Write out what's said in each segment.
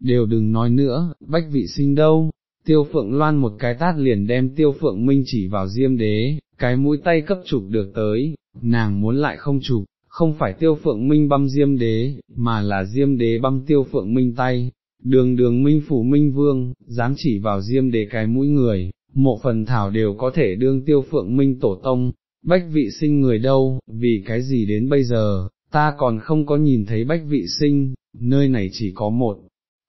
đều đừng nói nữa, bách vị sinh đâu, tiêu phượng loan một cái tát liền đem tiêu phượng minh chỉ vào diêm đế, cái mũi tay cấp chụp được tới, nàng muốn lại không chụp, không phải tiêu phượng minh băm diêm đế, mà là diêm đế băm tiêu phượng minh tay, đường đường minh phủ minh vương, dám chỉ vào diêm đế cái mũi người, mộ phần thảo đều có thể đương tiêu phượng minh tổ tông, bách vị sinh người đâu, vì cái gì đến bây giờ, ta còn không có nhìn thấy bách vị sinh, nơi này chỉ có một.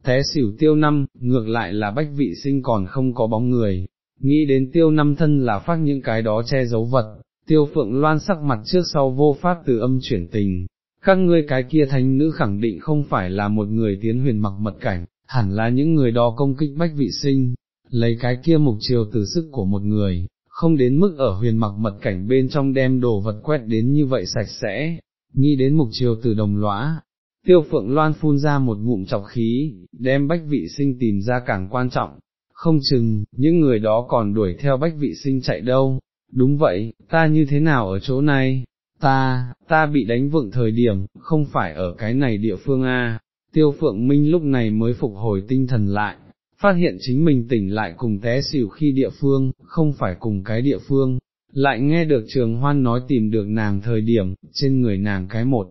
Té xỉu tiêu năm, ngược lại là bách vị sinh còn không có bóng người, nghĩ đến tiêu năm thân là phát những cái đó che giấu vật, tiêu phượng loan sắc mặt trước sau vô pháp từ âm chuyển tình, các ngươi cái kia thánh nữ khẳng định không phải là một người tiến huyền mặc mật cảnh, hẳn là những người đó công kích bách vị sinh, lấy cái kia mục chiều từ sức của một người, không đến mức ở huyền mặc mật cảnh bên trong đem đồ vật quét đến như vậy sạch sẽ, nghĩ đến mục chiều từ đồng lõa. Tiêu phượng loan phun ra một ngụm chọc khí, đem bách vị sinh tìm ra càng quan trọng, không chừng, những người đó còn đuổi theo bách vị sinh chạy đâu, đúng vậy, ta như thế nào ở chỗ này, ta, ta bị đánh vựng thời điểm, không phải ở cái này địa phương a. tiêu phượng minh lúc này mới phục hồi tinh thần lại, phát hiện chính mình tỉnh lại cùng té xỉu khi địa phương, không phải cùng cái địa phương, lại nghe được trường hoan nói tìm được nàng thời điểm, trên người nàng cái một,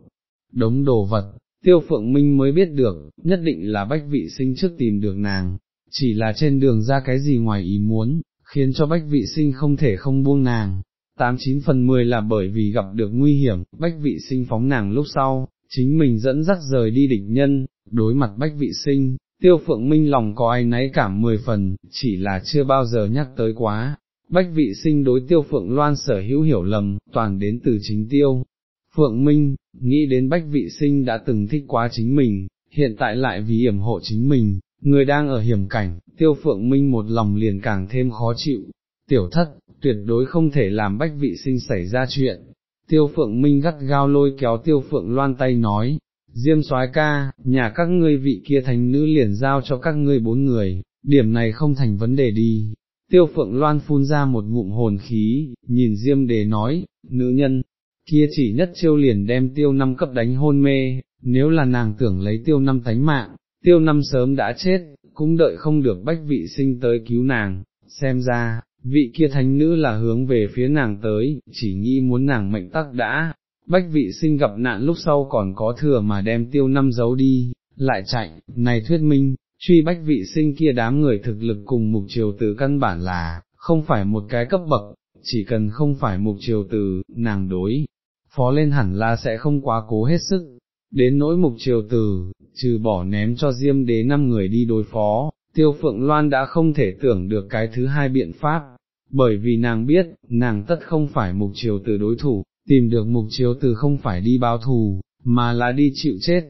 đống đồ vật, tiêu phượng minh mới biết được, nhất định là bách vị sinh trước tìm được nàng, chỉ là trên đường ra cái gì ngoài ý muốn, khiến cho bách vị sinh không thể không buông nàng. Tám chín phần mười là bởi vì gặp được nguy hiểm, bách vị sinh phóng nàng lúc sau, chính mình dẫn dắt rời đi địch nhân, đối mặt bách vị sinh, tiêu phượng minh lòng có ai nấy cảm mười phần, chỉ là chưa bao giờ nhắc tới quá. Bách vị sinh đối tiêu phượng loan sở hữu hiểu lầm, toàn đến từ chính tiêu. Phượng Minh, nghĩ đến bách vị sinh đã từng thích quá chính mình, hiện tại lại vì hiểm hộ chính mình, người đang ở hiểm cảnh, tiêu phượng minh một lòng liền càng thêm khó chịu, tiểu thất, tuyệt đối không thể làm bách vị sinh xảy ra chuyện. Tiêu phượng minh gắt gao lôi kéo tiêu phượng loan tay nói, Diêm soái ca, nhà các ngươi vị kia thành nữ liền giao cho các ngươi bốn người, điểm này không thành vấn đề đi. Tiêu phượng loan phun ra một ngụm hồn khí, nhìn Diêm đề nói, nữ nhân, kia chỉ nhất chiêu liền đem tiêu năm cấp đánh hôn mê, nếu là nàng tưởng lấy tiêu năm tánh mạng, tiêu năm sớm đã chết, cũng đợi không được bách vị sinh tới cứu nàng, xem ra, vị kia thánh nữ là hướng về phía nàng tới, chỉ nghĩ muốn nàng mệnh tắc đã, bách vị sinh gặp nạn lúc sau còn có thừa mà đem tiêu năm giấu đi, lại chạy, này thuyết minh, truy bách vị sinh kia đám người thực lực cùng mục triều tử căn bản là, không phải một cái cấp bậc, chỉ cần không phải mục triều tử, nàng đối, phó lên hẳn là sẽ không quá cố hết sức, đến nỗi mục triều tử, trừ bỏ ném cho diêm đế năm người đi đối phó, tiêu phượng loan đã không thể tưởng được cái thứ hai biện pháp, bởi vì nàng biết, nàng tất không phải mục triều tử đối thủ, tìm được mục triều tử không phải đi báo thù, mà là đi chịu chết,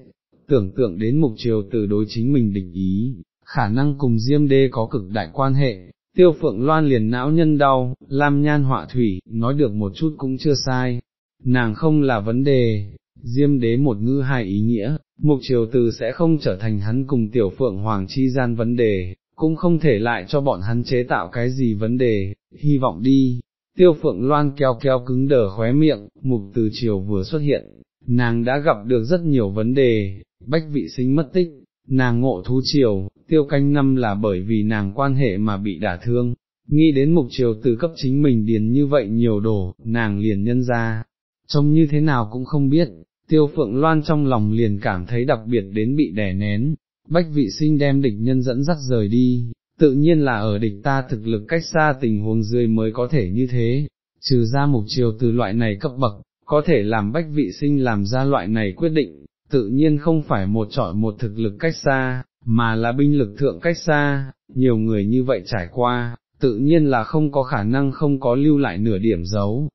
tưởng tượng đến mục triều tử đối chính mình định ý, khả năng cùng diêm đế có cực đại quan hệ. Tiêu phượng loan liền não nhân đau, lam nhan họa thủy, nói được một chút cũng chưa sai, nàng không là vấn đề, diêm đế một ngữ hai ý nghĩa, mục triều từ sẽ không trở thành hắn cùng tiểu phượng hoàng chi gian vấn đề, cũng không thể lại cho bọn hắn chế tạo cái gì vấn đề, hy vọng đi. Tiêu phượng loan keo keo cứng đờ khóe miệng, mục từ chiều vừa xuất hiện, nàng đã gặp được rất nhiều vấn đề, bách vị sinh mất tích, nàng ngộ thú triều, tiêu canh năm là bởi vì nàng quan hệ mà bị đả thương, nghĩ đến mục chiều từ cấp chính mình điền như vậy nhiều đồ, nàng liền nhân ra, trông như thế nào cũng không biết, tiêu phượng loan trong lòng liền cảm thấy đặc biệt đến bị đè nén, bách vị sinh đem địch nhân dẫn dắt rời đi, tự nhiên là ở địch ta thực lực cách xa tình huống dưới mới có thể như thế, trừ ra mục chiều từ loại này cấp bậc, có thể làm bách vị sinh làm ra loại này quyết định, tự nhiên không phải một trọi một thực lực cách xa, mà là binh lực thượng cách xa, nhiều người như vậy trải qua, tự nhiên là không có khả năng không có lưu lại nửa điểm dấu,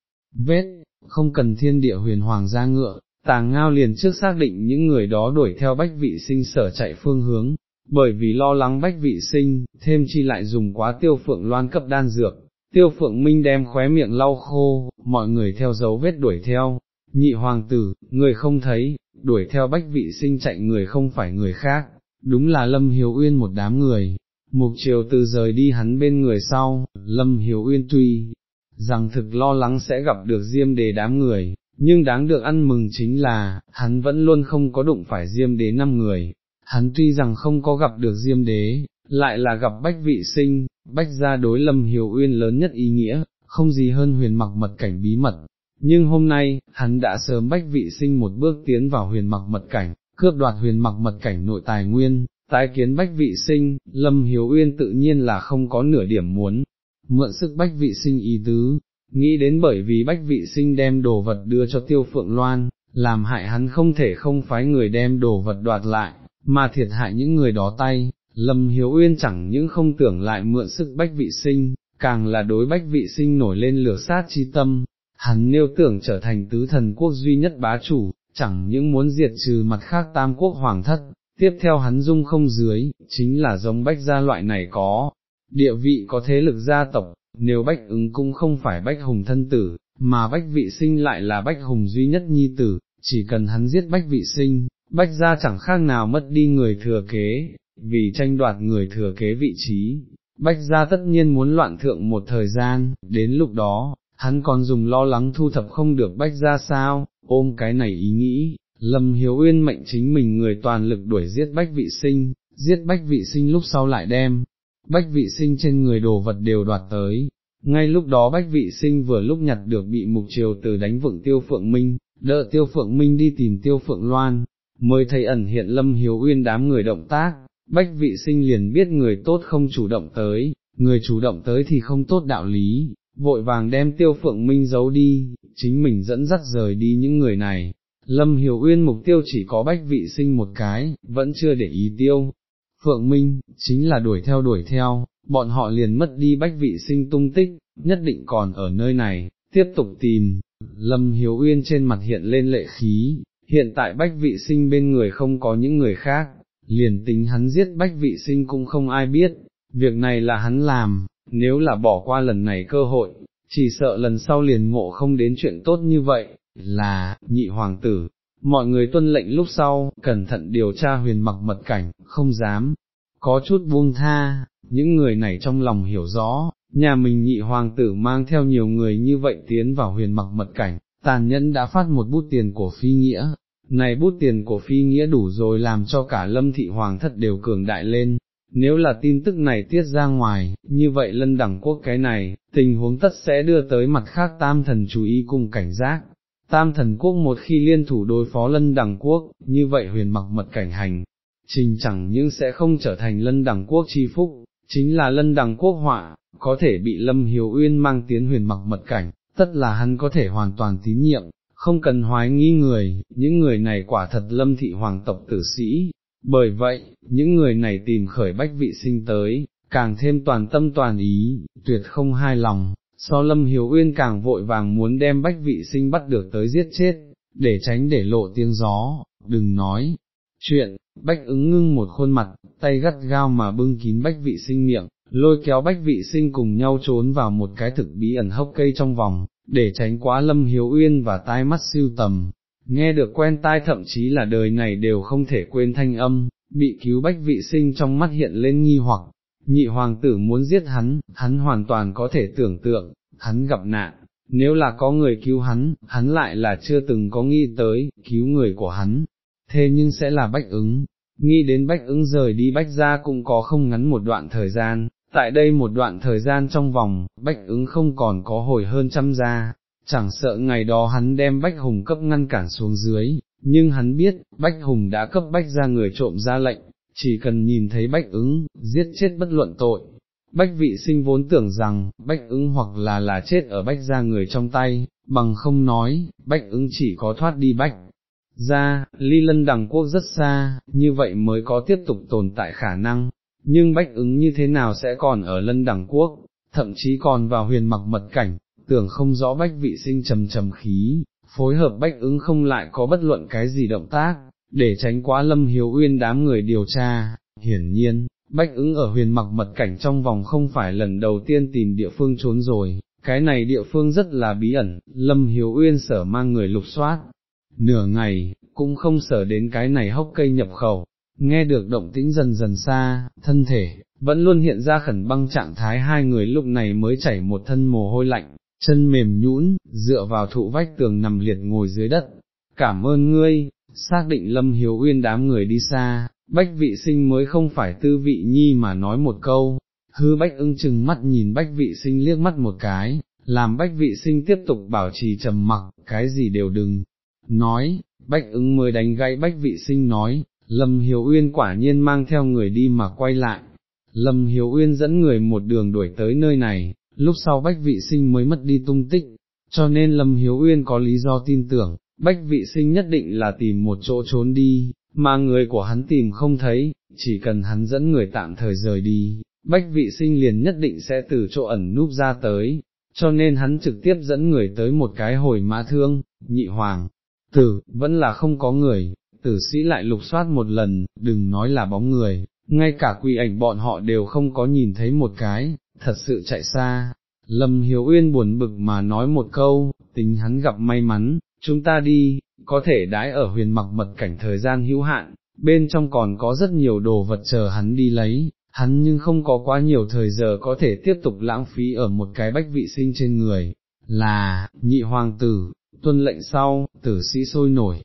vết, không cần thiên địa huyền hoàng ra ngựa, tàng ngao liền trước xác định những người đó đuổi theo bách vị sinh sở chạy phương hướng, bởi vì lo lắng bách vị sinh, thêm chi lại dùng quá tiêu phượng loan cấp đan dược, tiêu phượng minh đem khóe miệng lau khô, mọi người theo dấu vết đuổi theo, nhị hoàng tử, người không thấy, đuổi theo bách vị sinh chạy người không phải người khác, đúng là Lâm Hiếu Uyên một đám người. Mục triều từ rời đi hắn bên người sau, Lâm Hiếu Uyên tuy rằng thực lo lắng sẽ gặp được diêm đề đám người, nhưng đáng được ăn mừng chính là, hắn vẫn luôn không có đụng phải diêm đế năm người, hắn tuy rằng không có gặp được Diêm Đế, lại là gặp Bách Vị Sinh, Bách gia đối Lâm Hiểu Uyên lớn nhất ý nghĩa, không gì hơn huyền mặc mật cảnh bí mật. Nhưng hôm nay, hắn đã sớm Bách Vị Sinh một bước tiến vào huyền mặc mật cảnh, cướp đoạt huyền mặc mật cảnh nội tài nguyên, tái kiến Bách Vị Sinh, Lâm Hiếu Uyên tự nhiên là không có nửa điểm muốn, mượn sức Bách Vị Sinh ý tứ, nghĩ đến bởi vì Bách Vị Sinh đem đồ vật đưa cho Tiêu Phượng Loan, làm hại hắn không thể không phái người đem đồ vật đoạt lại, mà thiệt hại những người đó tay, Lâm Hiếu Uyên chẳng những không tưởng lại mượn sức bách vị sinh, càng là đối bách vị sinh nổi lên lửa sát chi tâm, hắn nêu tưởng trở thành tứ thần quốc duy nhất bá chủ, chẳng những muốn diệt trừ mặt khác tam quốc hoàng thất, tiếp theo hắn dung không dưới, chính là giống bách gia loại này có, địa vị có thế lực gia tộc, nếu bách ứng cũng không phải bách hùng thân tử, mà bách vị sinh lại là bách hùng duy nhất nhi tử, chỉ cần hắn giết bách vị sinh, bách gia chẳng khác nào mất đi người thừa kế, vì tranh đoạt người thừa kế vị trí, bách gia tất nhiên muốn loạn thượng một thời gian, đến lúc đó, hắn còn dùng lo lắng thu thập không được bách gia sao, ôm cái này ý nghĩ, Lâm Hiếu Uyên mệnh chính mình người toàn lực đuổi giết bách vị sinh, giết bách vị sinh lúc sau lại đem, bách vị sinh trên người đồ vật đều đoạt tới. Ngay lúc đó bách vị sinh vừa lúc nhặt được bị mục triều từ đánh vượng tiêu phượng minh, đỡ tiêu phượng minh đi tìm tiêu phượng loan, mới thấy ẩn hiện lâm hiếu uyên đám người động tác, bách vị sinh liền biết người tốt không chủ động tới, người chủ động tới thì không tốt đạo lý, vội vàng đem tiêu phượng minh giấu đi, chính mình dẫn dắt rời đi những người này. Lâm Hiểu Uyên mục tiêu chỉ có bách vị sinh một cái, vẫn chưa để ý tiêu. Phượng Minh, chính là đuổi theo đuổi theo, bọn họ liền mất đi bách vị sinh tung tích, nhất định còn ở nơi này, tiếp tục tìm. Lâm Hiếu Uyên trên mặt hiện lên lệ khí, hiện tại bách vị sinh bên người không có những người khác, liền tính hắn giết bách vị sinh cũng không ai biết, việc này là hắn làm, nếu là bỏ qua lần này cơ hội, chỉ sợ lần sau liền ngộ không đến chuyện tốt như vậy, là, nhị hoàng tử, mọi người tuân lệnh lúc sau, cẩn thận điều tra huyền mặc mật cảnh, không dám, có chút buông tha, những người này trong lòng hiểu rõ, nhà mình nhị hoàng tử mang theo nhiều người như vậy tiến vào huyền mặc mật cảnh, tàn nhẫn đã phát một bút tiền của phi nghĩa, này bút tiền của phi nghĩa đủ rồi làm cho cả lâm thị hoàng thất đều cường đại lên, nếu là tin tức này tiết ra ngoài, như vậy lân đẳng quốc cái này, tình huống tất sẽ đưa tới mặt khác tam thần chú ý cùng cảnh giác. Tam thần quốc một khi liên thủ đối phó lân đẳng quốc, như vậy huyền mặc mật cảnh hành, trình chẳng những sẽ không trở thành lân đẳng quốc chi phúc, chính là lân đẳng quốc họa, có thể bị lâm hiếu uyên mang tiến huyền mặc mật cảnh, tất là hắn có thể hoàn toàn tín nhiệm, không cần hoái nghi người, những người này quả thật lâm thị hoàng tộc tử sĩ, bởi vậy, những người này tìm khởi bách vị sinh tới, càng thêm toàn tâm toàn ý, tuyệt không hai lòng, so lâm hiếu uyên càng vội vàng muốn đem bách vị sinh bắt được tới giết chết, để tránh để lộ tiếng gió, đừng nói. Chuyện, bách ứng ngưng một khuôn mặt, tay gắt gao mà bưng kín bách vị sinh miệng, lôi kéo bách vị sinh cùng nhau trốn vào một cái thực bí ẩn hốc cây trong vòng, để tránh quá lâm hiếu uyên và tai mắt siêu tầm, nghe được quen tai thậm chí là đời này đều không thể quên thanh âm, bị cứu bách vị sinh trong mắt hiện lên nghi hoặc, nhị hoàng tử muốn giết hắn, hắn hoàn toàn có thể tưởng tượng, hắn gặp nạn, nếu là có người cứu hắn, hắn lại là chưa từng có nghĩ tới, cứu người của hắn, thế nhưng sẽ là bách ứng, nghĩ đến bách ứng rời đi bách ra cũng có không ngắn một đoạn thời gian, tại đây một đoạn thời gian trong vòng, bách ứng không còn có hồi hơn trăm gia, chẳng sợ ngày đó hắn đem bách hùng cấp ngăn cản xuống dưới, nhưng hắn biết, bách hùng đã cấp bách ra người trộm ra lệnh, chỉ cần nhìn thấy bách ứng, giết chết bất luận tội. Bách vị sinh vốn tưởng rằng, bách ứng hoặc là là chết ở bách ra người trong tay, bằng không nói, bách ứng chỉ có thoát đi bách. Ra, ly lân đằng quốc rất xa, như vậy mới có tiếp tục tồn tại khả năng, nhưng bách ứng như thế nào sẽ còn ở lân đẳng quốc, thậm chí còn vào huyền mặc mật cảnh, tưởng không rõ bách vị sinh trầm trầm khí, phối hợp bách ứng không lại có bất luận cái gì động tác, để tránh quá lâm hiếu uyên đám người điều tra, hiển nhiên, bách ứng ở huyền mặc mật cảnh trong vòng không phải lần đầu tiên tìm địa phương trốn rồi, cái này địa phương rất là bí ẩn, lâm hiếu uyên sở mang người lục soát, nửa ngày, cũng không sở đến cái này hốc cây nhập khẩu, nghe được động tĩnh dần dần xa, thân thể, vẫn luôn hiện ra khẩn băng trạng thái hai người lúc này mới chảy một thân mồ hôi lạnh, chân mềm nhũn, dựa vào thụ vách tường nằm liệt ngồi dưới đất. Cảm ơn ngươi, xác định Lâm Hiếu Uyên đám người đi xa, bách vị sinh mới không phải tư vị nhi mà nói một câu, hư bách ưng chừng mắt nhìn bách vị sinh liếc mắt một cái, làm bách vị sinh tiếp tục bảo trì trầm mặc, cái gì đều đừng, nói, bách ứng mới đánh gãy bách vị sinh nói, Lâm Hiếu Uyên quả nhiên mang theo người đi mà quay lại, Lâm Hiếu Uyên dẫn người một đường đuổi tới nơi này, lúc sau bách vị sinh mới mất đi tung tích, cho nên Lâm Hiếu Uyên có lý do tin tưởng, bách vị sinh nhất định là tìm một chỗ trốn đi, mà người của hắn tìm không thấy, chỉ cần hắn dẫn người tạm thời rời đi, bách vị sinh liền nhất định sẽ từ chỗ ẩn núp ra tới, cho nên hắn trực tiếp dẫn người tới một cái hồi mã thương, nhị hoàng, tử, vẫn là không có người, tử sĩ lại lục soát một lần, đừng nói là bóng người, ngay cả quỷ ảnh bọn họ đều không có nhìn thấy một cái, thật sự chạy xa. Lâm Hiếu Uyên buồn bực mà nói một câu, tính hắn gặp may mắn, chúng ta đi, có thể đái ở huyền mặc mật cảnh thời gian hữu hạn, bên trong còn có rất nhiều đồ vật chờ hắn đi lấy, hắn nhưng không có quá nhiều thời giờ có thể tiếp tục lãng phí ở một cái bách vị sinh trên người, là, nhị hoàng tử, tuân lệnh sau, tử sĩ sôi nổi,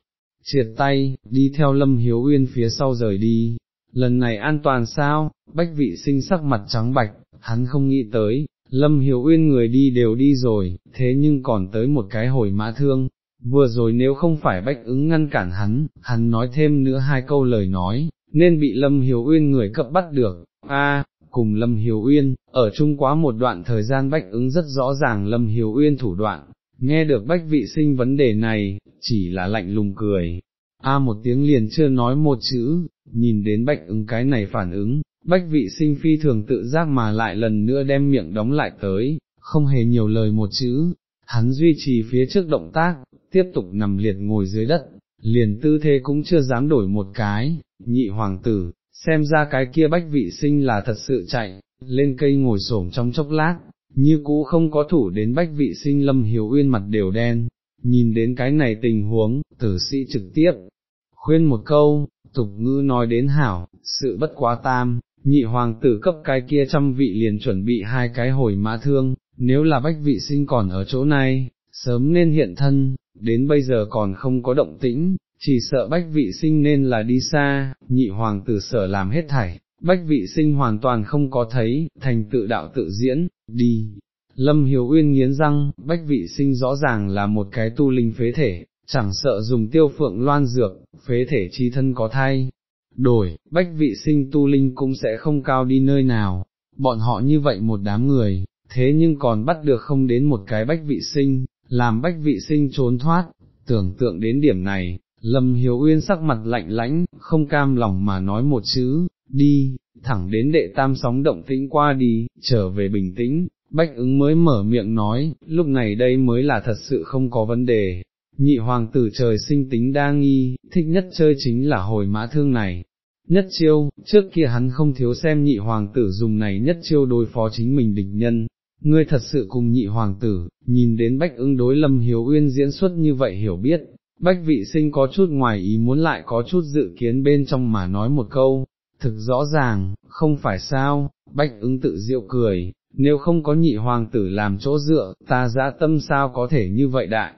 triệt tay, đi theo lâm hiếu uyên phía sau rời đi, lần này an toàn sao, bách vị sinh sắc mặt trắng bạch, hắn không nghĩ tới, lâm hiếu uyên người đi đều đi rồi, thế nhưng còn tới một cái hồi mã thương, vừa rồi nếu không phải bách ứng ngăn cản hắn, hắn nói thêm nữa hai câu lời nói, nên bị lâm hiếu uyên người cập bắt được, a cùng lâm hiếu uyên, ở chung quá một đoạn thời gian bách ứng rất rõ ràng lâm hiếu uyên thủ đoạn, nghe được bách vị sinh vấn đề này, chỉ là lạnh lùng cười, a một tiếng liền chưa nói một chữ, nhìn đến bách ứng cái này phản ứng, bách vị sinh phi thường tự giác mà lại lần nữa đem miệng đóng lại tới, không hề nhiều lời một chữ, hắn duy trì phía trước động tác, tiếp tục nằm liệt ngồi dưới đất, liền tư thế cũng chưa dám đổi một cái, nhị hoàng tử, xem ra cái kia bách vị sinh là thật sự chạy, lên cây ngồi xổm trong chốc lát, như cũ không có thủ đến bách vị sinh lâm hiếu uyên mặt đều đen, nhìn đến cái này tình huống, tử sĩ trực tiếp, khuyên một câu, tục ngữ nói đến hảo, sự bất quá tam, nhị hoàng tử cấp cái kia trăm vị liền chuẩn bị hai cái hồi mã thương, nếu là bách vị sinh còn ở chỗ này, sớm nên hiện thân, đến bây giờ còn không có động tĩnh, chỉ sợ bách vị sinh nên là đi xa, nhị hoàng tử sở làm hết thảy, bách vị sinh hoàn toàn không có thấy, thành tự đạo tự diễn, đi. Lâm Hiếu Uyên nghiến răng, bách vị sinh rõ ràng là một cái tu linh phế thể, chẳng sợ dùng tiêu phượng loan dược, phế thể chi thân có thay, đổi, bách vị sinh tu linh cũng sẽ không cao đi nơi nào, bọn họ như vậy một đám người, thế nhưng còn bắt được không đến một cái bách vị sinh, làm bách vị sinh trốn thoát, tưởng tượng đến điểm này, Lâm Hiếu Uyên sắc mặt lạnh lãnh, không cam lòng mà nói một chữ, đi, thẳng đến đệ tam sóng động tĩnh qua đi, trở về bình tĩnh, Bách ứng mới mở miệng nói, lúc này đây mới là thật sự không có vấn đề, nhị hoàng tử trời sinh tính đa nghi, thích nhất chơi chính là hồi mã thương này. Nhất chiêu, trước kia hắn không thiếu xem nhị hoàng tử dùng này nhất chiêu đối phó chính mình địch nhân, ngươi thật sự cùng nhị hoàng tử, nhìn đến bách ứng đối lâm hiếu uyên diễn xuất như vậy hiểu biết, bách vị sinh có chút ngoài ý muốn lại có chút dự kiến bên trong mà nói một câu, thực rõ ràng, không phải sao, bách ứng tự diệu cười, nếu không có nhị hoàng tử làm chỗ dựa, ta dã tâm sao có thể như vậy đại,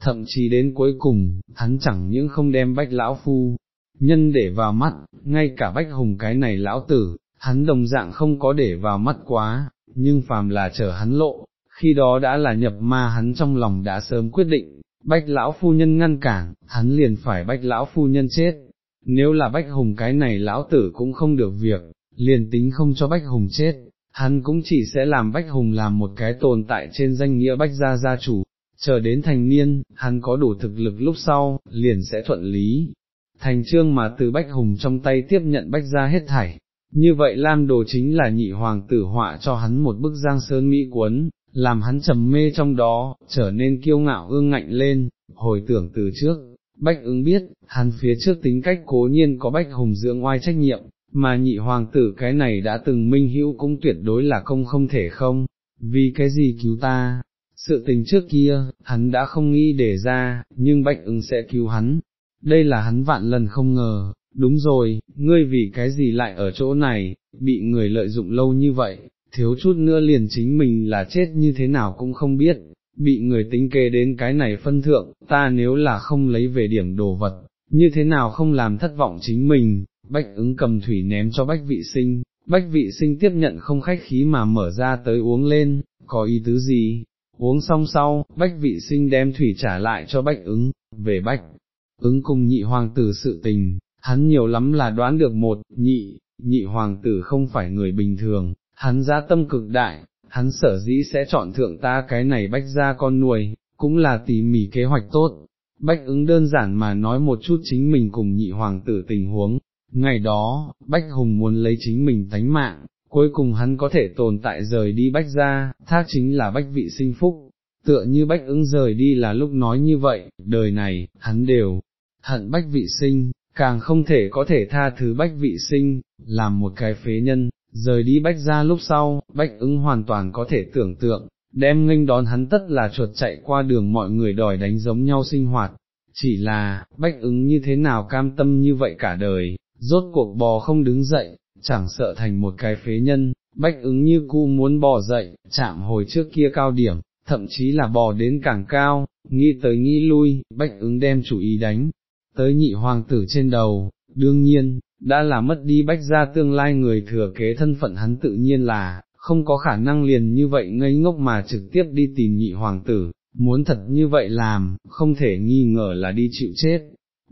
thậm chí đến cuối cùng, hắn chẳng những không đem bách lão phu, nhân để vào mắt, ngay cả bách hùng cái này lão tử, hắn đồng dạng không có để vào mắt quá, nhưng phàm là chờ hắn lộ, khi đó đã là nhập ma hắn trong lòng đã sớm quyết định, bách lão phu nhân ngăn cản, hắn liền phải bách lão phu nhân chết, nếu là bách hùng cái này lão tử cũng không được việc, liền tính không cho bách hùng chết, hắn cũng chỉ sẽ làm bách hùng làm một cái tồn tại trên danh nghĩa bách gia gia chủ, chờ đến thành niên, hắn có đủ thực lực lúc sau, liền sẽ thuận lý. Thành trương mà từ Bách Hùng trong tay tiếp nhận Bách ra hết thảy, như vậy Lam Đồ chính là nhị hoàng tử họa cho hắn một bức giang sơn mỹ cuốn, làm hắn trầm mê trong đó, trở nên kiêu ngạo ương ngạnh lên, hồi tưởng từ trước, Bách ứng biết, hắn phía trước tính cách cố nhiên có Bách Hùng dưỡng oai trách nhiệm, mà nhị hoàng tử cái này đã từng minh hữu cũng tuyệt đối là công không thể không, vì cái gì cứu ta, sự tình trước kia, hắn đã không nghĩ để ra, nhưng bạch ứng sẽ cứu hắn, đây là hắn vạn lần không ngờ, đúng rồi, ngươi vì cái gì lại ở chỗ này, bị người lợi dụng lâu như vậy, thiếu chút nữa liền chính mình là chết như thế nào cũng không biết, bị người tính kê đến cái này phân thượng, ta nếu là không lấy về điểm đồ vật, như thế nào không làm thất vọng chính mình, bách ứng cầm thủy ném cho bách vị sinh, bách vị sinh tiếp nhận không khách khí mà mở ra tới uống lên, có ý tứ gì, uống xong sau, bách vị sinh đem thủy trả lại cho bách ứng, về bách, ứng cùng nhị hoàng tử sự tình, hắn nhiều lắm là đoán được một, nhị, nhị hoàng tử không phải người bình thường, hắn ra tâm cực đại, hắn sở dĩ sẽ chọn thượng ta cái này bách ra con nuôi, cũng là tỉ mỉ kế hoạch tốt. Bách ứng đơn giản mà nói một chút chính mình cùng nhị hoàng tử tình huống, ngày đó, Bách Hùng muốn lấy chính mình tánh mạng, cuối cùng hắn có thể tồn tại rời đi Bách ra, thác chính là Bách vị sinh phúc, tựa như Bách ứng rời đi là lúc nói như vậy, đời này, hắn đều, hận Bách vị sinh, càng không thể có thể tha thứ Bách vị sinh, làm một cái phế nhân, rời đi Bách ra lúc sau, Bách ứng hoàn toàn có thể tưởng tượng, đem nghênh đón hắn tất là chuột chạy qua đường mọi người đòi đánh giống nhau sinh hoạt, chỉ là, Bách ứng như thế nào cam tâm như vậy cả đời, rốt cuộc bò không đứng dậy, chẳng sợ thành một cái phế nhân, bách ứng như cu muốn bò dậy, chạm hồi trước kia cao điểm, thậm chí là bò đến càng cao, nghĩ tới nghĩ lui, bách ứng đem chủ ý đánh, tới nhị hoàng tử trên đầu, đương nhiên, đã là mất đi bách ra tương lai người thừa kế thân phận hắn tự nhiên là, không có khả năng liền như vậy ngây ngốc mà trực tiếp đi tìm nhị hoàng tử, muốn thật như vậy làm, không thể nghi ngờ là đi chịu chết,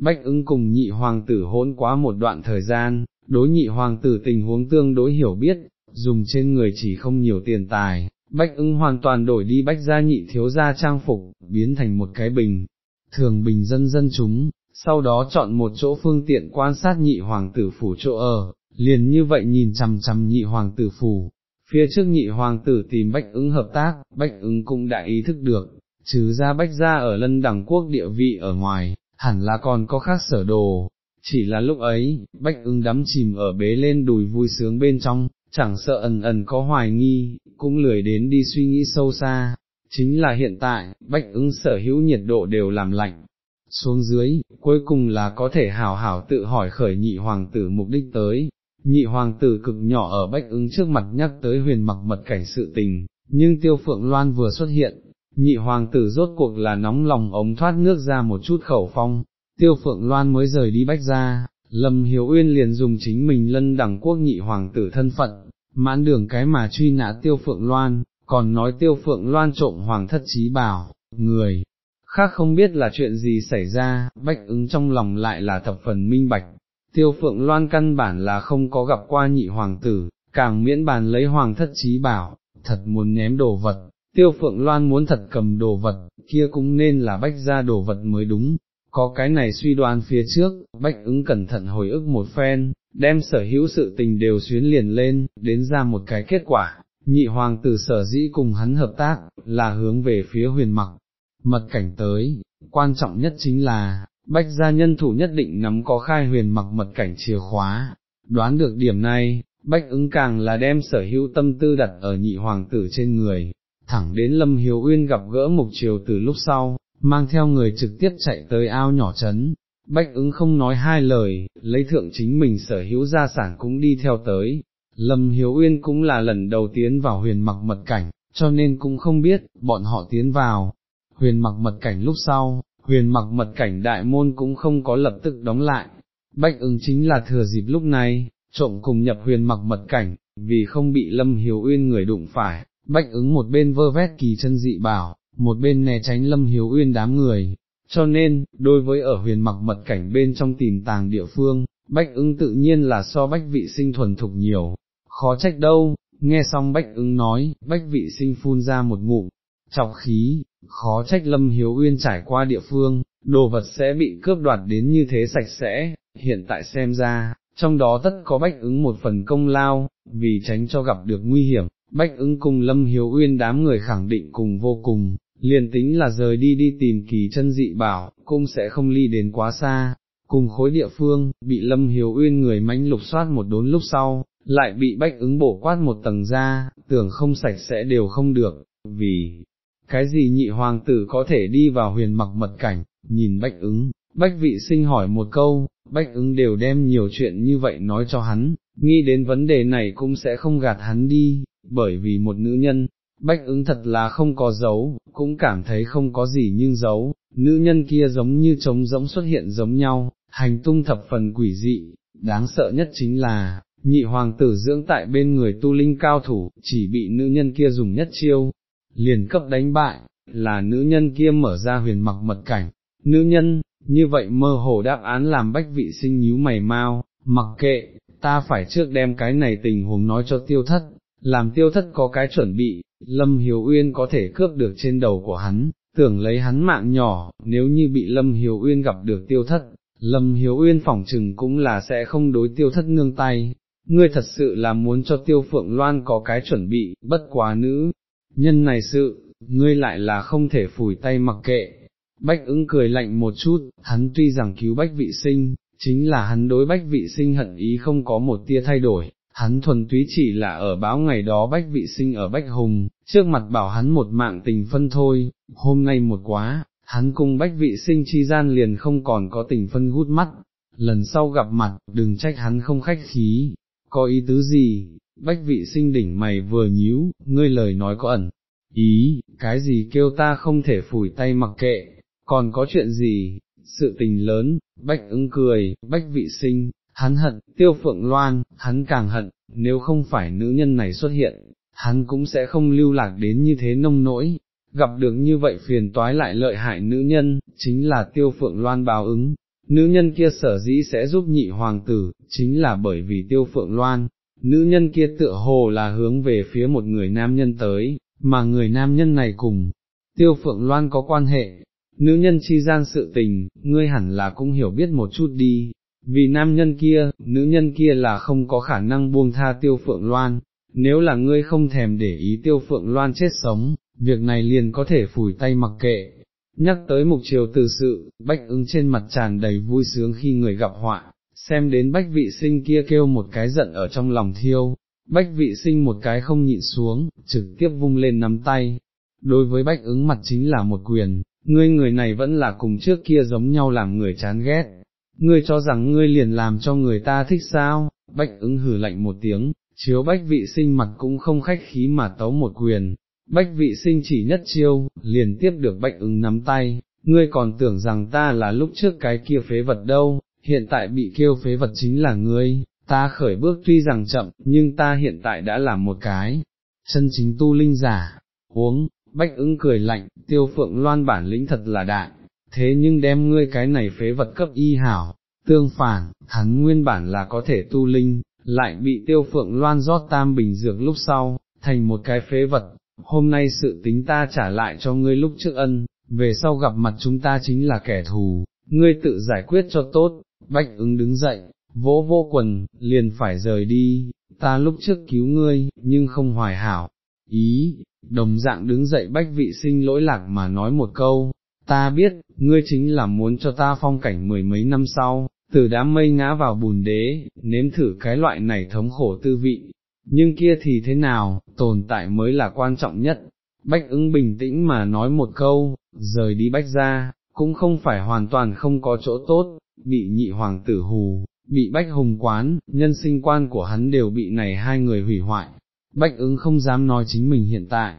Bách ứng cùng nhị hoàng tử hỗn quá một đoạn thời gian, đối nhị hoàng tử tình huống tương đối hiểu biết, dùng trên người chỉ không nhiều tiền tài, bách ứng hoàn toàn đổi đi bách gia nhị thiếu gia trang phục, biến thành một cái bình, thường bình dân dân chúng, sau đó chọn một chỗ phương tiện quan sát nhị hoàng tử phủ chỗ ở, liền như vậy nhìn chằm chằm nhị hoàng tử phủ. Phía trước nhị hoàng tử tìm bách ứng hợp tác, bách ứng cũng đã ý thức được, trừ ra bách gia ở lân đẳng quốc địa vị ở ngoài, hẳn là còn có khác sở đồ, chỉ là lúc ấy, bách ứng đắm chìm ở bế lên đùi vui sướng bên trong, chẳng sợ ẩn ẩn có hoài nghi, cũng lười đến đi suy nghĩ sâu xa, chính là hiện tại, bách ứng sở hữu nhiệt độ đều làm lạnh. Xuống dưới, cuối cùng là có thể hào hảo tự hỏi khởi nhị hoàng tử mục đích tới, nhị hoàng tử cực nhỏ ở bách ứng trước mặt nhắc tới huyền mặc mật cảnh sự tình, nhưng tiêu phượng loan vừa xuất hiện, nhị hoàng tử rốt cuộc là nóng lòng ống thoát nước ra một chút khẩu phong, tiêu phượng loan mới rời đi bách ra, lâm hiếu uyên liền dùng chính mình lân đẳng quốc nhị hoàng tử thân phận, mãn đường cái mà truy nã tiêu phượng loan, còn nói tiêu phượng loan trộm hoàng thất trí bảo, người. Khác không biết là chuyện gì xảy ra, bách ứng trong lòng lại là thập phần minh bạch, tiêu phượng loan căn bản là không có gặp qua nhị hoàng tử, càng miễn bàn lấy hoàng thất trí bảo, thật muốn ném đồ vật, tiêu phượng loan muốn thật cầm đồ vật, kia cũng nên là bách ra đồ vật mới đúng, có cái này suy đoán phía trước, bách ứng cẩn thận hồi ức một phen, đem sở hữu sự tình đều xuyến liền lên, đến ra một cái kết quả, nhị hoàng tử sở dĩ cùng hắn hợp tác, là hướng về phía huyền mặc, mật cảnh tới, quan trọng nhất chính là, bách gia nhân thủ nhất định nắm có khai huyền mặc mật cảnh chìa khóa, đoán được điểm này, bách ứng càng là đem sở hữu tâm tư đặt ở nhị hoàng tử trên người, thẳng đến Lâm Hiếu Uyên gặp gỡ Mục Triều từ lúc sau, mang theo người trực tiếp chạy tới ao nhỏ trấn. Bách ứng không nói hai lời, lấy thượng chính mình sở hữu gia sản cũng đi theo tới. Lâm Hiếu Uyên cũng là lần đầu tiến vào huyền mặc mật cảnh, cho nên cũng không biết, bọn họ tiến vào. Huyền mặc mật cảnh lúc sau, huyền mặc mật cảnh đại môn cũng không có lập tức đóng lại. Bách ứng chính là thừa dịp lúc này, trộm cùng nhập huyền mặc mật cảnh, vì không bị Lâm Hiếu Uyên người đụng phải, bách ứng một bên vơ vét kỳ chân dị bảo, một bên né tránh lâm hiếu uyên đám người, cho nên, đối với ở huyền mặc mật cảnh bên trong tìm tàng địa phương, bách ứng tự nhiên là so bách vị sinh thuần thục nhiều, khó trách đâu, nghe xong bách ứng nói, bách vị sinh phun ra một ngụm, chọc khí, khó trách lâm hiếu uyên trải qua địa phương, đồ vật sẽ bị cướp đoạt đến như thế sạch sẽ, hiện tại xem ra, trong đó tất có bách ứng một phần công lao, vì tránh cho gặp được nguy hiểm, Bách ứng cùng Lâm Hiếu Uyên đám người khẳng định cùng vô cùng, liền tính là rời đi đi tìm kỳ chân dị bảo, cũng sẽ không ly đến quá xa, cùng khối địa phương, bị Lâm Hiếu Uyên người mánh lục soát một đốn lúc sau, lại bị bách ứng bổ quát một tầng ra, tưởng không sạch sẽ đều không được, vì cái gì nhị hoàng tử có thể đi vào huyền mặc mật cảnh, nhìn bách ứng, bách vị sinh hỏi một câu, bách ứng đều đem nhiều chuyện như vậy nói cho hắn, nghĩ đến vấn đề này cũng sẽ không gạt hắn đi, bởi vì một nữ nhân, bách ứng thật là không có dấu, cũng cảm thấy không có gì nhưng dấu, nữ nhân kia giống như trống giống xuất hiện giống nhau, hành tung thập phần quỷ dị, đáng sợ nhất chính là, nhị hoàng tử dưỡng tại bên người tu linh cao thủ, chỉ bị nữ nhân kia dùng nhất chiêu, liền cấp đánh bại, là nữ nhân kia mở ra huyền mặc mật cảnh, nữ nhân, như vậy mơ hồ đáp án làm bách vị sinh nhíu mày mau, mặc kệ, ta phải trước đem cái này tình huống nói cho tiêu thất, làm tiêu thất có cái chuẩn bị, Lâm Hiếu Uyên có thể cướp được trên đầu của hắn, tưởng lấy hắn mạng nhỏ, nếu như bị Lâm Hiếu Uyên gặp được tiêu thất, Lâm Hiếu Uyên phỏng chừng cũng là sẽ không đối tiêu thất nương tay, ngươi thật sự là muốn cho tiêu phượng loan có cái chuẩn bị, bất quá nữ, nhân này sự, ngươi lại là không thể phủi tay mặc kệ. Bách ứng cười lạnh một chút, hắn tuy rằng cứu bách vị sinh, chính là hắn đối bách vị sinh hận ý không có một tia thay đổi, hắn thuần túy chỉ là ở báo ngày đó bách vị sinh ở bách hùng, trước mặt bảo hắn một mạng tình phân thôi, hôm nay một quá, hắn cùng bách vị sinh chi gian liền không còn có tình phân hút mắt, lần sau gặp mặt, đừng trách hắn không khách khí, có ý tứ gì, bách vị sinh đỉnh mày vừa nhíu, ngươi lời nói có ẩn, ý, cái gì kêu ta không thể phủi tay mặc kệ, còn có chuyện gì, sự tình lớn, bách ứng cười, bách vị sinh, hắn hận, tiêu phượng loan, hắn càng hận, nếu không phải nữ nhân này xuất hiện, hắn cũng sẽ không lưu lạc đến như thế nông nỗi, gặp được như vậy phiền toái lại lợi hại nữ nhân, chính là tiêu phượng loan báo ứng, nữ nhân kia sở dĩ sẽ giúp nhị hoàng tử, chính là bởi vì tiêu phượng loan, nữ nhân kia tựa hồ là hướng về phía một người nam nhân tới, mà người nam nhân này cùng, tiêu phượng loan có quan hệ, nữ nhân chi gian sự tình, ngươi hẳn là cũng hiểu biết một chút đi, vì nam nhân kia, nữ nhân kia là không có khả năng buông tha tiêu phượng loan, nếu là ngươi không thèm để ý tiêu phượng loan chết sống, việc này liền có thể phủi tay mặc kệ. Nhắc tới mục chiều từ sự, bách ứng trên mặt tràn đầy vui sướng khi người gặp họa, xem đến bách vị sinh kia kêu một cái giận ở trong lòng thiêu, bách vị sinh một cái không nhịn xuống, trực tiếp vung lên nắm tay. Đối với bách ứng mặt chính là một quyền, ngươi người này vẫn là cùng trước kia giống nhau làm người chán ghét, ngươi cho rằng ngươi liền làm cho người ta thích sao, bách ứng hử lạnh một tiếng, chiếu bách vị sinh mặt cũng không khách khí mà tấu một quyền, bách vị sinh chỉ nhất chiêu, liền tiếp được bách ứng nắm tay, ngươi còn tưởng rằng ta là lúc trước cái kia phế vật đâu, hiện tại bị kêu phế vật chính là ngươi, ta khởi bước tuy rằng chậm, nhưng ta hiện tại đã làm một cái, chân chính tu linh giả, uống, bách ứng cười lạnh, tiêu phượng loan bản lĩnh thật là đại, thế nhưng đem ngươi cái này phế vật cấp y hảo, tương phản, hắn nguyên bản là có thể tu linh, lại bị tiêu phượng loan rót tam bình dược lúc sau, thành một cái phế vật, hôm nay sự tính ta trả lại cho ngươi lúc trước ân, về sau gặp mặt chúng ta chính là kẻ thù, ngươi tự giải quyết cho tốt, bách ứng đứng dậy, vỗ vô quần, liền phải rời đi, ta lúc trước cứu ngươi, nhưng không hoài hảo, ý, đồng dạng đứng dậy bách vị sinh lỗi lạc mà nói một câu, ta biết, ngươi chính là muốn cho ta phong cảnh mười mấy năm sau, từ đám mây ngã vào bùn đế, nếm thử cái loại này thống khổ tư vị, nhưng kia thì thế nào, tồn tại mới là quan trọng nhất. Bách ứng bình tĩnh mà nói một câu, rời đi bách ra, cũng không phải hoàn toàn không có chỗ tốt, bị nhị hoàng tử hù, bị bách hùng quán, nhân sinh quan của hắn đều bị này hai người hủy hoại. Bách ứng không dám nói chính mình hiện tại,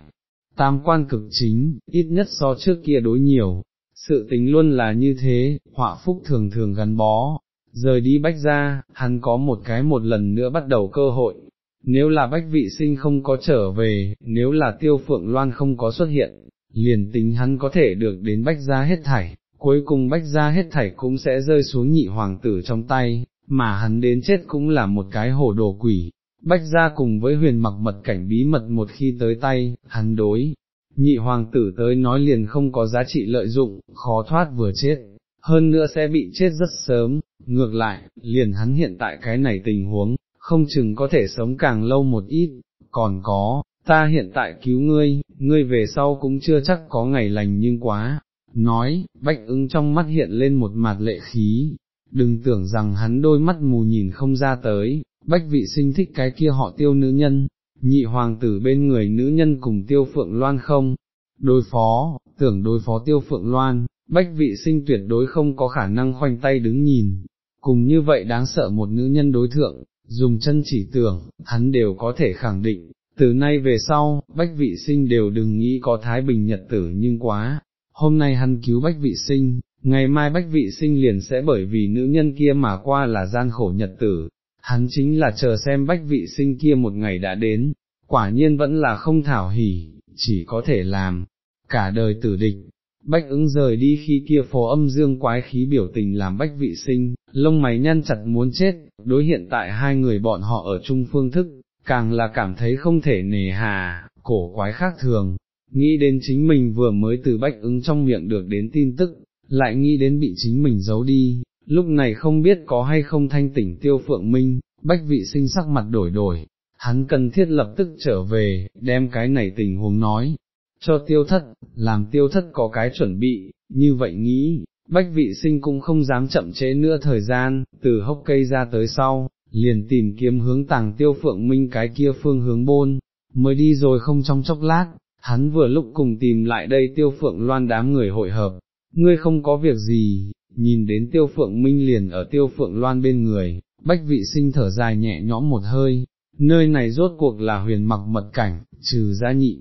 tam quan cực chính, ít nhất so trước kia đối nhiều, sự tính luôn là như thế, họa phúc thường thường gắn bó, rời đi bách ra, hắn có một cái một lần nữa bắt đầu cơ hội, nếu là bách vị sinh không có trở về, nếu là tiêu phượng loan không có xuất hiện, liền tính hắn có thể được đến bách ra hết thảy, cuối cùng bách ra hết thảy cũng sẽ rơi xuống nhị hoàng tử trong tay, mà hắn đến chết cũng là một cái hổ đồ quỷ. Bách ra cùng với huyền mặc mật cảnh bí mật một khi tới tay, hắn đối, nhị hoàng tử tới nói liền không có giá trị lợi dụng, khó thoát vừa chết, hơn nữa sẽ bị chết rất sớm, ngược lại, liền hắn hiện tại cái này tình huống, không chừng có thể sống càng lâu một ít, còn có, ta hiện tại cứu ngươi, ngươi về sau cũng chưa chắc có ngày lành nhưng quá, nói, bách ứng trong mắt hiện lên một mặt lệ khí, đừng tưởng rằng hắn đôi mắt mù nhìn không ra tới, bách vị sinh thích cái kia họ tiêu nữ nhân, nhị hoàng tử bên người nữ nhân cùng tiêu phượng loan không, đối phó, tưởng đối phó tiêu phượng loan, bách vị sinh tuyệt đối không có khả năng khoanh tay đứng nhìn, cùng như vậy đáng sợ một nữ nhân đối thượng, dùng chân chỉ tưởng, hắn đều có thể khẳng định, từ nay về sau, bách vị sinh đều đừng nghĩ có thái bình nhật tử nhưng quá, hôm nay hắn cứu bách vị sinh, ngày mai bách vị sinh liền sẽ bởi vì nữ nhân kia mà qua là gian khổ nhật tử, hắn chính là chờ xem bách vị sinh kia một ngày đã đến, quả nhiên vẫn là không thảo hỉ, chỉ có thể làm, cả đời tử địch. Bách ứng rời đi khi kia phó âm dương quái khí biểu tình làm bách vị sinh, lông mày nhăn chặt muốn chết, đối hiện tại hai người bọn họ ở chung phương thức, càng là cảm thấy không thể nề hà, cổ quái khác thường, nghĩ đến chính mình vừa mới từ bách ứng trong miệng được đến tin tức, lại nghĩ đến bị chính mình giấu đi, lúc này không biết có hay không thanh tỉnh tiêu phượng minh, bách vị sinh sắc mặt đổi đổi, hắn cần thiết lập tức trở về, đem cái này tình huống nói, cho tiêu thất, làm tiêu thất có cái chuẩn bị, như vậy nghĩ, bách vị sinh cũng không dám chậm trễ nữa thời gian, từ hốc cây ra tới sau, liền tìm kiếm hướng tàng tiêu phượng minh cái kia phương hướng bôn, mới đi rồi không trong chốc lát, hắn vừa lúc cùng tìm lại đây tiêu phượng loan đám người hội hợp, ngươi không có việc gì, nhìn đến tiêu phượng minh liền ở tiêu phượng loan bên người, bách vị sinh thở dài nhẹ nhõm một hơi, nơi này rốt cuộc là huyền mặc mật cảnh, trừ ra nhị,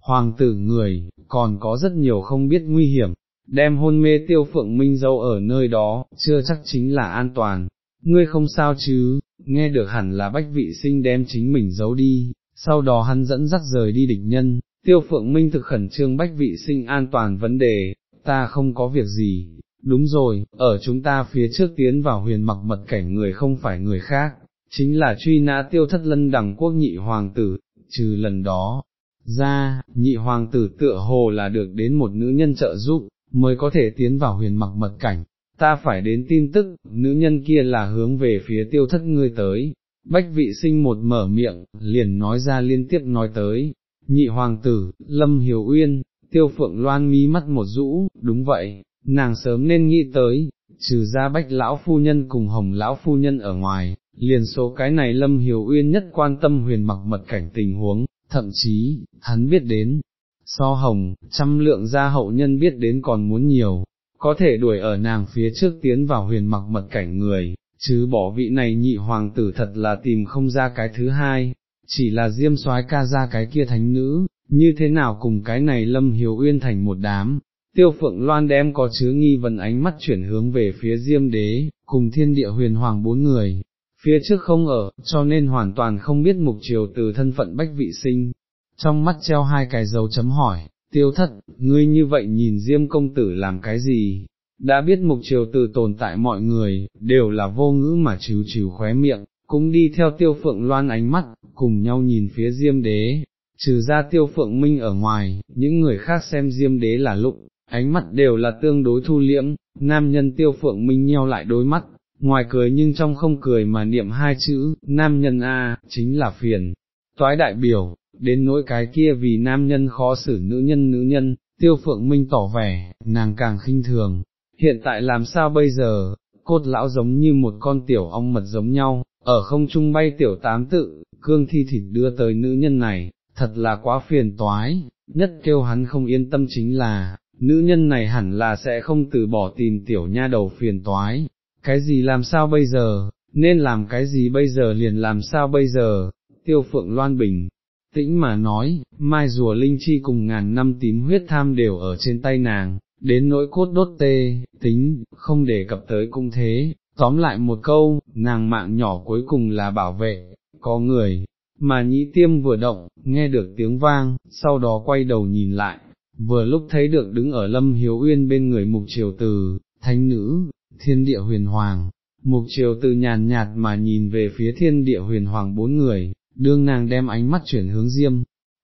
hoàng tử người, còn có rất nhiều không biết nguy hiểm, đem hôn mê tiêu phượng minh dâu ở nơi đó, chưa chắc chính là an toàn, ngươi không sao chứ, nghe được hẳn là bách vị sinh đem chính mình giấu đi, sau đó hắn dẫn dắt rời đi địch nhân, tiêu phượng minh thực khẩn trương bách vị sinh an toàn vấn đề, ta không có việc gì, đúng rồi, ở chúng ta phía trước tiến vào huyền mặc mật cảnh người không phải người khác, chính là truy nã tiêu thất lân đẳng quốc nhị hoàng tử, trừ lần đó, ra, nhị hoàng tử tựa hồ là được đến một nữ nhân trợ giúp, mới có thể tiến vào huyền mặc mật cảnh, ta phải đến tin tức, nữ nhân kia là hướng về phía tiêu thất ngươi tới, bách vị sinh một mở miệng, liền nói ra liên tiếp nói tới, nhị hoàng tử, lâm hiểu uyên, tiêu phượng loan mí mắt một rũ, đúng vậy, nàng sớm nên nghĩ tới, trừ ra bách lão phu nhân cùng hồng lão phu nhân ở ngoài, liền số cái này lâm hiểu uyên nhất quan tâm huyền mặc mật cảnh tình huống, thậm chí, hắn biết đến, so hồng, trăm lượng gia hậu nhân biết đến còn muốn nhiều, có thể đuổi ở nàng phía trước tiến vào huyền mặc mật cảnh người, chứ bỏ vị này nhị hoàng tử thật là tìm không ra cái thứ hai, chỉ là diêm soái ca ra cái kia thánh nữ, như thế nào cùng cái này lâm hiếu uyên thành một đám. Tiêu phượng loan đem có chứa nghi vấn ánh mắt chuyển hướng về phía diêm đế, cùng thiên địa huyền hoàng bốn người, phía trước không ở, cho nên hoàn toàn không biết mục triều từ thân phận bách vị sinh, trong mắt treo hai cái dấu chấm hỏi, tiêu thất, ngươi như vậy nhìn diêm công tử làm cái gì, đã biết mục triều từ tồn tại mọi người, đều là vô ngữ mà chiều chiều khóe miệng, cũng đi theo tiêu phượng loan ánh mắt, cùng nhau nhìn phía diêm đế, trừ ra tiêu phượng minh ở ngoài, những người khác xem diêm đế là lụng, ánh mắt đều là tương đối thu liễm, nam nhân tiêu phượng minh nheo lại đôi mắt, ngoài cười nhưng trong không cười mà niệm hai chữ, nam nhân A, chính là phiền, toái đại biểu, đến nỗi cái kia vì nam nhân khó xử nữ nhân nữ nhân, tiêu phượng minh tỏ vẻ, nàng càng khinh thường, hiện tại làm sao bây giờ, cốt lão giống như một con tiểu ong mật giống nhau, ở không trung bay tiểu tám tự, cương thi thịt đưa tới nữ nhân này, thật là quá phiền toái, nhất kêu hắn không yên tâm chính là, nữ nhân này hẳn là sẽ không từ bỏ tìm tiểu nha đầu phiền toái, cái gì làm sao bây giờ, nên làm cái gì bây giờ liền làm sao bây giờ, tiêu phượng loan bình. Tĩnh mà nói, mai rùa linh chi cùng ngàn năm tím huyết tham đều ở trên tay nàng, đến nỗi cốt đốt tê, tính, không để cập tới cung thế, tóm lại một câu, nàng mạng nhỏ cuối cùng là bảo vệ, có người, mà nhĩ tiêm vừa động, nghe được tiếng vang, sau đó quay đầu nhìn lại, vừa lúc thấy được đứng ở lâm hiếu uyên bên người mục triều từ, thánh nữ, thiên địa huyền hoàng, mục triều từ nhàn nhạt mà nhìn về phía thiên địa huyền hoàng bốn người, đương nàng đem ánh mắt chuyển hướng diêm,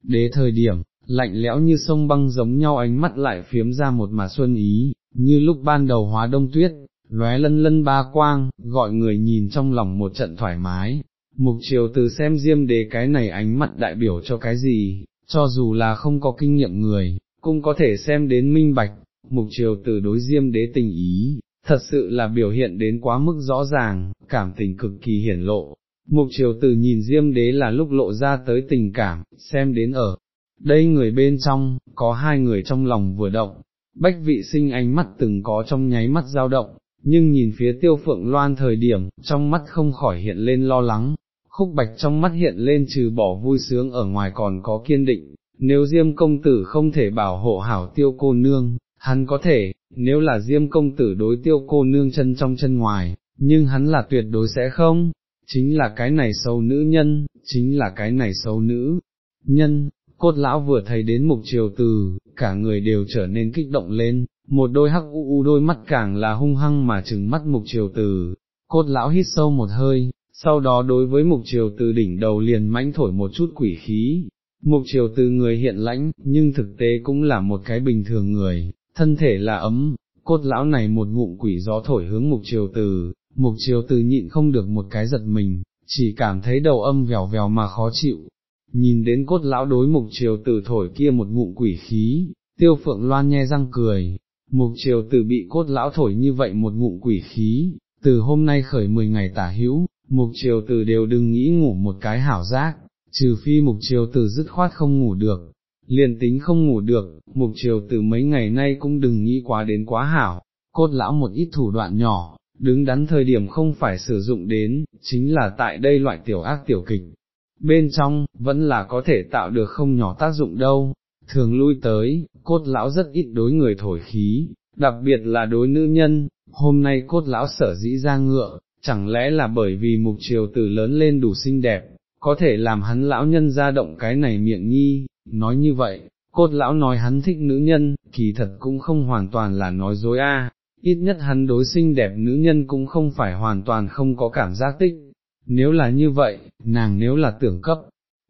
đế thời điểm, lạnh lẽo như sông băng giống nhau ánh mắt lại phiếm ra một mà xuân ý, như lúc ban đầu hóa đông tuyết, lóe lân lân ba quang, gọi người nhìn trong lòng một trận thoải mái. Mục triều từ xem diêm đế cái này ánh mặt đại biểu cho cái gì, cho dù là không có kinh nghiệm người, cũng có thể xem đến minh bạch, mục triều từ đối diêm đế tình ý, thật sự là biểu hiện đến quá mức rõ ràng, cảm tình cực kỳ hiển lộ. Mục triều từ nhìn diêm đế là lúc lộ ra tới tình cảm, xem đến ở, đây người bên trong, có hai người trong lòng vừa động, bách vị sinh ánh mắt từng có trong nháy mắt dao động, nhưng nhìn phía tiêu phượng loan thời điểm, trong mắt không khỏi hiện lên lo lắng, khúc bạch trong mắt hiện lên trừ bỏ vui sướng ở ngoài còn có kiên định, nếu diêm công tử không thể bảo hộ hảo tiêu cô nương, hắn có thể, nếu là diêm công tử đối tiêu cô nương chân trong chân ngoài, nhưng hắn là tuyệt đối sẽ không, chính là cái này xấu nữ nhân, chính là cái này xấu nữ nhân, cốt lão vừa thấy đến mục triều từ, cả người đều trở nên kích động lên, một đôi hắc u u đôi mắt càng là hung hăng mà trừng mắt mục triều từ, cốt lão hít sâu một hơi, sau đó đối với mục triều từ đỉnh đầu liền mãnh thổi một chút quỷ khí. Mục triều từ người hiện lãnh, nhưng thực tế cũng là một cái bình thường người, thân thể là ấm, cốt lão này một ngụm quỷ gió thổi hướng mục triều từ, mục triều từ nhịn không được một cái giật mình, chỉ cảm thấy đầu âm vèo vèo mà khó chịu. Nhìn đến cốt lão đối mục triều từ thổi kia một ngụm quỷ khí, tiêu phượng loan nhe răng cười, mục triều từ bị cốt lão thổi như vậy một ngụm quỷ khí, từ hôm nay khởi 10 ngày tả hữu, mục triều từ đều đừng nghĩ ngủ một cái hảo giác, trừ phi mục triều từ dứt khoát không ngủ được, liền tính không ngủ được, mục triều từ mấy ngày nay cũng đừng nghĩ quá đến quá hảo, cốt lão một ít thủ đoạn nhỏ, đứng đắn thời điểm không phải sử dụng đến, chính là tại đây loại tiểu ác tiểu kịch. Bên trong, vẫn là có thể tạo được không nhỏ tác dụng đâu, thường lui tới, cốt lão rất ít đối người thổi khí, đặc biệt là đối nữ nhân, hôm nay cốt lão sở dĩ ra ngựa, chẳng lẽ là bởi vì mục triều tử lớn lên đủ xinh đẹp, có thể làm hắn lão nhân ra động cái này miệng nhi, nói như vậy, cốt lão nói hắn thích nữ nhân, kỳ thật cũng không hoàn toàn là nói dối a. ít nhất hắn đối xinh đẹp nữ nhân cũng không phải hoàn toàn không có cảm giác tích, nếu là như vậy, nàng nếu là tưởng cấp,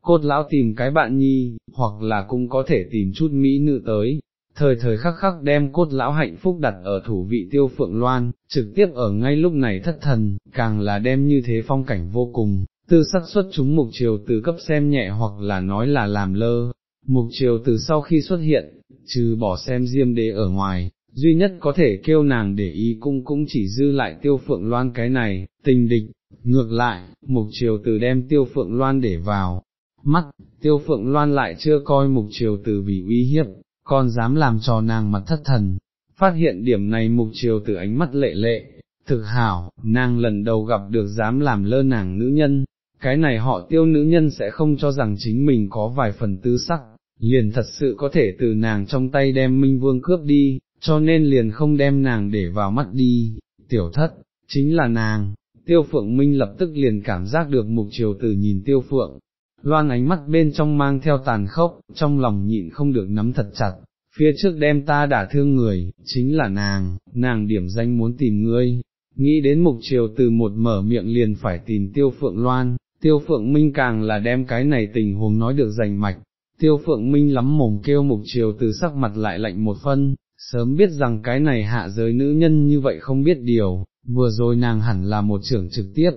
cốt lão tìm cái bạn nhi, hoặc là cũng có thể tìm chút mỹ nữ tới, thời thời khắc khắc đem cốt lão hạnh phúc đặt ở thủ vị tiêu phượng loan, trực tiếp ở ngay lúc này thất thần, càng là đem như thế phong cảnh vô cùng, tư sắc xuất chúng mục chiều từ cấp xem nhẹ hoặc là nói là làm lơ, mục chiều từ sau khi xuất hiện, trừ bỏ xem diêm đế ở ngoài, duy nhất có thể kêu nàng để ý cung cũng chỉ dư lại tiêu phượng loan cái này, tình địch, ngược lại, mục chiều từ đem tiêu phượng loan để vào, mắt, tiêu phượng loan lại chưa coi mục triều tử vì uy hiếp, còn dám làm trò nàng mặt thất thần, phát hiện điểm này mục triều tử ánh mắt lệ lệ, thực hảo, nàng lần đầu gặp được dám làm lơ nàng nữ nhân, cái này họ tiêu nữ nhân sẽ không cho rằng chính mình có vài phần tư sắc, liền thật sự có thể từ nàng trong tay đem Minh Vương cướp đi, cho nên liền không đem nàng để vào mắt đi, tiểu thất, chính là nàng, tiêu phượng Minh lập tức liền cảm giác được mục triều tử nhìn tiêu phượng, loan ánh mắt bên trong mang theo tàn khốc, trong lòng nhịn không được nắm thật chặt, phía trước đem ta đã thương người, chính là nàng, nàng điểm danh muốn tìm ngươi, nghĩ đến mục chiều từ một mở miệng liền phải tìm tiêu phượng loan, tiêu phượng minh càng là đem cái này tình huống nói được rành mạch, tiêu phượng minh lắm mồm kêu mục chiều từ sắc mặt lại lạnh một phân, sớm biết rằng cái này hạ giới nữ nhân như vậy không biết điều, vừa rồi nàng hẳn là một trưởng trực tiếp,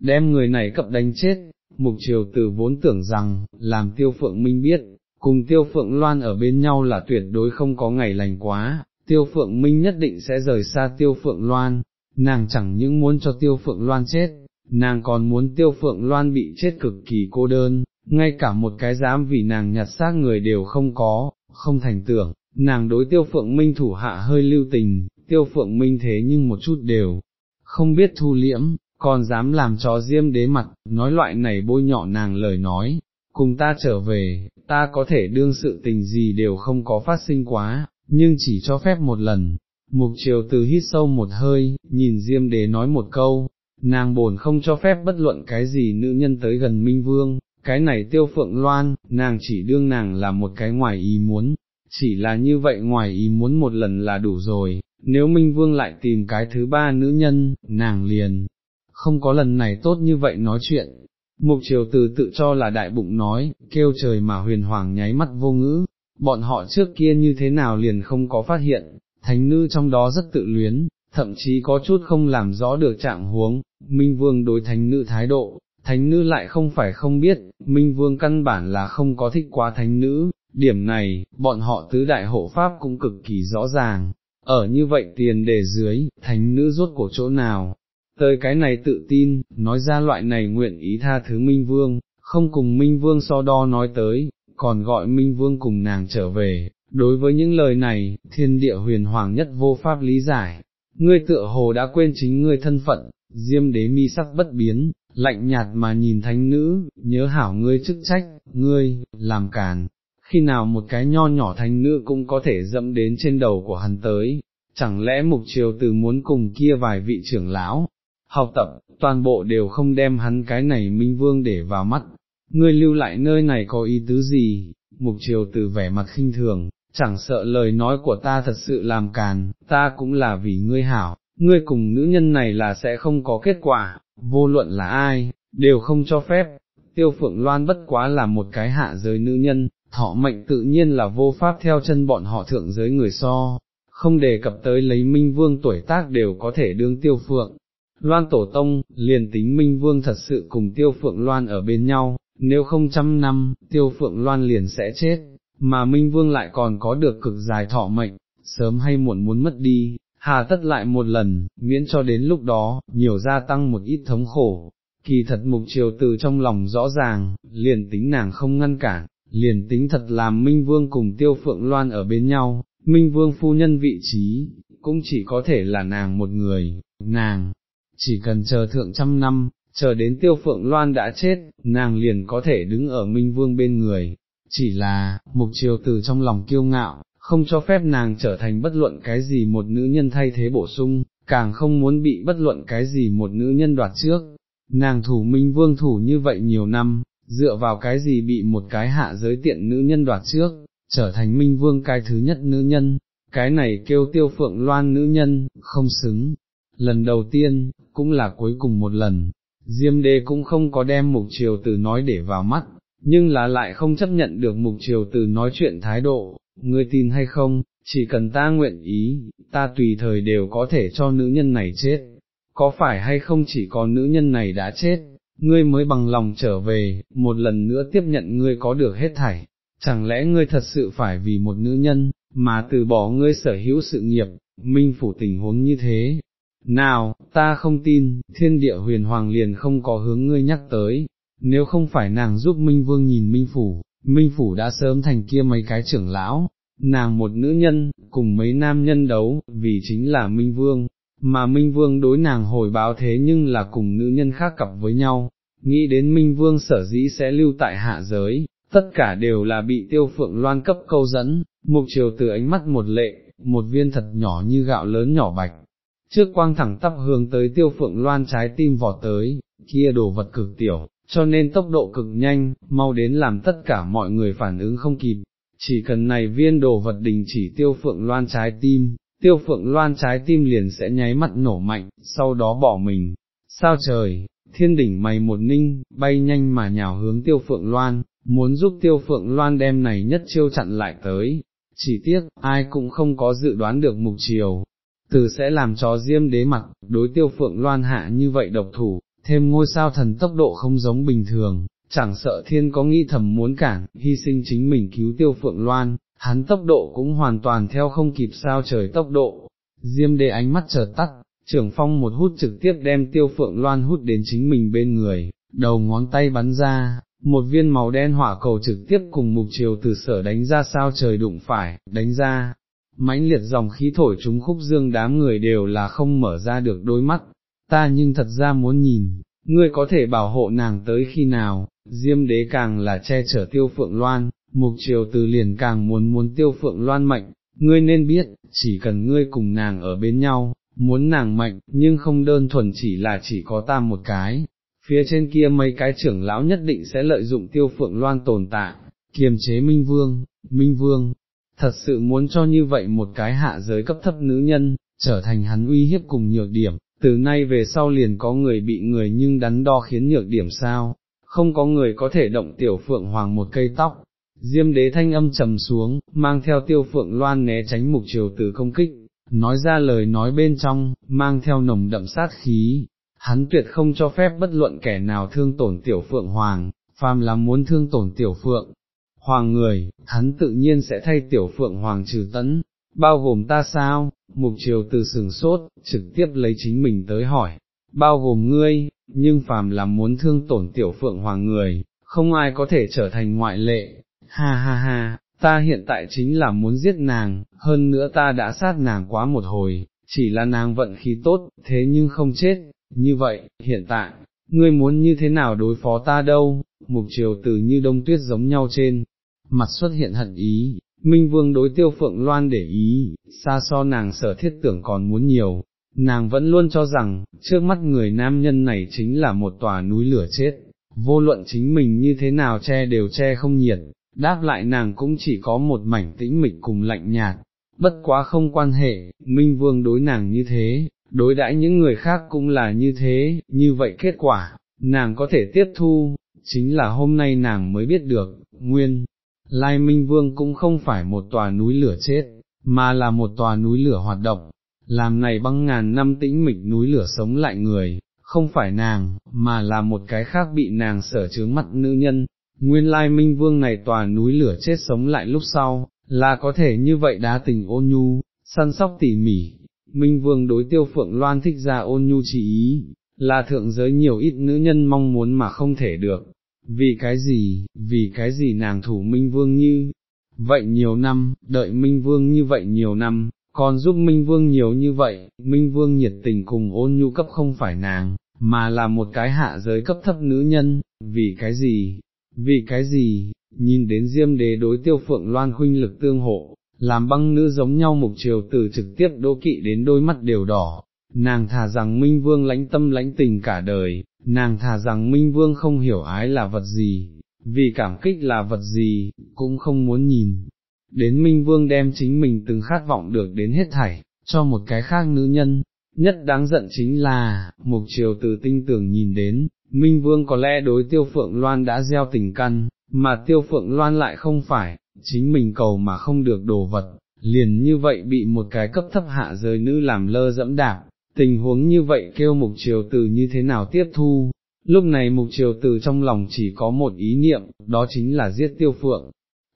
đem người này cập đánh chết, mục triều từ vốn tưởng rằng, làm tiêu phượng minh biết, cùng tiêu phượng loan ở bên nhau là tuyệt đối không có ngày lành quá, tiêu phượng minh nhất định sẽ rời xa tiêu phượng loan, nàng chẳng những muốn cho tiêu phượng loan chết, nàng còn muốn tiêu phượng loan bị chết cực kỳ cô đơn, ngay cả một cái dám vì nàng nhặt xác người đều không có, không thành tưởng, nàng đối tiêu phượng minh thủ hạ hơi lưu tình, tiêu phượng minh thế nhưng một chút đều, không biết thu liễm, còn dám làm chó diêm đế mặt, nói loại này bôi nhọ nàng lời nói, cùng ta trở về, ta có thể đương sự tình gì đều không có phát sinh quá, nhưng chỉ cho phép một lần. Mục triều từ hít sâu một hơi, nhìn diêm đế nói một câu, nàng bổn không cho phép bất luận cái gì nữ nhân tới gần Minh Vương, cái này tiêu phượng loan, nàng chỉ đương nàng là một cái ngoài ý muốn, chỉ là như vậy ngoài ý muốn một lần là đủ rồi, nếu Minh Vương lại tìm cái thứ ba nữ nhân, nàng liền, không có lần này tốt như vậy nói chuyện. Mục triều từ tự cho là đại bụng nói, kêu trời mà huyền hoàng nháy mắt vô ngữ, bọn họ trước kia như thế nào liền không có phát hiện, thánh nữ trong đó rất tự luyến, thậm chí có chút không làm rõ được trạng huống, Minh Vương đối thánh nữ thái độ, thánh nữ lại không phải không biết, Minh Vương căn bản là không có thích quá thánh nữ, điểm này, bọn họ tứ đại hộ pháp cũng cực kỳ rõ ràng, ở như vậy tiền đề dưới, thánh nữ rốt của chỗ nào, tới cái này tự tin, nói ra loại này nguyện ý tha thứ Minh Vương, không cùng Minh Vương so đo nói tới, còn gọi Minh Vương cùng nàng trở về, đối với những lời này, thiên địa huyền hoàng nhất vô pháp lý giải, ngươi tựa hồ đã quên chính ngươi thân phận, diêm đế mi sắc bất biến, lạnh nhạt mà nhìn thánh nữ, nhớ hảo ngươi chức trách, ngươi, làm càn, khi nào một cái nho nhỏ thánh nữ cũng có thể dẫm đến trên đầu của hắn tới, chẳng lẽ mục triều từ muốn cùng kia vài vị trưởng lão, học tập, toàn bộ đều không đem hắn cái này minh vương để vào mắt, ngươi lưu lại nơi này có ý tứ gì, mục triều từ vẻ mặt khinh thường, chẳng sợ lời nói của ta thật sự làm càn, ta cũng là vì ngươi hảo, ngươi cùng nữ nhân này là sẽ không có kết quả, vô luận là ai, đều không cho phép, tiêu phượng loan bất quá là một cái hạ giới nữ nhân, thọ mệnh tự nhiên là vô pháp theo chân bọn họ thượng giới người so, không đề cập tới lấy minh vương tuổi tác đều có thể đương tiêu phượng. Loan tổ tông, liền tính minh vương thật sự cùng tiêu phượng loan ở bên nhau, nếu không trăm năm, tiêu phượng loan liền sẽ chết, mà minh vương lại còn có được cực dài thọ mệnh, sớm hay muộn muốn mất đi, hà tất lại một lần, miễn cho đến lúc đó, nhiều gia tăng một ít thống khổ. Kỳ thật mục triều từ trong lòng rõ ràng, liền tính nàng không ngăn cản, liền tính thật làm Minh Vương cùng Tiêu Phượng Loan ở bên nhau, Minh Vương phu nhân vị trí, cũng chỉ có thể là nàng một người, nàng, chỉ cần chờ thượng trăm năm, chờ đến Tiêu Phượng Loan đã chết, nàng liền có thể đứng ở Minh Vương bên người, chỉ là, mục triều từ trong lòng kiêu ngạo, không cho phép nàng trở thành bất luận cái gì một nữ nhân thay thế bổ sung, càng không muốn bị bất luận cái gì một nữ nhân đoạt trước. Nàng thủ minh vương thủ như vậy nhiều năm, dựa vào cái gì bị một cái hạ giới tiện nữ nhân đoạt trước, trở thành minh vương cái thứ nhất nữ nhân, cái này kêu tiêu phượng loan nữ nhân, không xứng. Lần đầu tiên, cũng là cuối cùng một lần, Diêm đế cũng không có đem mục triều từ nói để vào mắt, nhưng là lại không chấp nhận được mục triều từ nói chuyện thái độ, ngươi tin hay không, chỉ cần ta nguyện ý, ta tùy thời đều có thể cho nữ nhân này chết, có phải hay không chỉ có nữ nhân này đã chết, ngươi mới bằng lòng trở về, một lần nữa tiếp nhận ngươi có được hết thảy, chẳng lẽ ngươi thật sự phải vì một nữ nhân, mà từ bỏ ngươi sở hữu sự nghiệp, minh phủ tình huống như thế. Nào, ta không tin, thiên địa huyền hoàng liền không có hướng ngươi nhắc tới, nếu không phải nàng giúp Minh Vương nhìn Minh Phủ, Minh Phủ đã sớm thành kia mấy cái trưởng lão, nàng một nữ nhân, cùng mấy nam nhân đấu, vì chính là Minh Vương, mà Minh Vương đối nàng hồi báo thế nhưng là cùng nữ nhân khác cặp với nhau, nghĩ đến Minh Vương sở dĩ sẽ lưu tại hạ giới, tất cả đều là bị tiêu phượng loan cấp câu dẫn, mục chiều từ ánh mắt một lệ, một viên thật nhỏ như gạo lớn nhỏ bạch. Trước quang thẳng tắp hướng tới tiêu phượng loan trái tim vọt tới, kia đồ vật cực tiểu, cho nên tốc độ cực nhanh, mau đến làm tất cả mọi người phản ứng không kịp, chỉ cần này viên đồ vật đình chỉ tiêu phượng loan trái tim, tiêu phượng loan trái tim liền sẽ nháy mắt nổ mạnh, sau đó bỏ mình. Sao trời, thiên đỉnh mày một ninh, bay nhanh mà nhào hướng tiêu phượng loan, muốn giúp tiêu phượng loan đem này nhất chiêu chặn lại tới, chỉ tiếc, ai cũng không có dự đoán được mục chiều, từ sẽ làm cho diêm đế mặt, đối tiêu phượng loan hạ như vậy độc thủ, thêm ngôi sao thần tốc độ không giống bình thường, chẳng sợ thiên có nghĩ thầm muốn cản, hy sinh chính mình cứu tiêu phượng loan, hắn tốc độ cũng hoàn toàn theo không kịp sao trời tốc độ, diêm đế ánh mắt chợt tắt, trưởng phong một hút trực tiếp đem tiêu phượng loan hút đến chính mình bên người, đầu ngón tay bắn ra, một viên màu đen hỏa cầu trực tiếp cùng mục chiều từ sở đánh ra sao trời đụng phải, đánh ra, mãnh liệt dòng khí thổi chúng khúc dương đám người đều là không mở ra được đôi mắt, ta nhưng thật ra muốn nhìn, ngươi có thể bảo hộ nàng tới khi nào, diêm đế càng là che chở tiêu phượng loan, mục triều từ liền càng muốn muốn tiêu phượng loan mạnh. Ngươi nên biết, chỉ cần ngươi cùng nàng ở bên nhau, muốn nàng mạnh nhưng không đơn thuần chỉ là chỉ có ta một cái, phía trên kia mấy cái trưởng lão nhất định sẽ lợi dụng tiêu phượng loan tồn tại, kiềm chế Minh Vương, Minh Vương, thật sự muốn cho như vậy một cái hạ giới cấp thấp nữ nhân, trở thành hắn uy hiếp cùng nhược điểm, từ nay về sau liền có người bị người nhưng đắn đo khiến nhược điểm sao, không có người có thể động tiểu phượng hoàng một cây tóc. Diêm đế thanh âm trầm xuống, mang theo tiêu phượng loan né tránh mục triều từ công kích, nói ra lời nói bên trong, mang theo nồng đậm sát khí, hắn tuyệt không cho phép bất luận kẻ nào thương tổn tiểu phượng hoàng, phàm là muốn thương tổn tiểu phượng. Hoàng người, hắn tự nhiên sẽ thay tiểu phượng hoàng trừ tấn, bao gồm ta sao, mục triều từ sừng sốt, trực tiếp lấy chính mình tới hỏi, bao gồm ngươi, nhưng phàm là muốn thương tổn tiểu phượng hoàng người, không ai có thể trở thành ngoại lệ, ha ha ha, ta hiện tại chính là muốn giết nàng, hơn nữa ta đã sát nàng quá một hồi, chỉ là nàng vận khí tốt, thế nhưng không chết, như vậy, hiện tại, ngươi muốn như thế nào đối phó ta đâu, mục triều từ như đông tuyết giống nhau trên, mặt xuất hiện hận ý, Minh Vương đối tiêu phượng loan để ý, xa so nàng sở thiết tưởng còn muốn nhiều, nàng vẫn luôn cho rằng, trước mắt người nam nhân này chính là một tòa núi lửa chết, vô luận chính mình như thế nào che đều che không nhiệt, đáp lại nàng cũng chỉ có một mảnh tĩnh mịch cùng lạnh nhạt, bất quá không quan hệ, Minh Vương đối nàng như thế, đối đãi những người khác cũng là như thế, như vậy kết quả, nàng có thể tiếp thu, chính là hôm nay nàng mới biết được, nguyên, Lai Minh Vương cũng không phải một tòa núi lửa chết, mà là một tòa núi lửa hoạt động, làm này băng ngàn năm tĩnh mịch núi lửa sống lại người, không phải nàng, mà là một cái khác bị nàng sở chướng mắt nữ nhân, nguyên lai minh vương này tòa núi lửa chết sống lại lúc sau, là có thể như vậy đá tình ôn nhu, săn sóc tỉ mỉ, minh vương đối tiêu phượng loan thích ra ôn nhu chỉ ý, là thượng giới nhiều ít nữ nhân mong muốn mà không thể được, vì cái gì, vì cái gì nàng thủ minh vương như, vậy nhiều năm, đợi minh vương như vậy nhiều năm, còn giúp minh vương nhiều như vậy, minh vương nhiệt tình cùng ôn nhu cấp không phải nàng, mà là một cái hạ giới cấp thấp nữ nhân, vì cái gì, vì cái gì, nhìn đến diêm đế đối tiêu phượng loan khuynh lực tương hộ, làm băng nữ giống nhau mục chiều từ trực tiếp đỗ kỵ đến đôi mắt đều đỏ, nàng thà rằng minh vương lãnh tâm lãnh tình cả đời, nàng thà rằng minh vương không hiểu ái là vật gì, vì cảm kích là vật gì, cũng không muốn nhìn. Đến Minh Vương đem chính mình từng khát vọng được đến hết thảy, cho một cái khác nữ nhân, nhất đáng giận chính là, mục triều từ tinh tưởng nhìn đến, Minh Vương có lẽ đối tiêu phượng loan đã gieo tình căn, mà tiêu phượng loan lại không phải, chính mình cầu mà không được đồ vật, liền như vậy bị một cái cấp thấp hạ giới nữ làm lơ dẫm đạp, tình huống như vậy kêu mục triều từ như thế nào tiếp thu. Lúc này mục triều từ trong lòng chỉ có một ý niệm, đó chính là giết tiêu phượng.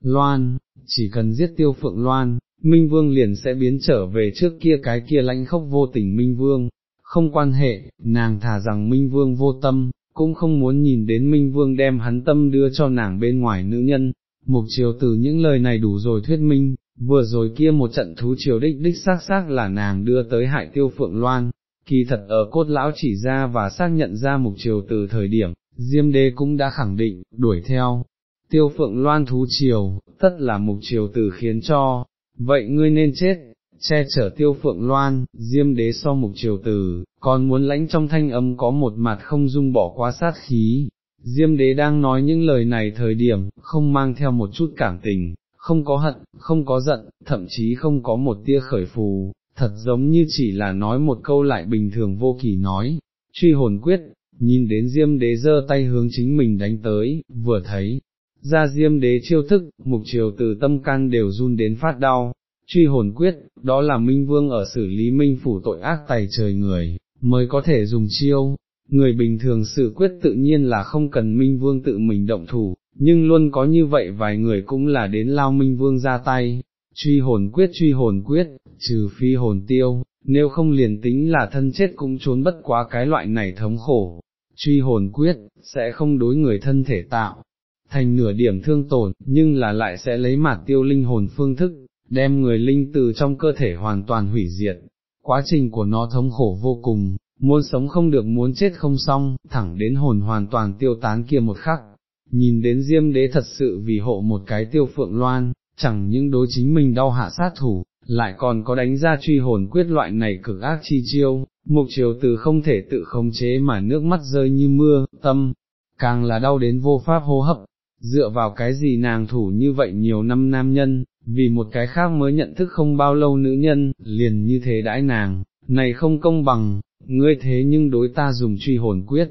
Loan, chỉ cần giết tiêu phượng loan, Minh Vương liền sẽ biến trở về trước kia cái kia lãnh khốc vô tình Minh Vương, không quan hệ, nàng thả rằng Minh Vương vô tâm, cũng không muốn nhìn đến Minh Vương đem hắn tâm đưa cho nàng bên ngoài nữ nhân, mục chiều từ những lời này đủ rồi thuyết minh, vừa rồi kia một trận thú chiều đích đích xác xác là nàng đưa tới hại tiêu phượng loan, kỳ thật ở cốt lão chỉ ra và xác nhận ra mục chiều từ thời điểm, Diêm Đế cũng đã khẳng định, đuổi theo, tiêu phượng loan thú chiều, tất là mục chiều từ khiến cho, vậy ngươi nên chết, che chở tiêu phượng loan, diêm đế so mục triều tử, còn muốn lãnh trong thanh âm có một mặt không dung bỏ qua sát khí. Diêm đế đang nói những lời này thời điểm, không mang theo một chút cảm tình, không có hận, không có giận, thậm chí không có một tia khởi phù, thật giống như chỉ là nói một câu lại bình thường vô kỳ nói, truy hồn quyết, nhìn đến diêm đế giơ tay hướng chính mình đánh tới, vừa thấy, ra diêm đế chiêu thức, mục triều từ tâm can đều run đến phát đau, truy hồn quyết, đó là Minh Vương ở xử lý Minh phủ tội ác tài trời người, mới có thể dùng chiêu, người bình thường sự quyết tự nhiên là không cần Minh Vương tự mình động thủ, nhưng luôn có như vậy vài người cũng là đến lao Minh Vương ra tay, truy hồn quyết truy hồn quyết, trừ phi hồn tiêu, nếu không liền tính là thân chết cũng trốn bất quá cái loại này thống khổ, truy hồn quyết, sẽ không đối người thân thể tạo. Thành nửa điểm thương tổn, nhưng là lại sẽ lấy mặt tiêu linh hồn phương thức, đem người linh từ trong cơ thể hoàn toàn hủy diệt, quá trình của nó thống khổ vô cùng, muốn sống không được muốn chết không xong, thẳng đến hồn hoàn toàn tiêu tán kia một khắc, nhìn đến diêm đế thật sự vì hộ một cái tiêu phượng loan, chẳng những đối chính mình đau hạ sát thủ, lại còn có đánh ra truy hồn quyết loại này cực ác chi chiêu, mục chiều từ không thể tự khống chế mà nước mắt rơi như mưa, tâm, càng là đau đến vô pháp hô hấp, dựa vào cái gì nàng thủ như vậy nhiều năm nam nhân, vì một cái khác mới nhận thức không bao lâu nữ nhân, liền như thế đãi nàng, này không công bằng, ngươi thế nhưng đối ta dùng truy hồn quyết.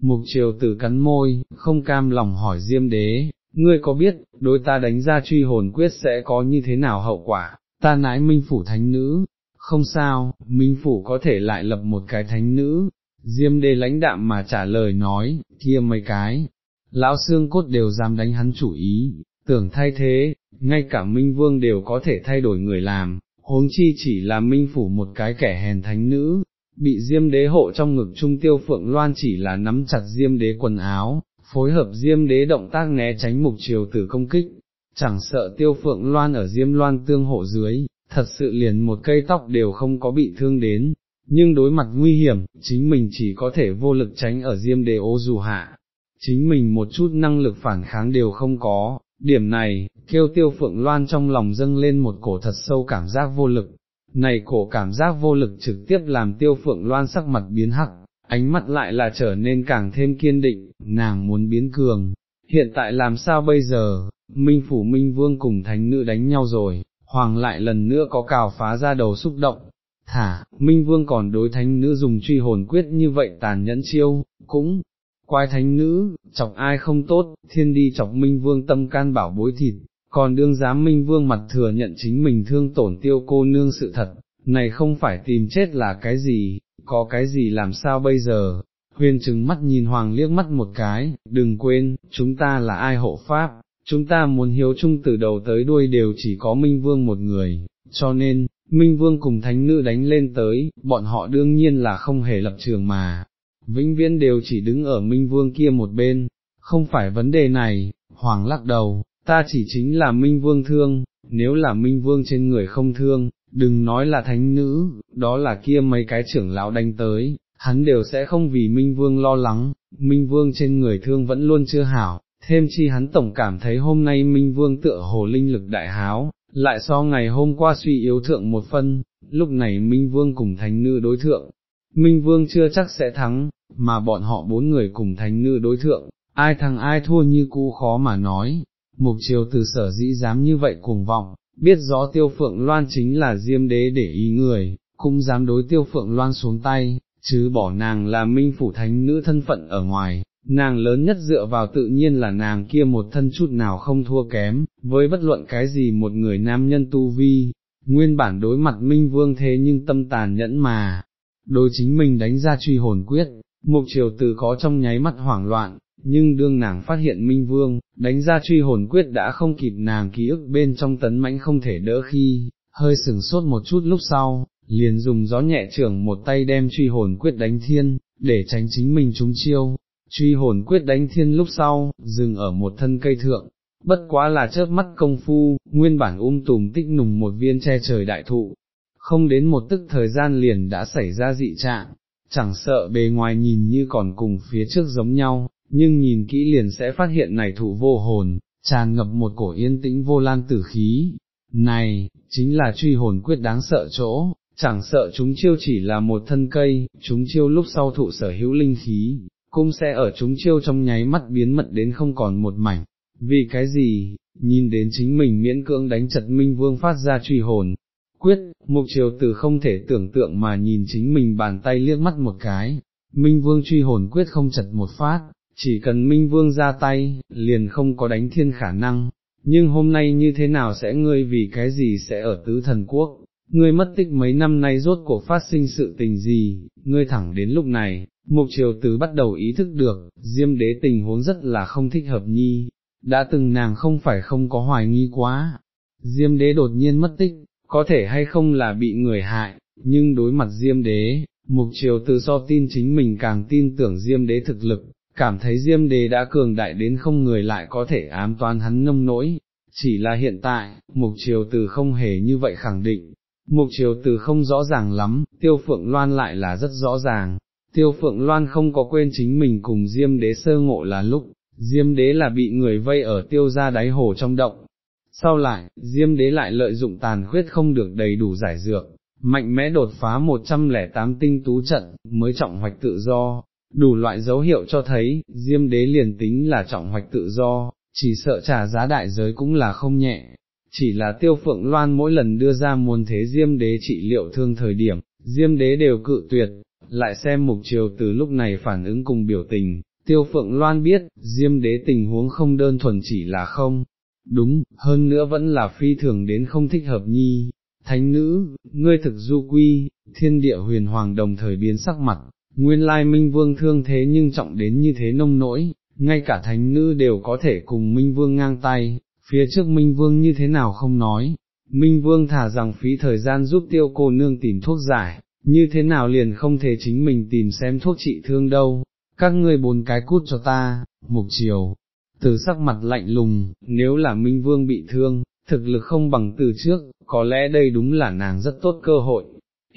Mục triều tử cắn môi, không cam lòng hỏi diêm đế, ngươi có biết, đối ta đánh ra truy hồn quyết sẽ có như thế nào hậu quả, ta nãi minh phủ thánh nữ, không sao, minh phủ có thể lại lập một cái thánh nữ, diêm đế lãnh đạm mà trả lời nói, kia mấy cái, lão xương cốt đều dám đánh hắn chủ ý, tưởng thay thế, ngay cả Minh Vương đều có thể thay đổi người làm, huống chi chỉ là Minh Phủ một cái kẻ hèn thánh nữ, bị Diêm Đế hộ trong ngực Trung Tiêu Phượng Loan chỉ là nắm chặt Diêm Đế quần áo, phối hợp Diêm Đế động tác né tránh mục triều tử công kích, chẳng sợ Tiêu Phượng Loan ở Diêm Loan tương hộ dưới, thật sự liền một cây tóc đều không có bị thương đến. Nhưng đối mặt nguy hiểm, chính mình chỉ có thể vô lực tránh ở diêm đế ô dù hạ, chính mình một chút năng lực phản kháng đều không có, điểm này, kêu tiêu phượng loan trong lòng dâng lên một cổ thật sâu cảm giác vô lực, này cổ cảm giác vô lực trực tiếp làm tiêu phượng loan sắc mặt biến hắc, ánh mắt lại là trở nên càng thêm kiên định, nàng muốn biến cường, hiện tại làm sao bây giờ, Minh Phủ Minh Vương cùng thánh nữ đánh nhau rồi, Hoàng lại lần nữa có cào phá ra đầu xúc động, thả, Minh Vương còn đối thánh nữ dùng truy hồn quyết như vậy tàn nhẫn chiêu, cũng, quái thánh nữ, chọc ai không tốt, thiên đi chọc Minh Vương tâm can bảo bối thịt, còn đương giám Minh Vương mặt thừa nhận chính mình thương tổn tiêu cô nương sự thật, này không phải tìm chết là cái gì, có cái gì làm sao bây giờ, huyền trừng mắt nhìn Hoàng liếc mắt một cái, đừng quên, chúng ta là ai hộ pháp, chúng ta muốn hiếu chung từ đầu tới đuôi đều chỉ có Minh Vương một người, cho nên, Minh Vương cùng Thánh Nữ đánh lên tới, bọn họ đương nhiên là không hề lập trường mà, vĩnh viễn đều chỉ đứng ở Minh Vương kia một bên, không phải vấn đề này, Hoàng lắc đầu, ta chỉ chính là Minh Vương thương, nếu là Minh Vương trên người không thương, đừng nói là Thánh Nữ, đó là kia mấy cái trưởng lão đánh tới, hắn đều sẽ không vì Minh Vương lo lắng, Minh Vương trên người thương vẫn luôn chưa hảo, thêm chi hắn tổng cảm thấy hôm nay Minh Vương tựa hồ linh lực đại háo, lại so ngày hôm qua suy yếu thượng một phân, lúc này Minh Vương cùng Thánh Nữ đối thượng, Minh Vương chưa chắc sẽ thắng, mà bọn họ bốn người cùng Thánh Nữ đối thượng, ai thắng ai thua như cũ khó mà nói, mục triều từ sở dĩ dám như vậy cuồng vọng, biết rõ tiêu phượng loan chính là diêm đế để ý người, cũng dám đối tiêu phượng loan xuống tay, chứ bỏ nàng là minh phủ thánh nữ thân phận ở ngoài, nàng lớn nhất dựa vào tự nhiên là nàng kia một thân chút nào không thua kém, với bất luận cái gì một người nam nhân tu vi, nguyên bản đối mặt minh vương thế nhưng tâm tàn nhẫn mà, đối chính mình đánh ra truy hồn quyết, mục triều từ có trong nháy mắt hoảng loạn, nhưng đương nàng phát hiện minh vương, đánh ra truy hồn quyết đã không kịp nàng ký ức bên trong tấn mãnh không thể đỡ khi, hơi sừng sốt một chút lúc sau, liền dùng gió nhẹ trưởng một tay đem truy hồn quyết đánh thiên, để tránh chính mình trúng chiêu, truy hồn quyết đánh thiên lúc sau, dừng ở một thân cây thượng, bất quá là chớp mắt công phu, nguyên bản um tùm tích nùng một viên che trời đại thụ, không đến một tức thời gian liền đã xảy ra dị trạng, chẳng sợ bề ngoài nhìn như còn cùng phía trước giống nhau, nhưng nhìn kỹ liền sẽ phát hiện này thụ vô hồn, tràn ngập một cổ yên tĩnh vô lan tử khí. Này, chính là truy hồn quyết đáng sợ chỗ, chẳng sợ chúng chiêu chỉ là một thân cây, chúng chiêu lúc sau thụ sở hữu linh khí, cũng sẽ ở chúng chiêu trong nháy mắt biến mật đến không còn một mảnh. Vì cái gì, nhìn đến chính mình miễn cưỡng đánh chật minh vương phát ra truy hồn, quyết, mục triều tử không thể tưởng tượng mà nhìn chính mình bàn tay liếc mắt một cái, minh vương truy hồn quyết không chật một phát, chỉ cần minh vương ra tay, liền không có đánh thiên khả năng, nhưng hôm nay như thế nào sẽ ngươi vì cái gì sẽ ở tứ thần quốc, ngươi mất tích mấy năm nay rốt cuộc phát sinh sự tình gì, ngươi thẳng đến lúc này, mục triều tứ bắt đầu ý thức được, diêm đế tình huống rất là không thích hợp nhi, đã từng nàng không phải không có hoài nghi quá, diêm đế đột nhiên mất tích, có thể hay không là bị người hại, nhưng đối mặt diêm đế, mục triều từ so tin chính mình càng tin tưởng diêm đế thực lực, cảm thấy diêm đế đã cường đại đến không người lại có thể ám toán hắn nông nỗi, chỉ là hiện tại, mục triều từ không hề như vậy khẳng định, mục triều từ không rõ ràng lắm, tiêu phượng loan lại là rất rõ ràng, tiêu phượng loan không có quên chính mình cùng diêm đế sơ ngộ là lúc, diêm đế là bị người vây ở tiêu ra đáy hồ trong động. Sau lại, Diêm đế lại lợi dụng tàn khuyết không được đầy đủ giải dược, mạnh mẽ đột phá 108 tinh tú trận, mới trọng hoạch tự do, đủ loại dấu hiệu cho thấy, Diêm đế liền tính là trọng hoạch tự do, chỉ sợ trả giá đại giới cũng là không nhẹ, chỉ là tiêu phượng loan mỗi lần đưa ra muôn thế Diêm đế trị liệu thương thời điểm, Diêm đế đều cự tuyệt, lại xem mục chiều từ lúc này phản ứng cùng biểu tình, tiêu phượng loan biết, Diêm đế tình huống không đơn thuần chỉ là không. Đúng, hơn nữa vẫn là phi thường đến không thích hợp nhi, thánh nữ, ngươi thực du quy, thiên địa huyền hoàng đồng thời biến sắc mặt, nguyên lai minh vương thương thế nhưng trọng đến như thế nông nỗi, ngay cả thánh nữ đều có thể cùng minh vương ngang tay, phía trước minh vương như thế nào không nói, minh vương thả rằng phí thời gian giúp tiêu cô nương tìm thuốc giải, như thế nào liền không thể chính mình tìm xem thuốc trị thương đâu, các ngươi bốn cái cút cho ta, mục chiều. Từ sắc mặt lạnh lùng, nếu là Minh Vương bị thương, thực lực không bằng từ trước, có lẽ đây đúng là nàng rất tốt cơ hội,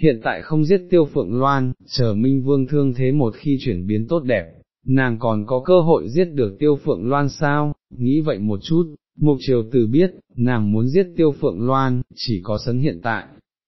hiện tại không giết tiêu phượng loan, chờ Minh Vương thương thế một khi chuyển biến tốt đẹp, nàng còn có cơ hội giết được tiêu phượng loan sao, nghĩ vậy một chút, Mục triều tử biết, nàng muốn giết tiêu phượng loan, chỉ có sấn hiện tại.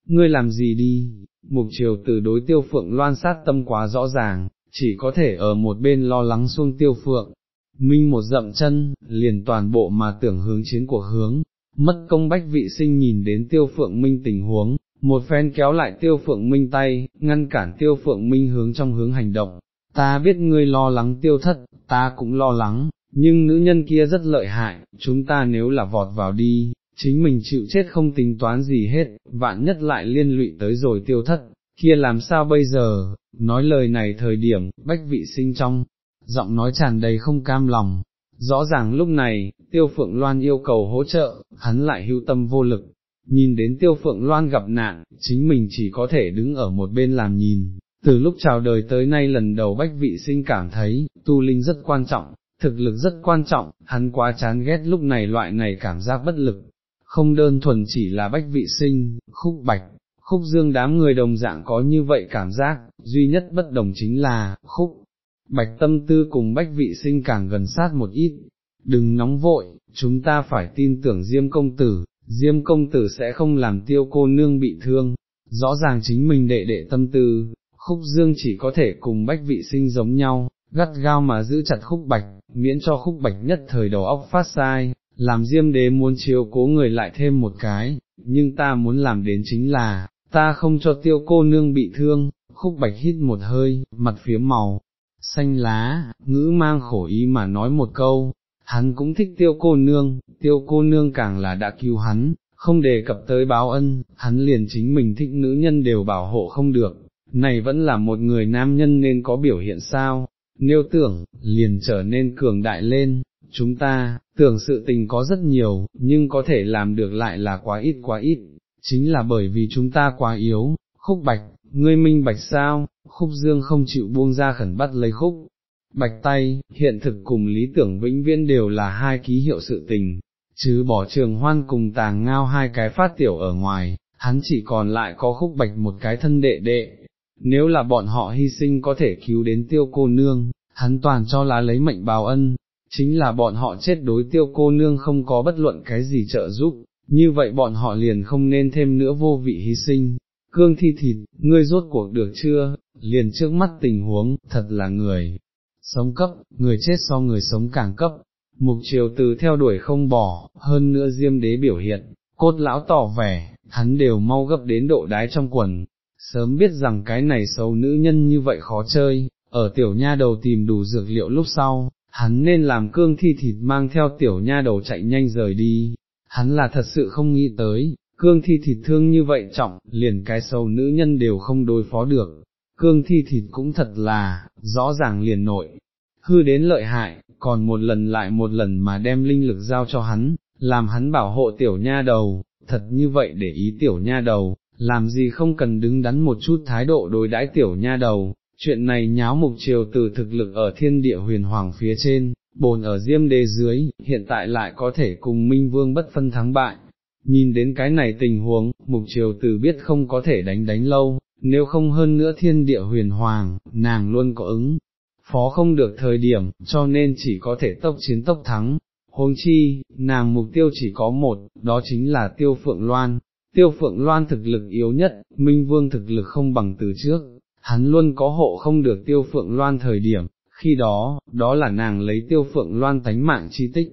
Ngươi làm gì đi? Mục triều tử đối tiêu phượng loan sát tâm quá rõ ràng, chỉ có thể ở một bên lo lắng xuông tiêu phượng. Minh một dậm chân, liền toàn bộ mà tưởng hướng chiến của hướng, mất công bách vị sinh nhìn đến tiêu phượng minh tình huống, một phen kéo lại tiêu phượng minh tay, ngăn cản tiêu phượng minh hướng trong hướng hành động. Ta biết ngươi lo lắng tiêu thất, ta cũng lo lắng, nhưng nữ nhân kia rất lợi hại, chúng ta nếu là vọt vào đi, chính mình chịu chết không tính toán gì hết, vạn nhất lại liên lụy tới rồi tiêu thất, kia làm sao bây giờ, nói lời này thời điểm, bách vị sinh trong, giọng nói tràn đầy không cam lòng, rõ ràng lúc này, tiêu phượng loan yêu cầu hỗ trợ, hắn lại hưu tâm vô lực, nhìn đến tiêu phượng loan gặp nạn, chính mình chỉ có thể đứng ở một bên làm nhìn, từ lúc chào đời tới nay lần đầu bách vị sinh cảm thấy, tu linh rất quan trọng, thực lực rất quan trọng, hắn quá chán ghét lúc này loại này cảm giác bất lực, không đơn thuần chỉ là bách vị sinh, khúc bạch, khúc dương đám người đồng dạng có như vậy cảm giác, duy nhất bất đồng chính là, khúc, bạch tâm tư cùng bách vị sinh càng gần sát một ít, đừng nóng vội, chúng ta phải tin tưởng Diêm công tử, Diêm công tử sẽ không làm tiêu cô nương bị thương, rõ ràng chính mình đệ đệ tâm tư, khúc dương chỉ có thể cùng bách vị sinh giống nhau, gắt gao mà giữ chặt khúc bạch, miễn cho khúc bạch nhất thời đầu óc phát sai, làm diêm đế muốn chiếu cố người lại thêm một cái, nhưng ta muốn làm đến chính là, ta không cho tiêu cô nương bị thương, khúc bạch hít một hơi, mặt phía màu, xanh lá, ngữ mang khổ ý mà nói một câu, hắn cũng thích tiêu cô nương, tiêu cô nương càng là đã cứu hắn, không đề cập tới báo ân, hắn liền chính mình thích nữ nhân đều bảo hộ không được, này vẫn là một người nam nhân nên có biểu hiện sao, nếu tưởng, liền trở nên cường đại lên, chúng ta, tưởng sự tình có rất nhiều, nhưng có thể làm được lại là quá ít quá ít, chính là bởi vì chúng ta quá yếu, khúc bạch, ngươi minh bạch sao, khúc dương không chịu buông ra khẩn bắt lấy khúc. Bạch tay, hiện thực cùng lý tưởng vĩnh viễn đều là hai ký hiệu sự tình, chứ bỏ trường hoan cùng tàng ngao hai cái phát tiểu ở ngoài, hắn chỉ còn lại có khúc bạch một cái thân đệ đệ, nếu là bọn họ hy sinh có thể cứu đến tiêu cô nương, hắn toàn cho lá lấy mệnh báo ân, chính là bọn họ chết đối tiêu cô nương không có bất luận cái gì trợ giúp, như vậy bọn họ liền không nên thêm nữa vô vị hy sinh. Cương thi thịt, ngươi rốt cuộc được chưa, liền trước mắt tình huống, thật là người, sống cấp, người chết so người sống càng cấp, mục triều từ theo đuổi không bỏ, hơn nữa diêm đế biểu hiện, cốt lão tỏ vẻ, hắn đều mau gấp đến độ đái trong quần, sớm biết rằng cái này xấu nữ nhân như vậy khó chơi, ở tiểu nha đầu tìm đủ dược liệu lúc sau, hắn nên làm cương thi thịt mang theo tiểu nha đầu chạy nhanh rời đi, hắn là thật sự không nghĩ tới, cương thi thịt thương như vậy trọng, liền cái sâu nữ nhân đều không đối phó được, cương thi thịt cũng thật là, rõ ràng liền nội, hư đến lợi hại, còn một lần lại một lần mà đem linh lực giao cho hắn, làm hắn bảo hộ tiểu nha đầu, thật như vậy để ý tiểu nha đầu, làm gì không cần đứng đắn một chút thái độ đối đãi tiểu nha đầu, chuyện này nháo mục triều từ thực lực ở thiên địa huyền hoàng phía trên, bồn ở diêm đế dưới, hiện tại lại có thể cùng Minh Vương bất phân thắng bại. Nhìn đến cái này tình huống, mục triều từ biết không có thể đánh đánh lâu, nếu không hơn nữa thiên địa huyền hoàng, nàng luôn có ứng, phó không được thời điểm, cho nên chỉ có thể tốc chiến tốc thắng. Huống chi, nàng mục tiêu chỉ có một, đó chính là tiêu phượng loan, tiêu phượng loan thực lực yếu nhất, minh vương thực lực không bằng từ trước, hắn luôn có hộ không được tiêu phượng loan thời điểm, khi đó, đó là nàng lấy tiêu phượng loan tánh mạng chi tích.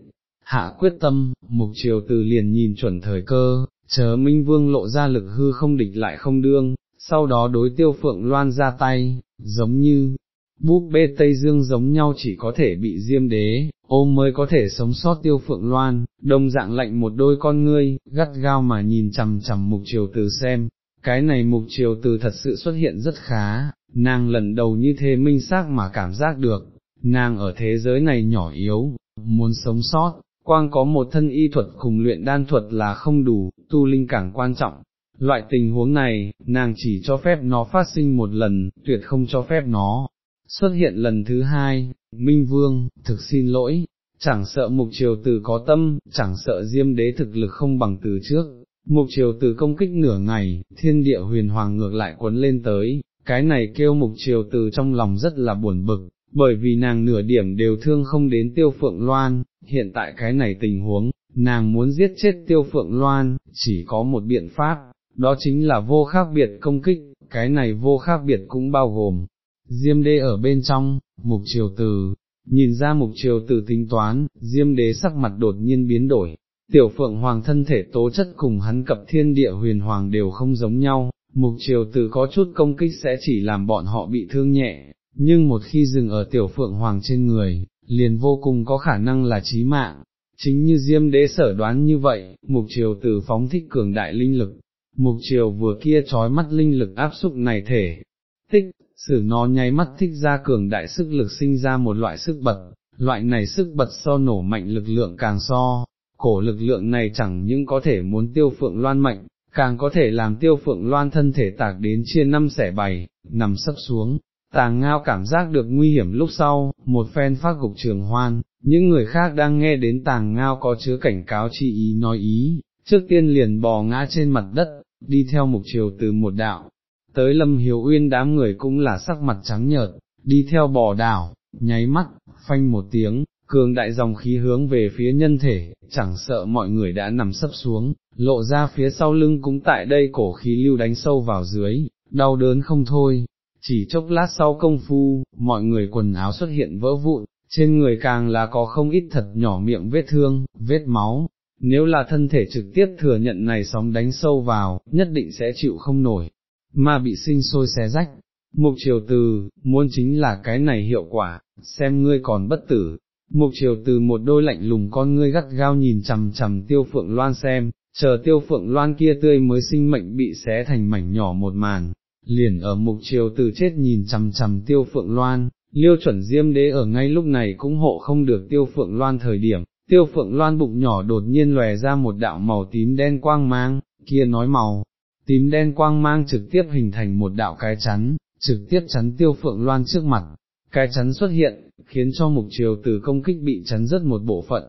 Hạ quyết tâm, mục triều từ liền nhìn chuẩn thời cơ, chờ Minh Vương lộ ra lực hư không địch lại không đương, sau đó đối tiêu phượng loan ra tay, giống như, búp bê Tây Dương giống nhau chỉ có thể bị diêm đế, ôm mới có thể sống sót tiêu phượng loan, đồng dạng lạnh một đôi con ngươi, gắt gao mà nhìn chằm chằm mục triều từ xem, cái này mục triều từ thật sự xuất hiện rất khá, nàng lần đầu như thế minh xác mà cảm giác được, nàng ở thế giới này nhỏ yếu, muốn sống sót, quang có một thân y thuật cùng luyện đan thuật là không đủ, tu linh càng quan trọng. Loại tình huống này, nàng chỉ cho phép nó phát sinh một lần, tuyệt không cho phép nó xuất hiện lần thứ hai, Minh Vương, thực xin lỗi, chẳng sợ mục triều tử có tâm, chẳng sợ diêm đế thực lực không bằng từ trước, Mục triều tử công kích nửa ngày, thiên địa huyền hoàng ngược lại quấn lên tới, cái này kêu mục triều tử trong lòng rất là buồn bực, bởi vì nàng nửa điểm đều thương không đến tiêu phượng loan, hiện tại cái này tình huống, nàng muốn giết chết tiêu phượng loan, chỉ có một biện pháp, đó chính là vô khác biệt công kích, cái này vô khác biệt cũng bao gồm, diêm đế ở bên trong, mục triều từ, nhìn ra mục triều từ tính toán, diêm đế sắc mặt đột nhiên biến đổi, tiểu phượng hoàng thân thể tố chất cùng hắn cập thiên địa huyền hoàng đều không giống nhau, mục triều từ có chút công kích sẽ chỉ làm bọn họ bị thương nhẹ, nhưng một khi dừng ở tiểu phượng hoàng trên người, liền vô cùng có khả năng là chí mạng. Chính như Diêm đế sở đoán như vậy, mục triều tử phóng thích cường đại linh lực, mục chiều vừa kia trói mắt linh lực áp xúc này thể, tích, sử nó nháy mắt thích ra cường đại sức lực sinh ra một loại sức bật, loại này sức bật so nổ mạnh lực lượng càng so, cổ lực lượng này chẳng những có thể muốn tiêu phượng loan mạnh, càng có thể làm tiêu phượng loan thân thể tạc đến chia năm xẻ bảy, nằm sấp xuống. Tàng ngao cảm giác được nguy hiểm lúc sau, một phen phát gục trường hoan, những người khác đang nghe đến tàng ngao có chứa cảnh cáo chi ý nói ý, trước tiên liền bò ngã trên mặt đất, đi theo mục chiều từ một đạo, tới lâm hiếu uyên đám người cũng là sắc mặt trắng nhợt, đi theo bò đảo, nháy mắt, phanh một tiếng, cường đại dòng khí hướng về phía nhân thể, chẳng sợ mọi người đã nằm sấp xuống, lộ ra phía sau lưng cũng tại đây cổ khí lưu đánh sâu vào dưới, đau đớn không thôi. Chỉ chốc lát sau công phu, mọi người quần áo xuất hiện vỡ vụn, trên người càng là có không ít thật nhỏ miệng vết thương, vết máu, nếu là thân thể trực tiếp thừa nhận này sóng đánh sâu vào, nhất định sẽ chịu không nổi, mà bị sinh sôi xé rách. Mục triều từ, muốn chính là cái này hiệu quả, xem ngươi còn bất tử. Mục triều từ một đôi lạnh lùng con ngươi gắt gao nhìn chằm chằm tiêu phượng loan xem, chờ tiêu phượng loan kia tươi mới sinh mệnh bị xé thành mảnh nhỏ một màn, liền ở mục triều từ chết nhìn chằm chằm tiêu phượng loan, liêu chuẩn diêm đế ở ngay lúc này cũng hộ không được tiêu phượng loan thời điểm, tiêu phượng loan bụng nhỏ đột nhiên lòe ra một đạo màu tím đen quang mang, kia nói màu, tím đen quang mang trực tiếp hình thành một đạo cái chắn, trực tiếp chắn tiêu phượng loan trước mặt, cái chắn xuất hiện, khiến cho mục triều từ công kích bị chắn rất một bộ phận.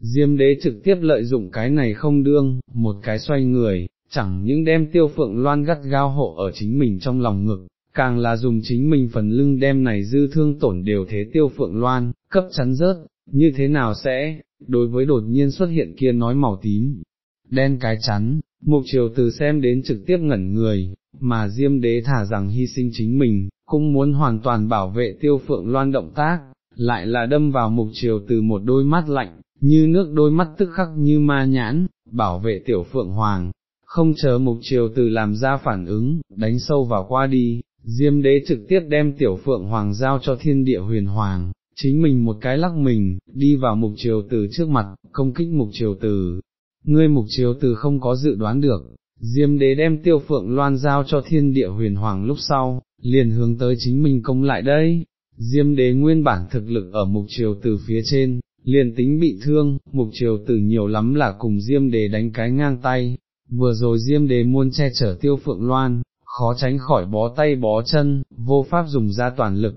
Diêm đế trực tiếp lợi dụng cái này không đương, một cái xoay người, chẳng những đem tiêu phượng loan gắt gao hộ ở chính mình trong lòng ngực, càng là dùng chính mình phần lưng đem này dư thương tổn đều thế tiêu phượng loan, cấp chắn rớt, như thế nào sẽ, đối với đột nhiên xuất hiện kia nói màu tím, đen cái chắn, mục triều từ xem đến trực tiếp ngẩn người, mà diêm đế thả rằng hy sinh chính mình, cũng muốn hoàn toàn bảo vệ tiêu phượng loan động tác, lại là đâm vào mục triều từ một đôi mắt lạnh, như nước đôi mắt tức khắc như ma nhãn, bảo vệ tiểu phượng hoàng, không chờ mục triều từ làm ra phản ứng, đánh sâu vào qua đi, diêm đế trực tiếp đem tiểu phượng hoàng giao cho thiên địa huyền hoàng, chính mình một cái lắc mình, đi vào mục triều từ trước mặt, công kích mục triều từ. Ngươi mục triều từ không có dự đoán được, Diêm đế đem tiêu phượng loan giao cho thiên địa huyền hoàng lúc sau, liền hướng tới chính mình công lại đây. Diêm đế nguyên bản thực lực ở mục triều từ phía trên, liền tính bị thương, mục triều từ nhiều lắm là cùng diêm đế đánh cái ngang tay. Vừa rồi diêm đế muôn che chở tiêu phượng loan, khó tránh khỏi bó tay bó chân, vô pháp dùng ra toàn lực,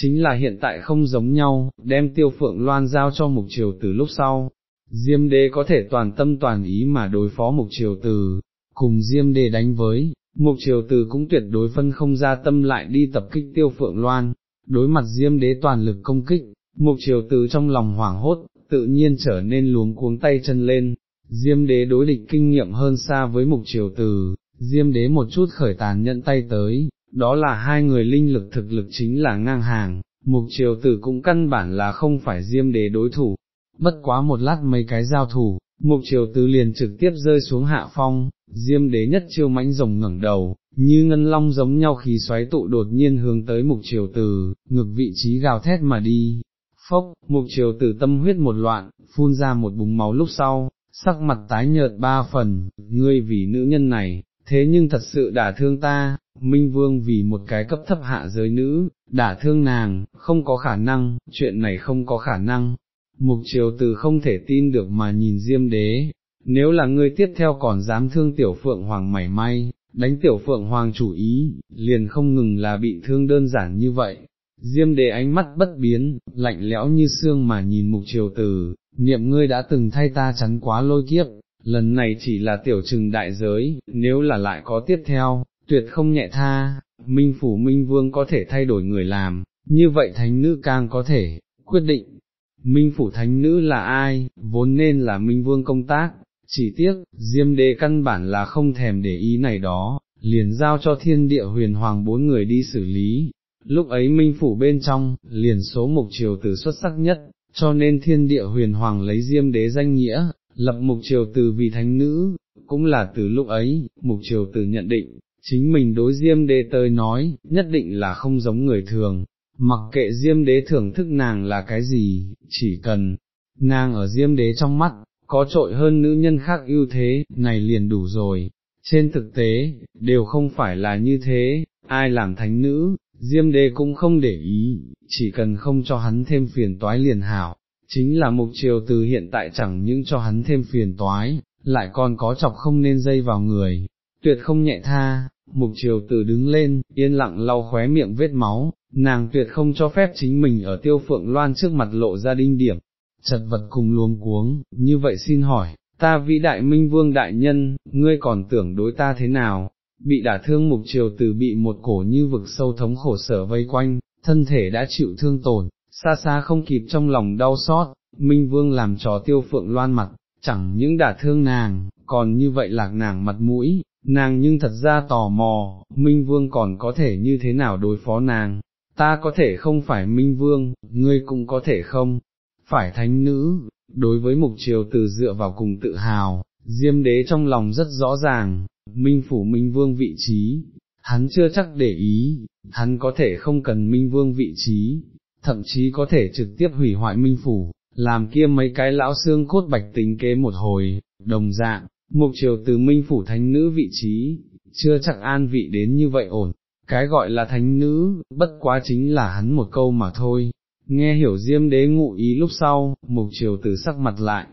chính là hiện tại không giống nhau, đem tiêu phượng loan giao cho mục triều từ lúc sau, Diêm đế có thể toàn tâm toàn ý mà đối phó mục triều từ, cùng Diêm đế đánh với, mục triều từ cũng tuyệt đối phân không ra tâm lại đi tập kích tiêu phượng loan, đối mặt Diêm đế toàn lực công kích, mục triều từ trong lòng hoảng hốt, tự nhiên trở nên luống cuống tay chân lên, Diêm đế đối địch kinh nghiệm hơn xa với mục triều từ, Diêm đế một chút khởi tàn nhận tay tới, đó là hai người linh lực thực lực chính là ngang hàng, mục triều tử cũng căn bản là không phải diêm đế đối thủ, bất quá một lát mấy cái giao thủ, mục triều tử liền trực tiếp rơi xuống hạ phong, diêm đế nhất chiêu mãnh rồng ngẩng đầu, như ngân long giống nhau khí xoáy tụ đột nhiên hướng tới mục triều tử, ngược vị trí gào thét mà đi. Phốc, mục triều tử tâm huyết một loạn, phun ra một búng máu lúc sau, sắc mặt tái nhợt ba phần, ngươi vì nữ nhân này, thế nhưng thật sự đả thương ta, Minh Vương vì một cái cấp thấp hạ giới nữ, đã thương nàng, không có khả năng, chuyện này không có khả năng. Mục triều từ không thể tin được mà nhìn Diêm Đế, nếu là ngươi tiếp theo còn dám thương tiểu phượng hoàng mảy may, đánh tiểu phượng hoàng chủ ý, liền không ngừng là bị thương đơn giản như vậy. Diêm đế ánh mắt bất biến, lạnh lẽo như xương mà nhìn mục triều từ, niệm ngươi đã từng thay ta chắn quá lôi kiếp, lần này chỉ là tiểu trừng đại giới, nếu là lại có tiếp theo, tuyệt không nhẹ tha, minh phủ minh vương có thể thay đổi người làm, như vậy thánh nữ càng có thể, quyết định, Minh Phủ Thánh Nữ là ai, vốn nên là Minh Vương công tác, chỉ tiếc, Diêm Đế căn bản là không thèm để ý này đó, liền giao cho thiên địa huyền hoàng bốn người đi xử lý. Lúc ấy Minh Phủ bên trong, liền số mục triều tử xuất sắc nhất, cho nên thiên địa huyền hoàng lấy Diêm Đế danh nghĩa, lập mục triều tử vì thánh nữ, cũng là từ lúc ấy, mục triều tử nhận định, chính mình đối Diêm Đế tới nói, nhất định là không giống người thường, mặc kệ Diêm Đế thưởng thức nàng là cái gì, chỉ cần, nàng ở Diêm Đế trong mắt, có trội hơn nữ nhân khác ưu thế, này liền đủ rồi. Trên thực tế, đều không phải là như thế, ai làm thánh nữ, Diêm đế cũng không để ý, chỉ cần không cho hắn thêm phiền toái liền hảo, chính là mục triều từ hiện tại chẳng những cho hắn thêm phiền toái, lại còn có chọc không nên dây vào người, tuyệt không nhẹ tha, mục triều từ đứng lên, yên lặng lau khóe miệng vết máu, nàng tuyệt không cho phép chính mình ở tiêu phượng loan trước mặt lộ ra đinh điểm, chật vật cùng luống cuống, như vậy xin hỏi, ta vĩ đại minh vương đại nhân, ngươi còn tưởng đối ta thế nào, bị đả thương mục triều từ bị một cổ như vực sâu thống khổ sở vây quanh, thân thể đã chịu thương tổn, xa xa không kịp trong lòng đau xót, minh vương làm trò tiêu phượng loan mặt, chẳng những đả thương nàng, còn như vậy lạc nàng mặt mũi, nàng nhưng thật ra tò mò, minh vương còn có thể như thế nào đối phó nàng, ta có thể không phải minh vương, ngươi cũng có thể không, phải thánh nữ, đối với mục triều từ dựa vào cùng tự hào, diêm đế trong lòng rất rõ ràng, minh phủ minh vương vị trí, hắn chưa chắc để ý, hắn có thể không cần minh vương vị trí, thậm chí có thể trực tiếp hủy hoại minh phủ, làm kia mấy cái lão xương cốt bạch tính kế một hồi, đồng dạng, mục triều từ minh phủ thánh nữ vị trí, chưa chắc an vị đến như vậy ổn, cái gọi là thánh nữ, bất quá chính là hắn một câu mà thôi, nghe hiểu diêm đế ngụ ý lúc sau, mục triều tử sắc mặt lại,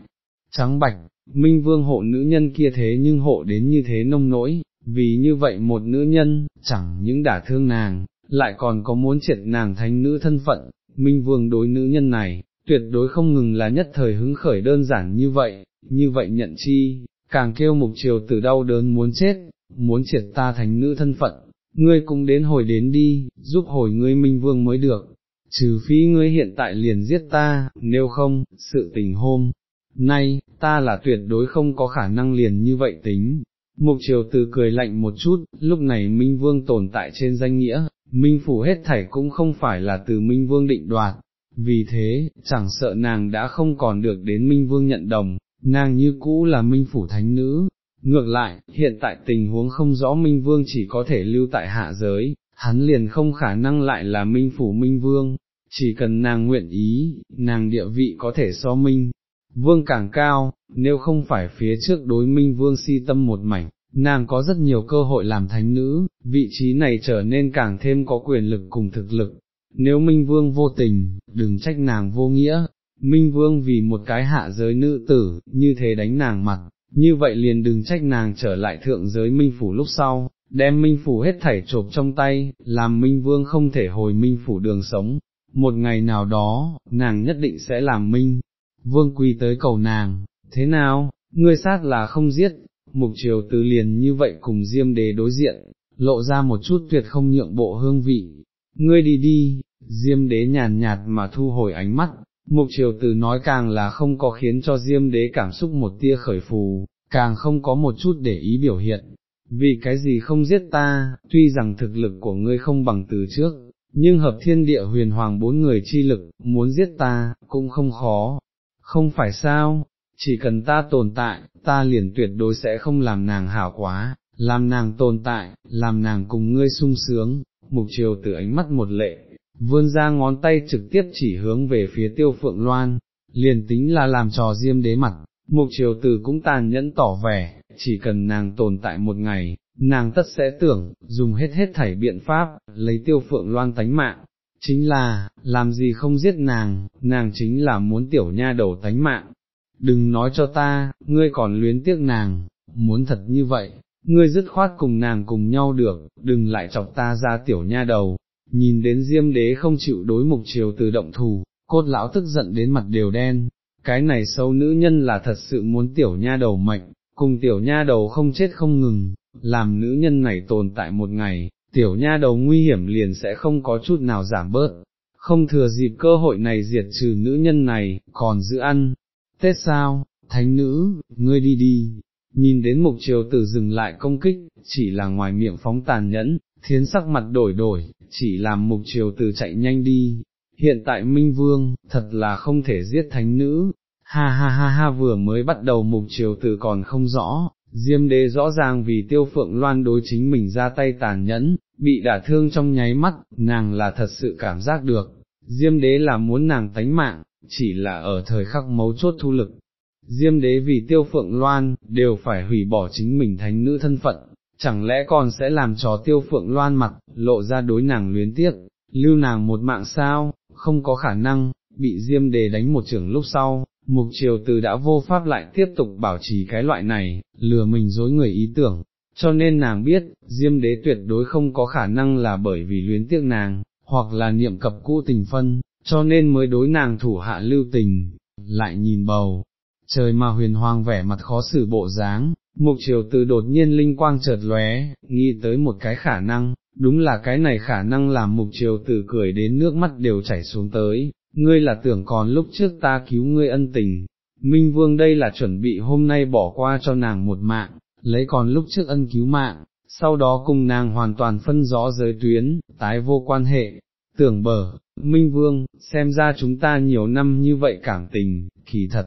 trắng bạch, minh vương hộ nữ nhân kia thế nhưng hộ đến như thế nông nỗi, vì như vậy một nữ nhân, chẳng những đả thương nàng, lại còn có muốn triệt nàng thánh nữ thân phận, minh vương đối nữ nhân này, tuyệt đối không ngừng là nhất thời hứng khởi đơn giản như vậy, như vậy nhận chi, càng kêu mục triều tử đau đớn muốn chết, muốn triệt ta thành nữ thân phận, ngươi cũng đến hồi đến đi, giúp hồi ngươi minh vương mới được, trừ phi ngươi hiện tại liền giết ta, nếu không, sự tình hôm, nay, ta là tuyệt đối không có khả năng liền như vậy tính. Mục triều từ cười lạnh một chút, lúc này Minh Vương tồn tại trên danh nghĩa, Minh Phủ hết thảy cũng không phải là từ Minh Vương định đoạt, vì thế, chẳng sợ nàng đã không còn được đến Minh Vương nhận đồng, nàng như cũ là Minh Phủ Thánh Nữ. Ngược lại, hiện tại tình huống không rõ Minh Vương chỉ có thể lưu tại hạ giới, hắn liền không khả năng lại là Minh Phủ Minh Vương, chỉ cần nàng nguyện ý, nàng địa vị có thể so minh, vương càng cao, nếu không phải phía trước đối minh vương si tâm một mảnh, nàng có rất nhiều cơ hội làm thánh nữ, vị trí này trở nên càng thêm có quyền lực cùng thực lực. Nếu Minh Vương vô tình, đừng trách nàng vô nghĩa, Minh Vương vì một cái hạ giới nữ tử, như thế đánh nàng mặt, như vậy liền đừng trách nàng trở lại thượng giới Minh Phủ lúc sau, đem Minh Phủ hết thảy chộp trong tay, làm Minh Vương không thể hồi Minh Phủ đường sống, một ngày nào đó, nàng nhất định sẽ làm minh, vương quỳ tới cầu nàng, thế nào, ngươi sát là không giết, mục triều tứ liền như vậy cùng diêm đế đối diện, lộ ra một chút tuyệt không nhượng bộ hương vị, ngươi đi đi, diêm đế nhàn nhạt mà thu hồi ánh mắt, mục triều tử nói càng là không có khiến cho diêm đế cảm xúc một tia khởi phù, càng không có một chút để ý biểu hiện, vì cái gì không giết ta, tuy rằng thực lực của ngươi không bằng từ trước, nhưng hợp thiên địa huyền hoàng bốn người chi lực, muốn giết ta, cũng không khó, không phải sao, chỉ cần ta tồn tại, ta liền tuyệt đối sẽ không làm nàng hảo quá, làm nàng tồn tại, làm nàng cùng ngươi sung sướng, mục triều từ ánh mắt một lệ, vươn ra ngón tay trực tiếp chỉ hướng về phía tiêu phượng loan, liền tính là làm trò diêm đế mặt, mục triều tử cũng tàn nhẫn tỏ vẻ, chỉ cần nàng tồn tại một ngày, nàng tất sẽ tưởng, dùng hết hết thảy biện pháp, lấy tiêu phượng loan tánh mạng, chính là, làm gì không giết nàng, nàng chính là muốn tiểu nha đầu tánh mạng. Đừng nói cho ta, ngươi còn luyến tiếc nàng, muốn thật như vậy, ngươi dứt khoát cùng nàng cùng nhau được, đừng lại chọc ta ra tiểu nha đầu. Nhìn đến diêm đế không chịu đối mục triều từ động thù, cốt lão tức giận đến mặt đều đen, cái này sâu nữ nhân là thật sự muốn tiểu nha đầu mạnh cùng tiểu nha đầu không chết không ngừng, làm nữ nhân này tồn tại một ngày, tiểu nha đầu nguy hiểm liền sẽ không có chút nào giảm bớt, không thừa dịp cơ hội này diệt trừ nữ nhân này, còn giữ ăn. Tết sao, thánh nữ, ngươi đi đi, nhìn đến mục triều tử dừng lại công kích, chỉ là ngoài miệng phóng tàn nhẫn, thiến sắc mặt đổi đổi, chỉ làm mục triều tử chạy nhanh đi. Hiện tại Minh Vương, thật là không thể giết thánh nữ, ha ha ha ha vừa mới bắt đầu mục triều tử còn không rõ, Diêm đế rõ ràng vì tiêu phượng loan đối chính mình ra tay tàn nhẫn, bị đả thương trong nháy mắt, nàng là thật sự cảm giác được, Diêm đế là muốn nàng tánh mạng, chỉ là ở thời khắc mấu chốt thu lực. Diêm đế vì tiêu phượng loan, đều phải hủy bỏ chính mình thánh nữ thân phận, chẳng lẽ còn sẽ làm trò tiêu phượng loan mặt, lộ ra đối nàng luyến tiếc, lưu nàng một mạng sao, không có khả năng, bị diêm Đề đánh một trưởng lúc sau, mục triều từ đã vô pháp lại tiếp tục bảo trì cái loại này, lừa mình dối người ý tưởng, cho nên nàng biết, diêm đế tuyệt đối không có khả năng là bởi vì luyến tiếc nàng, hoặc là niệm cập cũ tình phân, cho nên mới đối nàng thủ hạ lưu tình, lại nhìn bầu, trời mà huyền hoàng vẻ mặt khó xử bộ dáng, mục triều từ đột nhiên linh quang chợt lóe, nghĩ tới một cái khả năng, đúng là cái này khả năng làm mục triều từ cười đến nước mắt đều chảy xuống tới, ngươi là tưởng còn lúc trước ta cứu ngươi ân tình, Minh Vương đây là chuẩn bị hôm nay bỏ qua cho nàng một mạng, lấy còn lúc trước ân cứu mạng, sau đó cùng nàng hoàn toàn phân rõ giới tuyến, tái vô quan hệ, tưởng bờ, Minh Vương, xem ra chúng ta nhiều năm như vậy cảm tình, kỳ thật,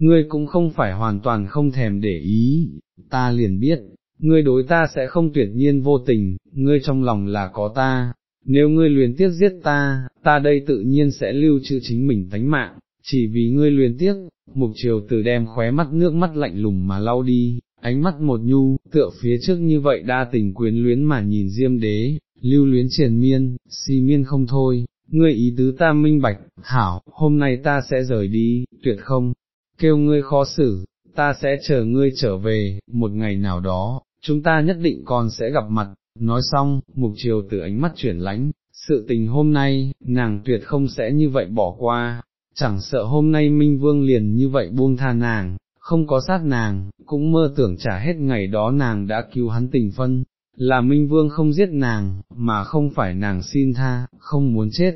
ngươi cũng không phải hoàn toàn không thèm để ý, ta liền biết, ngươi đối ta sẽ không tuyệt nhiên vô tình, ngươi trong lòng là có ta, nếu ngươi luyến tiếc giết ta, ta đây tự nhiên sẽ lưu trữ chính mình tánh mạng, chỉ vì ngươi luyến tiếc, mục triều từ đem khóe mắt nước mắt lạnh lùng mà lau đi, ánh mắt một nhu, tựa phía trước như vậy đa tình quyến luyến mà nhìn diêm đế, lưu luyến triền miên, si miên không thôi, ngươi ý tứ ta minh bạch, hảo, hôm nay ta sẽ rời đi, tuyệt không, kêu ngươi khó xử, ta sẽ chờ ngươi trở về, một ngày nào đó, chúng ta nhất định còn sẽ gặp mặt, nói xong, mục chiều từ ánh mắt chuyển lánh, sự tình hôm nay, nàng tuyệt không sẽ như vậy bỏ qua, chẳng sợ hôm nay Minh Vương liền như vậy buông tha nàng, không có sát nàng, cũng mơ tưởng trả hết ngày đó nàng đã cứu hắn tình phân, là Minh Vương không giết nàng, mà không phải nàng xin tha, không muốn chết.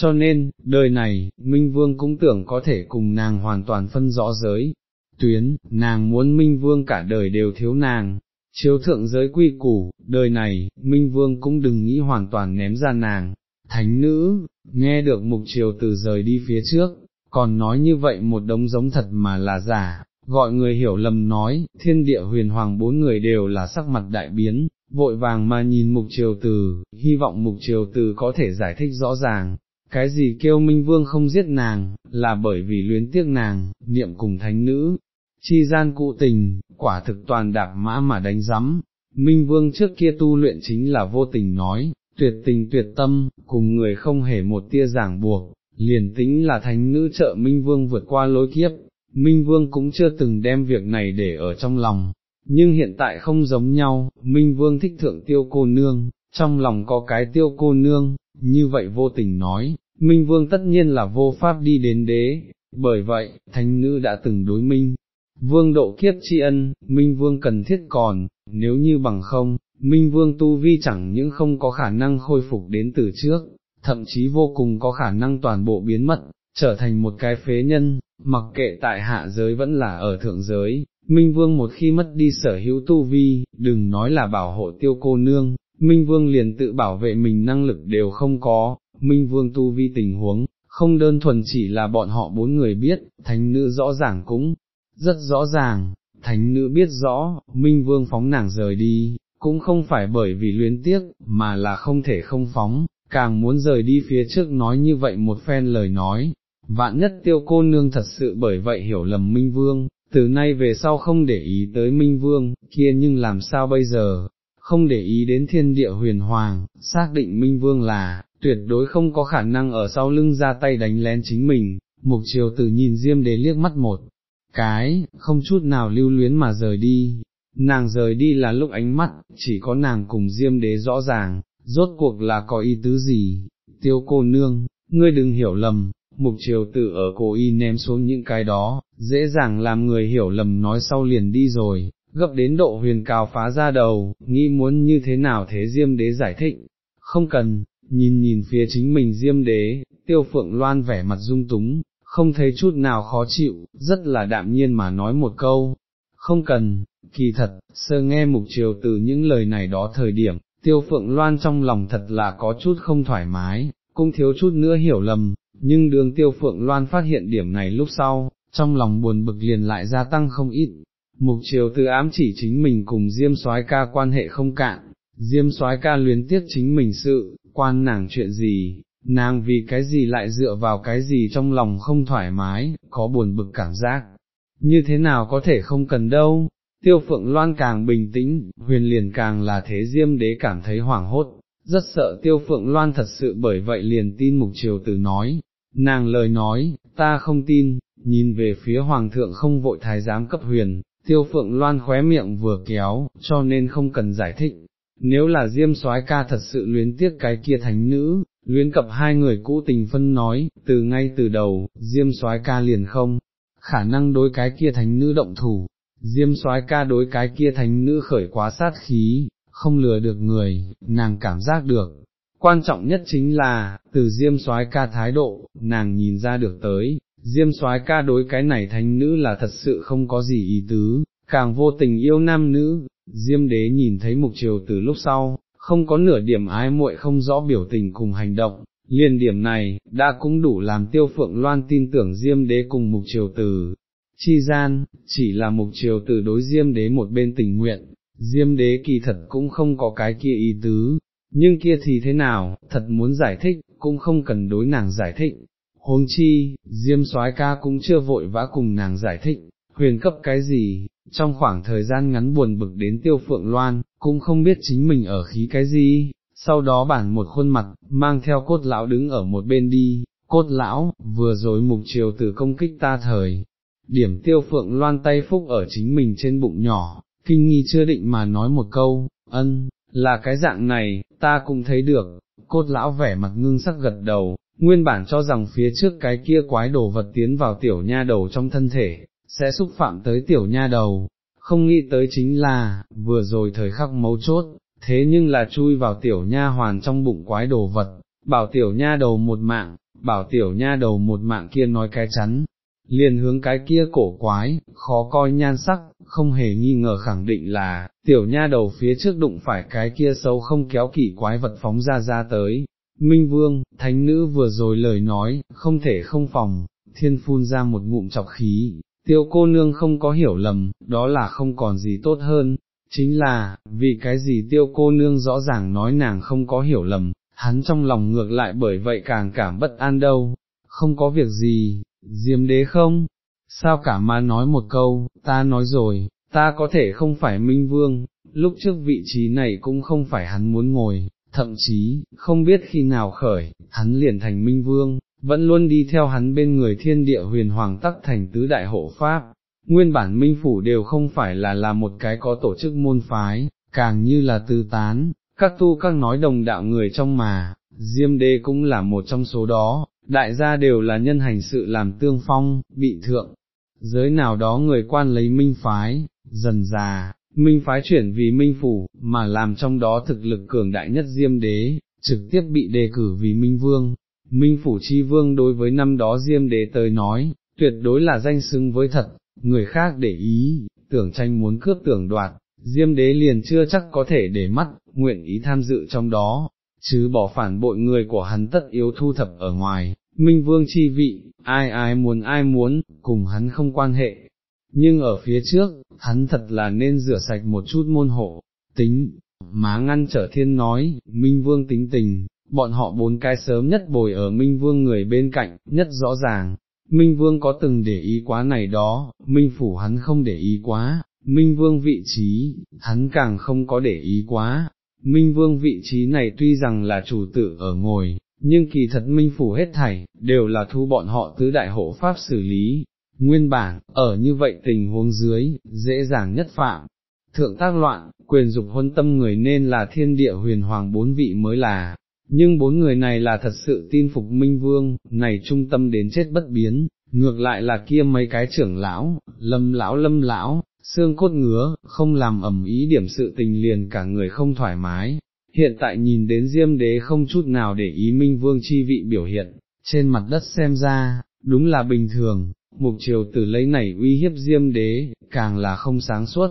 Cho nên, đời này, Minh Vương cũng tưởng có thể cùng nàng hoàn toàn phân rõ giới, tuyến, nàng muốn Minh Vương cả đời đều thiếu nàng, chiếu thượng giới quy củ, đời này, Minh Vương cũng đừng nghĩ hoàn toàn ném ra nàng, thánh nữ, nghe được mục triều từ rời đi phía trước, còn nói như vậy một đống giống thật mà là giả, gọi người hiểu lầm nói, thiên địa huyền hoàng bốn người đều là sắc mặt đại biến, vội vàng mà nhìn mục triều từ, hy vọng mục triều từ có thể giải thích rõ ràng, cái gì kêu Minh Vương không giết nàng, là bởi vì luyến tiếc nàng, niệm cùng thánh nữ, chi gian cụ tình, quả thực toàn đạp mã mà đánh rắm. Minh Vương trước kia tu luyện chính là vô tình nói, tuyệt tình tuyệt tâm, cùng người không hề một tia giảng buộc, liền tính là thánh nữ trợ Minh Vương vượt qua lối kiếp, Minh Vương cũng chưa từng đem việc này để ở trong lòng, nhưng hiện tại không giống nhau, Minh Vương thích thượng tiêu cô nương, trong lòng có cái tiêu cô nương, như vậy vô tình nói, Minh Vương tất nhiên là vô pháp đi đến đế, bởi vậy, thánh nữ đã từng đối minh, vương độ kiếp tri ân, Minh Vương cần thiết còn, nếu như bằng không, Minh Vương tu vi chẳng những không có khả năng khôi phục đến từ trước, thậm chí vô cùng có khả năng toàn bộ biến mất, trở thành một cái phế nhân, mặc kệ tại hạ giới vẫn là ở thượng giới. Minh Vương một khi mất đi sở hữu tu vi, đừng nói là bảo hộ tiêu cô nương, Minh Vương liền tự bảo vệ mình năng lực đều không có, Minh Vương tu vi tình huống, không đơn thuần chỉ là bọn họ bốn người biết, thánh nữ rõ ràng cũng, rất rõ ràng, thánh nữ biết rõ, Minh Vương phóng nàng rời đi, cũng không phải bởi vì luyến tiếc, mà là không thể không phóng, càng muốn rời đi phía trước nói như vậy một phen lời nói, vạn nhất tiêu cô nương thật sự bởi vậy hiểu lầm Minh Vương, từ nay về sau không để ý tới Minh Vương, kia nhưng làm sao bây giờ, không để ý đến thiên địa huyền hoàng, xác định Minh Vương là, tuyệt đối không có khả năng ở sau lưng ra tay đánh lén chính mình, mục chiều tử nhìn Diêm đế liếc mắt một cái, không chút nào lưu luyến mà rời đi, nàng rời đi là lúc ánh mắt, chỉ có nàng cùng Diêm đế rõ ràng, rốt cuộc là có ý tứ gì, tiêu cô nương, ngươi đừng hiểu lầm, mục chiều tử ở cô y ném xuống những cái đó, dễ dàng làm người hiểu lầm nói sau liền đi rồi, gấp đến độ huyền cao phá ra đầu, nghĩ muốn như thế nào thế diêm đế giải thích, không cần, nhìn nhìn phía chính mình diêm đế, tiêu phượng loan vẻ mặt dung túng, không thấy chút nào khó chịu, rất là đạm nhiên mà nói một câu, không cần, kỳ thật, sơ nghe mục chiều từ những lời này đó thời điểm, tiêu phượng loan trong lòng thật là có chút không thoải mái, cũng thiếu chút nữa hiểu lầm, nhưng đường tiêu phượng loan phát hiện điểm này lúc sau, trong lòng buồn bực liền lại gia tăng không ít. Mục chiều tự ám chỉ chính mình cùng Diêm soái ca quan hệ không cạn, Diêm soái ca luyến tiếc chính mình sự, quan nàng chuyện gì, nàng vì cái gì lại dựa vào cái gì trong lòng không thoải mái, có buồn bực cảm giác, như thế nào có thể không cần đâu, tiêu phượng loan càng bình tĩnh, huyền liền càng là thế diêm đế cảm thấy hoảng hốt, rất sợ tiêu phượng loan thật sự bởi vậy liền tin mục triều tử nói, nàng lời nói, ta không tin, nhìn về phía hoàng thượng không vội thái giám cấp huyền, tiêu phượng loan khóe miệng vừa kéo, cho nên không cần giải thích. Nếu là Diêm soái ca thật sự luyến tiếc cái kia thánh nữ, luyến cập hai người cũ tình phân nói, từ ngay từ đầu, Diêm soái ca liền không, khả năng đối cái kia thánh nữ động thủ, Diêm soái ca đối cái kia thánh nữ khởi quá sát khí, không lừa được người, nàng cảm giác được. Quan trọng nhất chính là, từ Diêm soái ca thái độ, nàng nhìn ra được tới, Diêm soái ca đối cái này thánh nữ là thật sự không có gì ý tứ, càng vô tình yêu nam nữ, Diêm đế nhìn thấy mục triều từ lúc sau, không có nửa điểm ái muội không rõ biểu tình cùng hành động, liền điểm này, đã cũng đủ làm tiêu phượng loan tin tưởng Diêm đế cùng mục triều từ, chi gian, chỉ là mục triều từ đối Diêm đế một bên tình nguyện, Diêm đế kỳ thật cũng không có cái kia ý tứ, nhưng kia thì thế nào, thật muốn giải thích, cũng không cần đối nàng giải thích. Huống chi, Diêm soái ca cũng chưa vội vã cùng nàng giải thích, huyền cấp cái gì, trong khoảng thời gian ngắn buồn bực đến tiêu phượng loan, cũng không biết chính mình ở khí cái gì, sau đó bản một khuôn mặt, mang theo cốt lão đứng ở một bên đi, cốt lão, vừa rồi mục chiều từ công kích ta thời, điểm tiêu phượng loan tay phúc ở chính mình trên bụng nhỏ, kinh nghi chưa định mà nói một câu, ân, là cái dạng này, ta cũng thấy được, cốt lão vẻ mặt ngưng sắc gật đầu, nguyên bản cho rằng phía trước cái kia quái đồ vật tiến vào tiểu nha đầu trong thân thể, sẽ xúc phạm tới tiểu nha đầu, không nghĩ tới chính là, vừa rồi thời khắc mấu chốt, thế nhưng là chui vào tiểu nha hoàn trong bụng quái đồ vật, bảo tiểu nha đầu một mạng, bảo tiểu nha đầu một mạng kia nói cái chắn, liền hướng cái kia cổ quái, khó coi nhan sắc, không hề nghi ngờ khẳng định là, tiểu nha đầu phía trước đụng phải cái kia xấu không kéo kỷ quái vật phóng ra ra tới. Minh Vương, Thánh Nữ vừa rồi lời nói, không thể không phòng, thiên phun ra một ngụm chọc khí, tiêu cô nương không có hiểu lầm, đó là không còn gì tốt hơn, chính là, vì cái gì tiêu cô nương rõ ràng nói nàng không có hiểu lầm, hắn trong lòng ngược lại bởi vậy càng cảm bất an đâu, không có việc gì, diêm đế không, sao cả mà nói một câu, ta nói rồi, ta có thể không phải minh vương, lúc trước vị trí này cũng không phải hắn muốn ngồi, thậm chí, không biết khi nào khởi, hắn liền thành minh vương, vẫn luôn đi theo hắn bên người thiên địa huyền hoàng tắc thành tứ đại hộ pháp. Nguyên bản minh phủ đều không phải là là một cái có tổ chức môn phái, càng như là tư tán, các tu các nói đồng đạo người trong mà, Diêm đế cũng là một trong số đó, đại gia đều là nhân hành sự làm tương phong, bị thượng, giới nào đó người quan lấy minh phái, dần già, minh phái chuyển vì minh phủ, mà làm trong đó thực lực cường đại nhất diêm đế, trực tiếp bị đề cử vì minh vương. Minh phủ chi vương đối với năm đó diêm đế tới nói, tuyệt đối là danh xưng với thật, người khác để ý, tưởng tranh muốn cướp tưởng đoạt, diêm đế liền chưa chắc có thể để mắt, nguyện ý tham dự trong đó, chứ bỏ phản bội người của hắn tất yếu thu thập ở ngoài, minh vương chi vị, ai ai muốn ai muốn, cùng hắn không quan hệ, nhưng ở phía trước, hắn thật là nên rửa sạch một chút môn hộ, tính, má ngăn trở thiên nói, minh vương tính tình, bọn họ bốn cái sớm nhất bồi ở minh vương người bên cạnh, nhất rõ ràng. Minh Vương có từng để ý quá này đó, Minh Phủ hắn không để ý quá, Minh Vương vị trí, hắn càng không có để ý quá, Minh Vương vị trí này tuy rằng là chủ tử ở ngồi, nhưng kỳ thật Minh Phủ hết thảy, đều là thu bọn họ tứ đại hộ pháp xử lý. Nguyên bản, ở như vậy tình huống dưới, dễ dàng nhất phạm. Thượng tác loạn, quyền dục huân tâm người nên là thiên địa huyền hoàng bốn vị mới là, nhưng bốn người này là thật sự tin phục Minh Vương, này trung tâm đến chết bất biến, ngược lại là kia mấy cái trưởng lão, lâm lão lâm lão, xương cốt ngứa, không làm ẩm ý điểm sự tình liền cả người không thoải mái. Hiện tại nhìn đến Diêm Đế không chút nào để ý Minh Vương chi vị biểu hiện, trên mặt đất xem ra, đúng là bình thường, mục triều tử lấy này uy hiếp diêm đế, càng là không sáng suốt,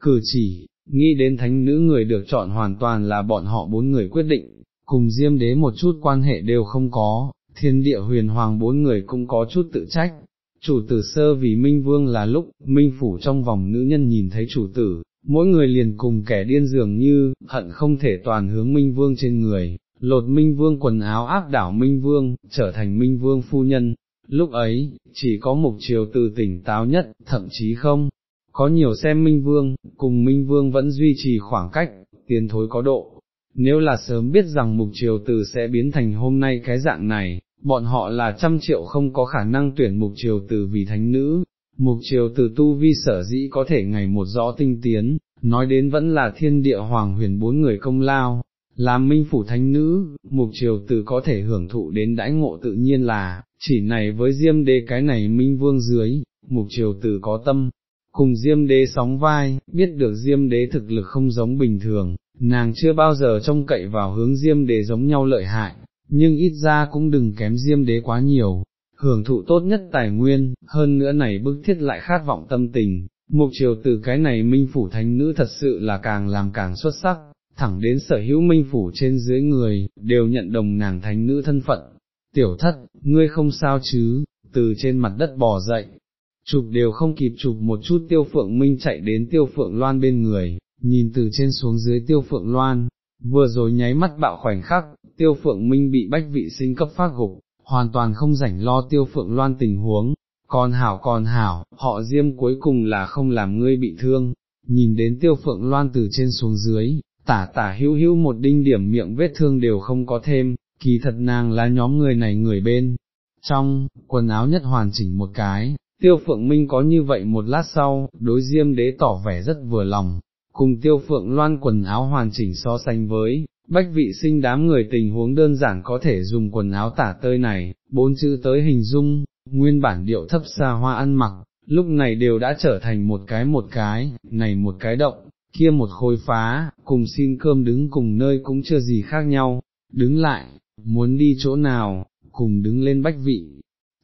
cử chỉ, nghĩ đến thánh nữ người được chọn hoàn toàn là bọn họ bốn người quyết định, cùng diêm đế một chút quan hệ đều không có, thiên địa huyền hoàng bốn người cũng có chút tự trách. Chủ tử sơ vì Minh Vương là lúc, Minh Phủ trong vòng nữ nhân nhìn thấy chủ tử, mỗi người liền cùng kẻ điên dường như, hận không thể toàn hướng Minh Vương trên người, lột Minh Vương quần áo áp đảo Minh Vương, trở thành Minh Vương phu nhân. Lúc ấy, chỉ có mục triều từ tỉnh táo nhất, thậm chí không, có nhiều xem Minh Vương, cùng Minh Vương vẫn duy trì khoảng cách, tiến thối có độ. Nếu là sớm biết rằng mục triều từ sẽ biến thành hôm nay cái dạng này, bọn họ là trăm triệu không có khả năng tuyển mục triều từ vì thánh nữ, mục triều từ tu vi sở dĩ có thể ngày một rõ tinh tiến, nói đến vẫn là thiên địa hoàng huyền bốn người công lao, làm minh phủ thánh nữ, mục triều từ có thể hưởng thụ đến đãi ngộ tự nhiên là, chỉ này với diêm đế cái này minh vương dưới, mục triều tử có tâm, cùng diêm đế sóng vai, biết được diêm đế thực lực không giống bình thường, nàng chưa bao giờ trông cậy vào hướng diêm đế giống nhau lợi hại, nhưng ít ra cũng đừng kém diêm đế quá nhiều, hưởng thụ tốt nhất tài nguyên, hơn nữa này bức thiết lại khát vọng tâm tình, mục triều từ cái này minh phủ thánh nữ thật sự là càng làm càng xuất sắc, thẳng đến sở hữu minh phủ trên dưới người, đều nhận đồng nàng thánh nữ thân phận. Tiểu thất, ngươi không sao chứ, từ trên mặt đất bò dậy, chụp đều không kịp chụp một chút tiêu phượng minh chạy đến tiêu phượng loan bên người, nhìn từ trên xuống dưới tiêu phượng loan, vừa rồi nháy mắt bạo khoảnh khắc, tiêu phượng minh bị bách vị sinh cấp phát gục, hoàn toàn không rảnh lo tiêu phượng loan tình huống, còn hảo còn hảo, họ diêm cuối cùng là không làm ngươi bị thương, nhìn đến tiêu phượng loan từ trên xuống dưới, tả tả hữu hữu một đinh điểm miệng vết thương đều không có thêm, kỳ thật nàng là nhóm người này người bên, trong, quần áo nhất hoàn chỉnh một cái, tiêu phượng minh có như vậy một lát sau, đối diêm đế tỏ vẻ rất vừa lòng, cùng tiêu phượng loan quần áo hoàn chỉnh so sánh với, bách vị sinh đám người tình huống đơn giản có thể dùng quần áo tả tơi này, bốn chữ tới hình dung, nguyên bản điệu thấp xa hoa ăn mặc, lúc này đều đã trở thành một cái một cái, này một cái động, kia một khối phá, cùng xin cơm đứng cùng nơi cũng chưa gì khác nhau, đứng lại, muốn đi chỗ nào, cùng đứng lên bách vị.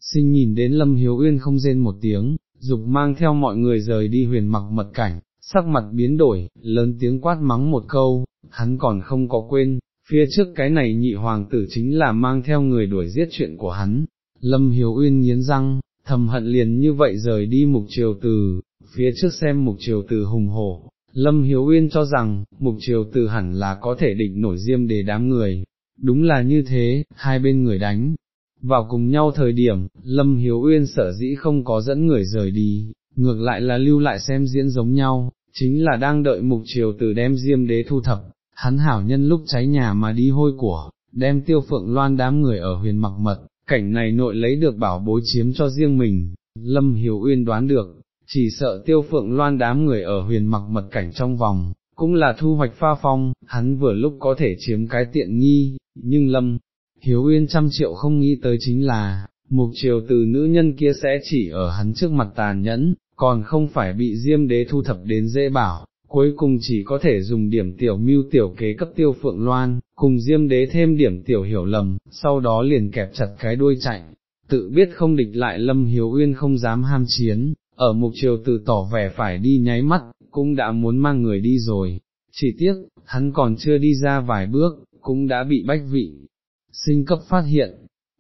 Sinh nhìn đến Lâm Hiếu Uyên không rên một tiếng, dục mang theo mọi người rời đi huyền mặc mật cảnh, sắc mặt biến đổi, lớn tiếng quát mắng một câu, hắn còn không có quên, phía trước cái này nhị hoàng tử chính là mang theo người đuổi giết chuyện của hắn, Lâm Hiếu Uyên nghiến răng, thầm hận liền như vậy rời đi mục triều từ, phía trước xem mục triều từ hùng hổ, Lâm Hiếu Uyên cho rằng, mục triều từ hẳn là có thể định nổi diêm để đám người, đúng là như thế, hai bên người đánh. Vào cùng nhau thời điểm, Lâm Hiếu Uyên sở dĩ không có dẫn người rời đi, ngược lại là lưu lại xem diễn giống nhau, chính là đang đợi mục triều từ đem diêm đế thu thập, hắn hảo nhân lúc cháy nhà mà đi hôi của, đem tiêu phượng loan đám người ở huyền mặc mật, cảnh này nội lấy được bảo bối chiếm cho riêng mình, Lâm hiếu Uyên đoán được, chỉ sợ tiêu phượng loan đám người ở huyền mặc mật cảnh trong vòng, cũng là thu hoạch pha phong, hắn vừa lúc có thể chiếm cái tiện nghi, nhưng Lâm, Hiếu Uyên trăm triệu không nghĩ tới chính là, mục triều từ nữ nhân kia sẽ chỉ ở hắn trước mặt tàn nhẫn, còn không phải bị diêm đế thu thập đến dễ bảo, cuối cùng chỉ có thể dùng điểm tiểu mưu tiểu kế cấp tiêu phượng loan, cùng diêm đế thêm điểm tiểu hiểu lầm, sau đó liền kẹp chặt cái đuôi chạy, tự biết không địch lại lâm hiếu uyên không dám ham chiến, ở mục triều từ tỏ vẻ phải đi nháy mắt, cũng đã muốn mang người đi rồi, chỉ tiếc, hắn còn chưa đi ra vài bước, cũng đã bị bách vị, sinh cấp phát hiện,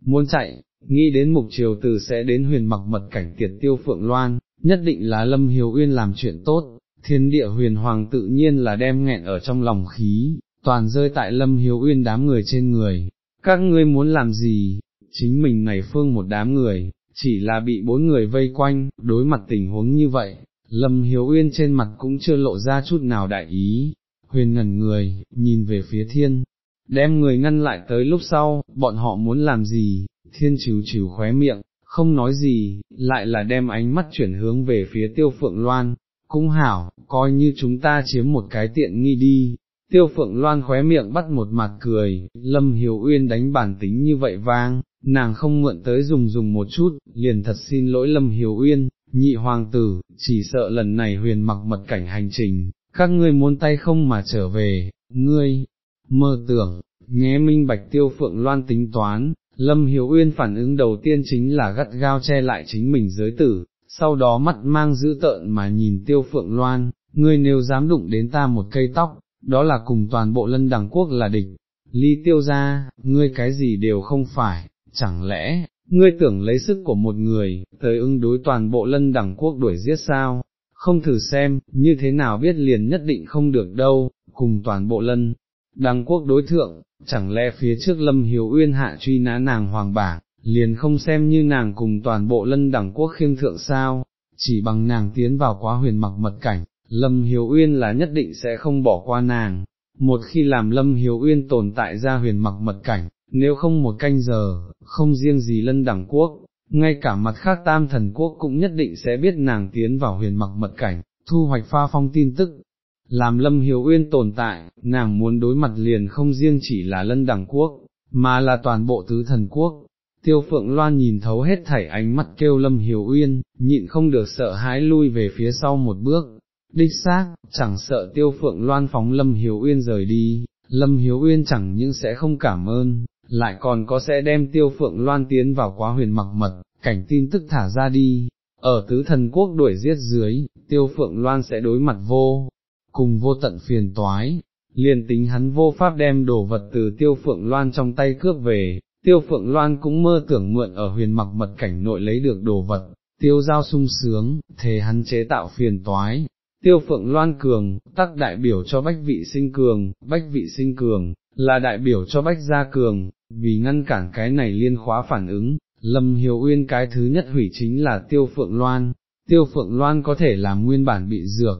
muốn chạy, nghĩ đến mục triều từ sẽ đến huyền mặc mật cảnh tiệt tiêu phượng loan, nhất định là Lâm Hiếu Uyên làm chuyện tốt, thiên địa huyền hoàng tự nhiên là đem nghẹn ở trong lòng khí, toàn rơi tại Lâm Hiếu Uyên đám người trên người, các ngươi muốn làm gì, chính mình này phương một đám người, chỉ là bị bốn người vây quanh, đối mặt tình huống như vậy, Lâm Hiếu Uyên trên mặt cũng chưa lộ ra chút nào đại ý, huyền ngẩn người, nhìn về phía thiên, đem người ngăn lại tới lúc sau, bọn họ muốn làm gì, thiên trừ trừ khóe miệng, không nói gì, lại là đem ánh mắt chuyển hướng về phía tiêu phượng loan, cũng hảo, coi như chúng ta chiếm một cái tiện nghi đi. Tiêu phượng loan khóe miệng bắt một mặt cười, lâm Hiếu uyên đánh bản tính như vậy vang, nàng không mượn tới dùng dùng một chút, liền thật xin lỗi lâm Hiếu uyên, nhị hoàng tử, chỉ sợ lần này huyền mặc mật cảnh hành trình, các ngươi muốn tay không mà trở về, ngươi, mơ tưởng, nghe minh bạch tiêu phượng loan tính toán, Lâm Hiếu Uyên phản ứng đầu tiên chính là gắt gao che lại chính mình giới tử, sau đó mắt mang dữ tợn mà nhìn tiêu phượng loan, ngươi nếu dám đụng đến ta một cây tóc, đó là cùng toàn bộ lân đẳng quốc là địch, ly tiêu ra, ngươi cái gì đều không phải, chẳng lẽ, ngươi tưởng lấy sức của một người, tới ứng đối toàn bộ lân đẳng quốc đuổi giết sao, không thử xem, như thế nào biết liền nhất định không được đâu, cùng toàn bộ lân, đẳng quốc đối thượng, chẳng lẽ phía trước lâm hiếu uyên hạ truy nã nàng hoàng bảng, liền không xem như nàng cùng toàn bộ lân đẳng quốc khiêm thượng sao, chỉ bằng nàng tiến vào quá huyền mặc mật cảnh, lâm hiếu uyên là nhất định sẽ không bỏ qua nàng, một khi làm lâm hiếu uyên tồn tại ra huyền mặc mật cảnh, nếu không một canh giờ, không riêng gì lân đẳng quốc, ngay cả mặt khác tam thần quốc cũng nhất định sẽ biết nàng tiến vào huyền mặc mật cảnh, thu hoạch pha phong tin tức. Làm lâm hiếu uyên tồn tại, nàng muốn đối mặt liền không riêng chỉ là lân đẳng quốc, mà là toàn bộ tứ thần quốc. Tiêu phượng loan nhìn thấu hết thảy ánh mắt kêu lâm hiếu uyên, nhịn không được sợ hãi lui về phía sau một bước, đích xác, chẳng sợ tiêu phượng loan phóng lâm hiếu uyên rời đi, lâm hiếu uyên chẳng những sẽ không cảm ơn, lại còn có sẽ đem tiêu phượng loan tiến vào quá huyền mặc mật, cảnh tin tức thả ra đi, ở tứ thần quốc đuổi giết dưới, tiêu phượng loan sẽ đối mặt vô, cùng vô tận phiền toái, liền tính hắn vô pháp đem đồ vật từ tiêu phượng loan trong tay cướp về, tiêu phượng loan cũng mơ tưởng mượn ở huyền mặc mật cảnh nội lấy được đồ vật, tiêu giao sung sướng, thề hắn chế tạo phiền toái. Tiêu phượng loan cường, tắc đại biểu cho bách vị sinh cường, bách vị sinh cường, là đại biểu cho bách gia cường, vì ngăn cản cái này liên khóa phản ứng, Lâm Hiếu Uyên cái thứ nhất hủy chính là tiêu phượng loan, tiêu phượng loan có thể làm nguyên bản bị dược,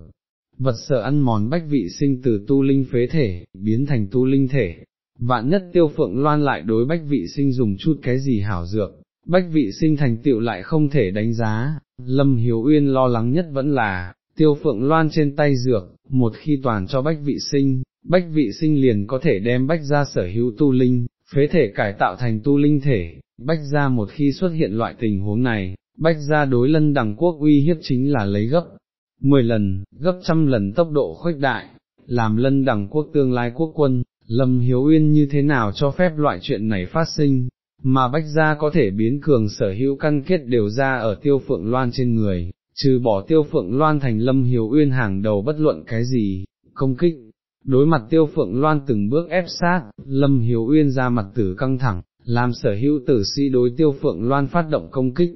vật sợ ăn mòn bách vị sinh từ tu linh phế thể, biến thành tu linh thể, vạn nhất tiêu phượng loan lại đối bách vị sinh dùng chút cái gì hảo dược, bách vị sinh thành tựu lại không thể đánh giá, Lâm Hiếu Uyên lo lắng nhất vẫn là, tiêu phượng loan trên tay dược, một khi toàn cho bách vị sinh, bách vị sinh liền có thể đem bách ra sở hữu tu linh, phế thể cải tạo thành tu linh thể, bách ra một khi xuất hiện loại tình huống này, bách ra đối lân đằng quốc uy hiếp chính là lấy gấp 10 lần, gấp trăm lần tốc độ khuếch đại, làm lân đằng quốc tương lai quốc quân, Lâm Hiếu Uyên như thế nào cho phép loại chuyện này phát sinh, mà bách gia có thể biến cường sở hữu căn kết đều ra ở tiêu phượng loan trên người, trừ bỏ tiêu phượng loan thành Lâm Hiếu Uyên hàng đầu bất luận cái gì, công kích, Đối mặt tiêu phượng loan từng bước ép sát, Lâm Hiếu Uyên ra mặt tử căng thẳng, làm sở hữu tử sĩ đối tiêu phượng loan phát động công kích,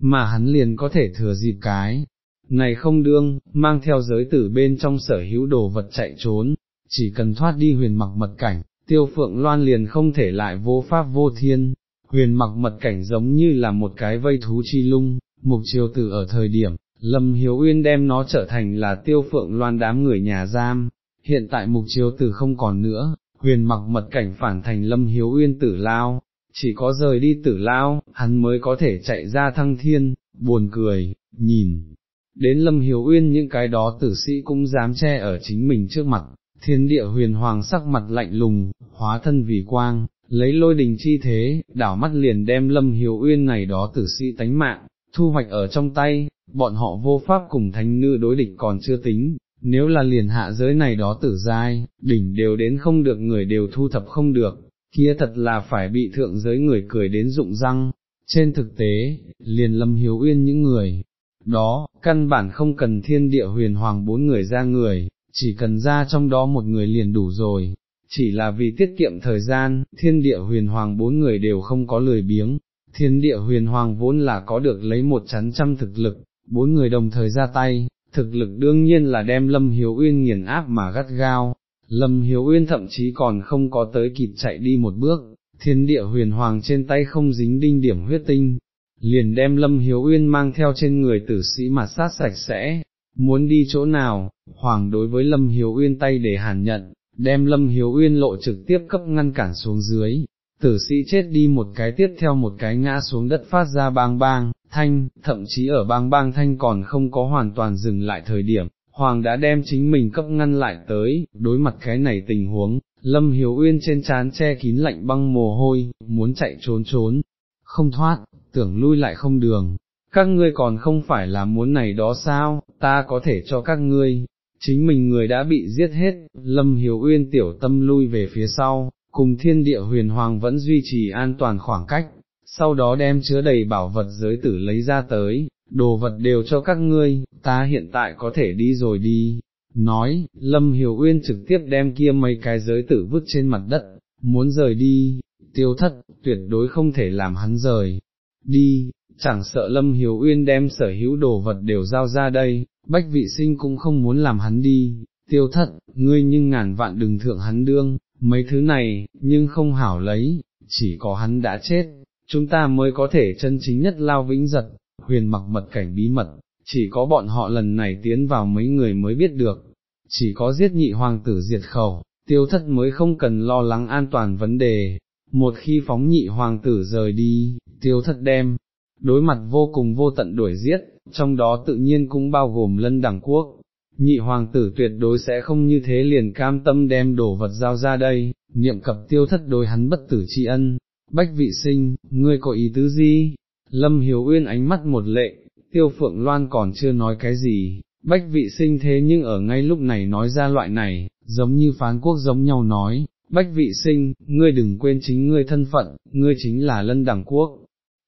mà hắn liền có thể thừa dịp cái. Này không đương, mang theo giới tử bên trong sở hữu đồ vật chạy trốn, chỉ cần thoát đi huyền mặc mật cảnh, tiêu phượng loan liền không thể lại vô pháp vô thiên, huyền mặc mật cảnh giống như là một cái vây thú chi lung, mục chiều tử ở thời điểm, Lâm Hiếu Uyên đem nó trở thành là tiêu phượng loan đám người nhà giam, hiện tại mục chiếu tử không còn nữa, huyền mặc mật cảnh phản thành lâm hiếu uyên tử lao, chỉ có rời đi tử lao, hắn mới có thể chạy ra thăng thiên, buồn cười, nhìn, đến lâm hiếu uyên những cái đó tử sĩ cũng dám che ở chính mình trước mặt, thiên địa huyền hoàng sắc mặt lạnh lùng, hóa thân vì quang, lấy lôi đình chi thế, đảo mắt liền đem lâm hiếu uyên này đó tử sĩ tánh mạng, thu hoạch ở trong tay, bọn họ vô pháp cùng thánh nữ đối địch còn chưa tính, nếu là liền hạ giới này đó tử giai, đỉnh đều đến không được người đều thu thập không được, kia thật là phải bị thượng giới người cười đến rụng răng, trên thực tế, liền lâm hiếu uyên những người, đó, căn bản không cần thiên địa huyền hoàng bốn người ra người, chỉ cần ra trong đó một người liền đủ rồi, chỉ là vì tiết kiệm thời gian, thiên địa huyền hoàng bốn người đều không có lười biếng, thiên địa huyền hoàng vốn là có được lấy một chắn trăm thực lực, bốn người đồng thời ra tay, thực lực đương nhiên là đem Lâm Hiếu Uyên nghiền áp mà gắt gao, Lâm Hiếu Uyên thậm chí còn không có tới kịp chạy đi một bước, thiên địa huyền hoàng trên tay không dính đinh điểm huyết tinh, liền đem Lâm Hiếu Uyên mang theo trên người tử sĩ mà sát sạch sẽ, muốn đi chỗ nào, hoàng đối với Lâm Hiếu Uyên tay để hàn nhận, đem Lâm Hiếu Uyên lộ trực tiếp cấp ngăn cản xuống dưới, tử sĩ chết đi một cái tiếp theo một cái ngã xuống đất phát ra bang bang, thanh, thậm chí ở bang bang thanh còn không có hoàn toàn dừng lại thời điểm, Hoàng đã đem chính mình cấp ngăn lại tới, đối mặt cái này tình huống, Lâm Hiếu Uyên trên trán che kín lạnh băng mồ hôi, muốn chạy trốn trốn, không thoát, tưởng lui lại không đường, các ngươi còn không phải là muốn này đó sao, ta có thể cho các ngươi, chính mình người đã bị giết hết, Lâm Hiếu Uyên tiểu tâm lui về phía sau, cùng thiên địa huyền hoàng vẫn duy trì an toàn khoảng cách, sau đó đem chứa đầy bảo vật giới tử lấy ra tới, đồ vật đều cho các ngươi, ta hiện tại có thể đi rồi đi. Nói, Lâm Hiểu Uyên trực tiếp đem kia mấy cái giới tử vứt trên mặt đất, muốn rời đi, tiêu thất, tuyệt đối không thể làm hắn rời. Đi, chẳng sợ Lâm Hiểu Uyên đem sở hữu đồ vật đều giao ra đây, bách vị sinh cũng không muốn làm hắn đi, tiêu thất, ngươi nhưng ngàn vạn đừng thượng hắn đương, mấy thứ này, nhưng không hảo lấy, chỉ có hắn đã chết, chúng ta mới có thể chân chính nhất lao vĩnh giật, huyền mặc mật cảnh bí mật, chỉ có bọn họ lần này tiến vào mấy người mới biết được, chỉ có giết nhị hoàng tử diệt khẩu, tiêu thất mới không cần lo lắng an toàn vấn đề, một khi phóng nhị hoàng tử rời đi, tiêu thất đem, đối mặt vô cùng vô tận đuổi giết, trong đó tự nhiên cũng bao gồm lân đẳng quốc. Nhị hoàng tử tuyệt đối sẽ không như thế liền cam tâm đem đồ vật giao ra đây, niệm cập tiêu thất đối hắn bất tử tri ân, bách vị sinh, ngươi có ý tứ gì? Lâm Hiếu Uyên ánh mắt một lệ, tiêu phượng loan còn chưa nói cái gì, bách vị sinh thế nhưng ở ngay lúc này nói ra loại này, giống như phán quốc giống nhau nói, bách vị sinh, ngươi đừng quên chính ngươi thân phận, ngươi chính là lân đẳng quốc,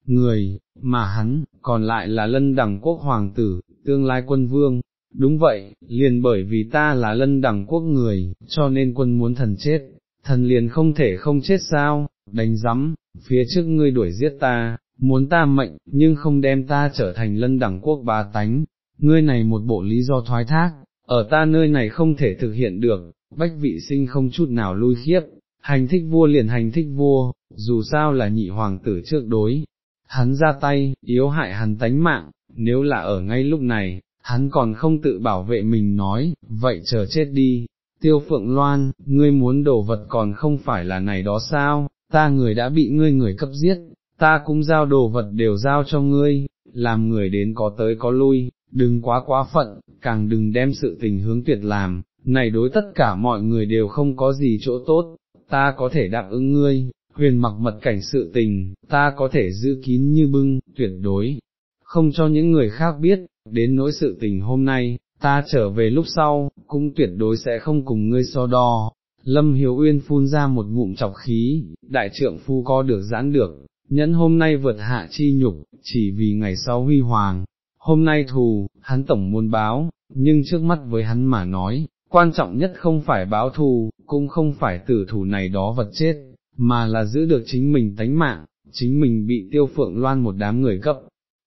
người, mà hắn, còn lại là lân đẳng quốc hoàng tử, tương lai quân vương. Đúng vậy, liền bởi vì ta là lân đẳng quốc người, cho nên quân muốn thần chết, thần liền không thể không chết sao, đánh rắm, phía trước ngươi đuổi giết ta, muốn ta mệnh, nhưng không đem ta trở thành lân đẳng quốc bá tánh, ngươi này một bộ lý do thoái thác, ở ta nơi này không thể thực hiện được, bách vị sinh không chút nào lui khiếp, hành thích vua liền hành thích vua, dù sao là nhị hoàng tử trước đối, hắn ra tay, yếu hại hắn tánh mạng, nếu là ở ngay lúc này, hắn còn không tự bảo vệ mình nói, vậy chờ chết đi. Tiêu Phượng Loan, ngươi muốn đồ vật còn không phải là này đó sao, ta người đã bị ngươi người cấp giết, ta cũng giao đồ vật đều giao cho ngươi, làm người đến có tới có lui, đừng quá quá phận, càng đừng đem sự tình hướng tuyệt làm, này đối tất cả mọi người đều không có gì chỗ tốt, ta có thể đáp ứng ngươi, huyền mặc mật cảnh sự tình, ta có thể giữ kín như bưng, tuyệt đối, không cho những người khác biết, đến nỗi sự tình hôm nay, ta trở về lúc sau, cũng tuyệt đối sẽ không cùng ngươi so đo. Lâm Hiếu Uyên phun ra một ngụm chọc khí, đại trượng phu co được giãn được, nhẫn hôm nay vượt hạ chi nhục, chỉ vì ngày sau huy hoàng, hôm nay thù, hắn tổng muốn báo, nhưng trước mắt với hắn mà nói, quan trọng nhất không phải báo thù, cũng không phải tử thủ này đó vật chết, mà là giữ được chính mình tánh mạng, chính mình bị tiêu phượng loan một đám người cấp,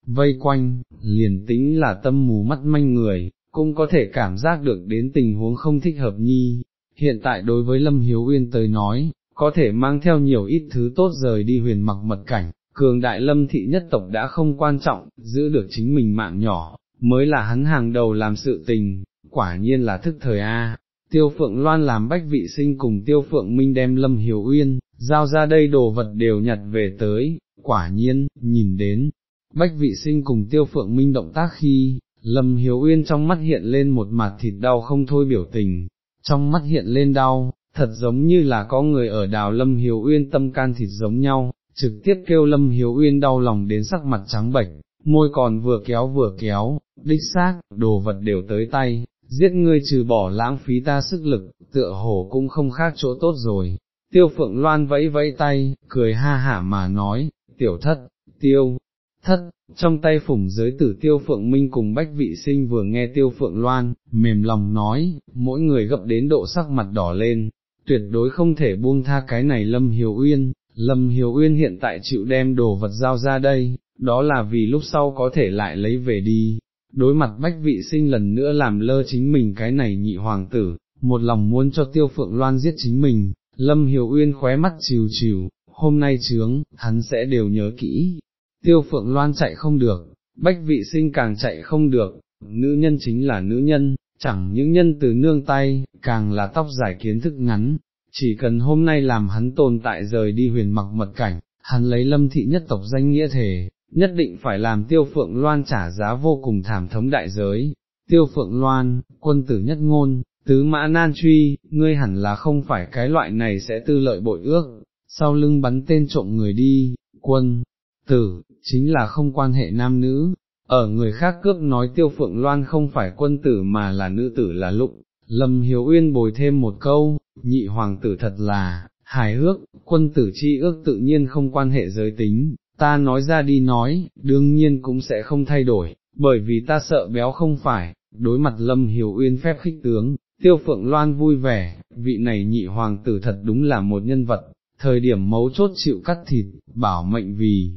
vây quanh, liền tính là tâm mù mắt manh người, cũng có thể cảm giác được đến tình huống không thích hợp nhi. Hiện tại đối với Lâm Hiếu Uyên tới nói, có thể mang theo nhiều ít thứ tốt rời đi huyền mặc mật cảnh, cường đại lâm thị nhất tộc đã không quan trọng, giữ được chính mình mạng nhỏ, mới là hắn hàng đầu làm sự tình, quả nhiên là thức thời A. Tiêu Phượng Loan làm bách vị sinh cùng Tiêu Phượng Minh đem Lâm Hiểu Uyên, giao ra đây đồ vật đều nhặt về tới, quả nhiên, nhìn đến, bách vị sinh cùng Tiêu Phượng Minh động tác khi, Lâm hiếu Uyên trong mắt hiện lên một mặt thịt đau không thôi biểu tình, trong mắt hiện lên đau, thật giống như là có người ở đào Lâm Hiếu Uyên tâm can thịt giống nhau, trực tiếp kêu Lâm Hiếu Uyên đau lòng đến sắc mặt trắng bệch, môi còn vừa kéo vừa kéo, đích xác, đồ vật đều tới tay, giết ngươi trừ bỏ lãng phí ta sức lực, tựa hồ cũng không khác chỗ tốt rồi. Tiêu Phượng Loan vẫy vẫy tay, cười ha hả mà nói, tiểu thất, tiêu, thất, trong tay phủng giới tử tiêu phượng minh cùng bách vị sinh vừa nghe tiêu phượng loan, mềm lòng nói, mỗi người gập đến độ sắc mặt đỏ lên, tuyệt đối không thể buông tha cái này Lâm Hiếu Uyên, Lâm Hiếu Uyên hiện tại chịu đem đồ vật giao ra đây, đó là vì lúc sau có thể lại lấy về đi, đối mặt bách vị sinh lần nữa làm lơ chính mình cái này nhị hoàng tử, một lòng muốn cho tiêu phượng loan giết chính mình, Lâm Hiếu Uyên khóe mắt chiều chiều, hôm nay trướng, hắn sẽ đều nhớ kỹ, tiêu phượng loan chạy không được, bách vị sinh càng chạy không được, nữ nhân chính là nữ nhân, chẳng những nhân từ nương tay, càng là tóc dài kiến thức ngắn, chỉ cần hôm nay làm hắn tồn tại rời đi huyền mặc mật cảnh, hắn lấy lâm thị nhất tộc danh nghĩa thể, nhất định phải làm tiêu phượng loan trả giá vô cùng thảm thống đại giới. Tiêu phượng loan, quân tử nhất ngôn, tứ mã nan truy, ngươi hẳn là không phải cái loại này sẽ tư lợi bội ước, sau lưng bắn tên trộm người đi, quân, tử, chính là không quan hệ nam nữ, ở người khác cướp nói tiêu phượng loan không phải quân tử mà là nữ tử là lụng, lâm hiếu uyên bồi thêm một câu, nhị hoàng tử thật là, hài hước, quân tử chi ước tự nhiên không quan hệ giới tính, ta nói ra đi nói, đương nhiên cũng sẽ không thay đổi, bởi vì ta sợ béo không phải, đối mặt Lâm hiếu Uyên phép khích tướng, Tiêu Phượng Loan vui vẻ, vị này nhị hoàng tử thật đúng là một nhân vật, thời điểm mấu chốt chịu cắt thịt, bảo mệnh vì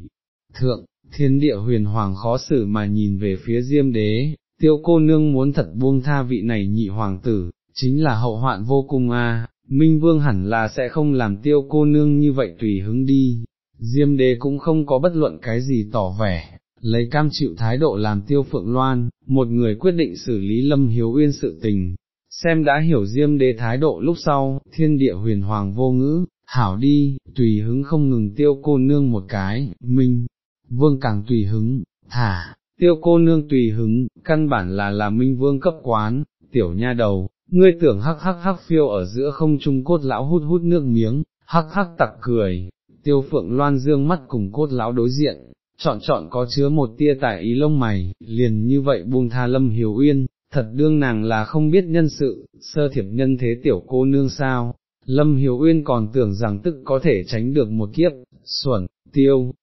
thượng, thiên địa huyền hoàng khó xử mà nhìn về phía diêm đế, tiêu cô nương muốn thật buông tha vị này nhị hoàng tử, chính là hậu hoạn vô cùng a. Minh Vương hẳn là sẽ không làm tiêu cô nương như vậy tùy hứng đi, Diêm đế cũng không có bất luận cái gì tỏ vẻ, lấy cam chịu thái độ làm tiêu phượng loan, một người quyết định xử lý lâm hiếu uyên sự tình. Xem đã hiểu diêm đế thái độ lúc sau, thiên địa huyền hoàng vô ngữ, hảo đi, tùy hứng không ngừng tiêu cô nương một cái, minh, vương càng tùy hứng, thả, tiêu cô nương tùy hứng, căn bản là là minh vương cấp quán, tiểu nha đầu, ngươi tưởng hắc hắc hắc phiêu ở giữa không trung cốt lão hút hút nước miếng, hắc hắc tặc cười, tiêu phượng loan dương mắt cùng cốt lão đối diện, chọn chọn có chứa một tia tại ý lông mày, liền như vậy buông tha lâm hiểu uyên, thật đương nàng là không biết nhân sự, sơ thiệp nhân thế tiểu cô nương sao, lâm hiếu uyên còn tưởng rằng tức có thể tránh được một kiếp, xuẩn, tiêu.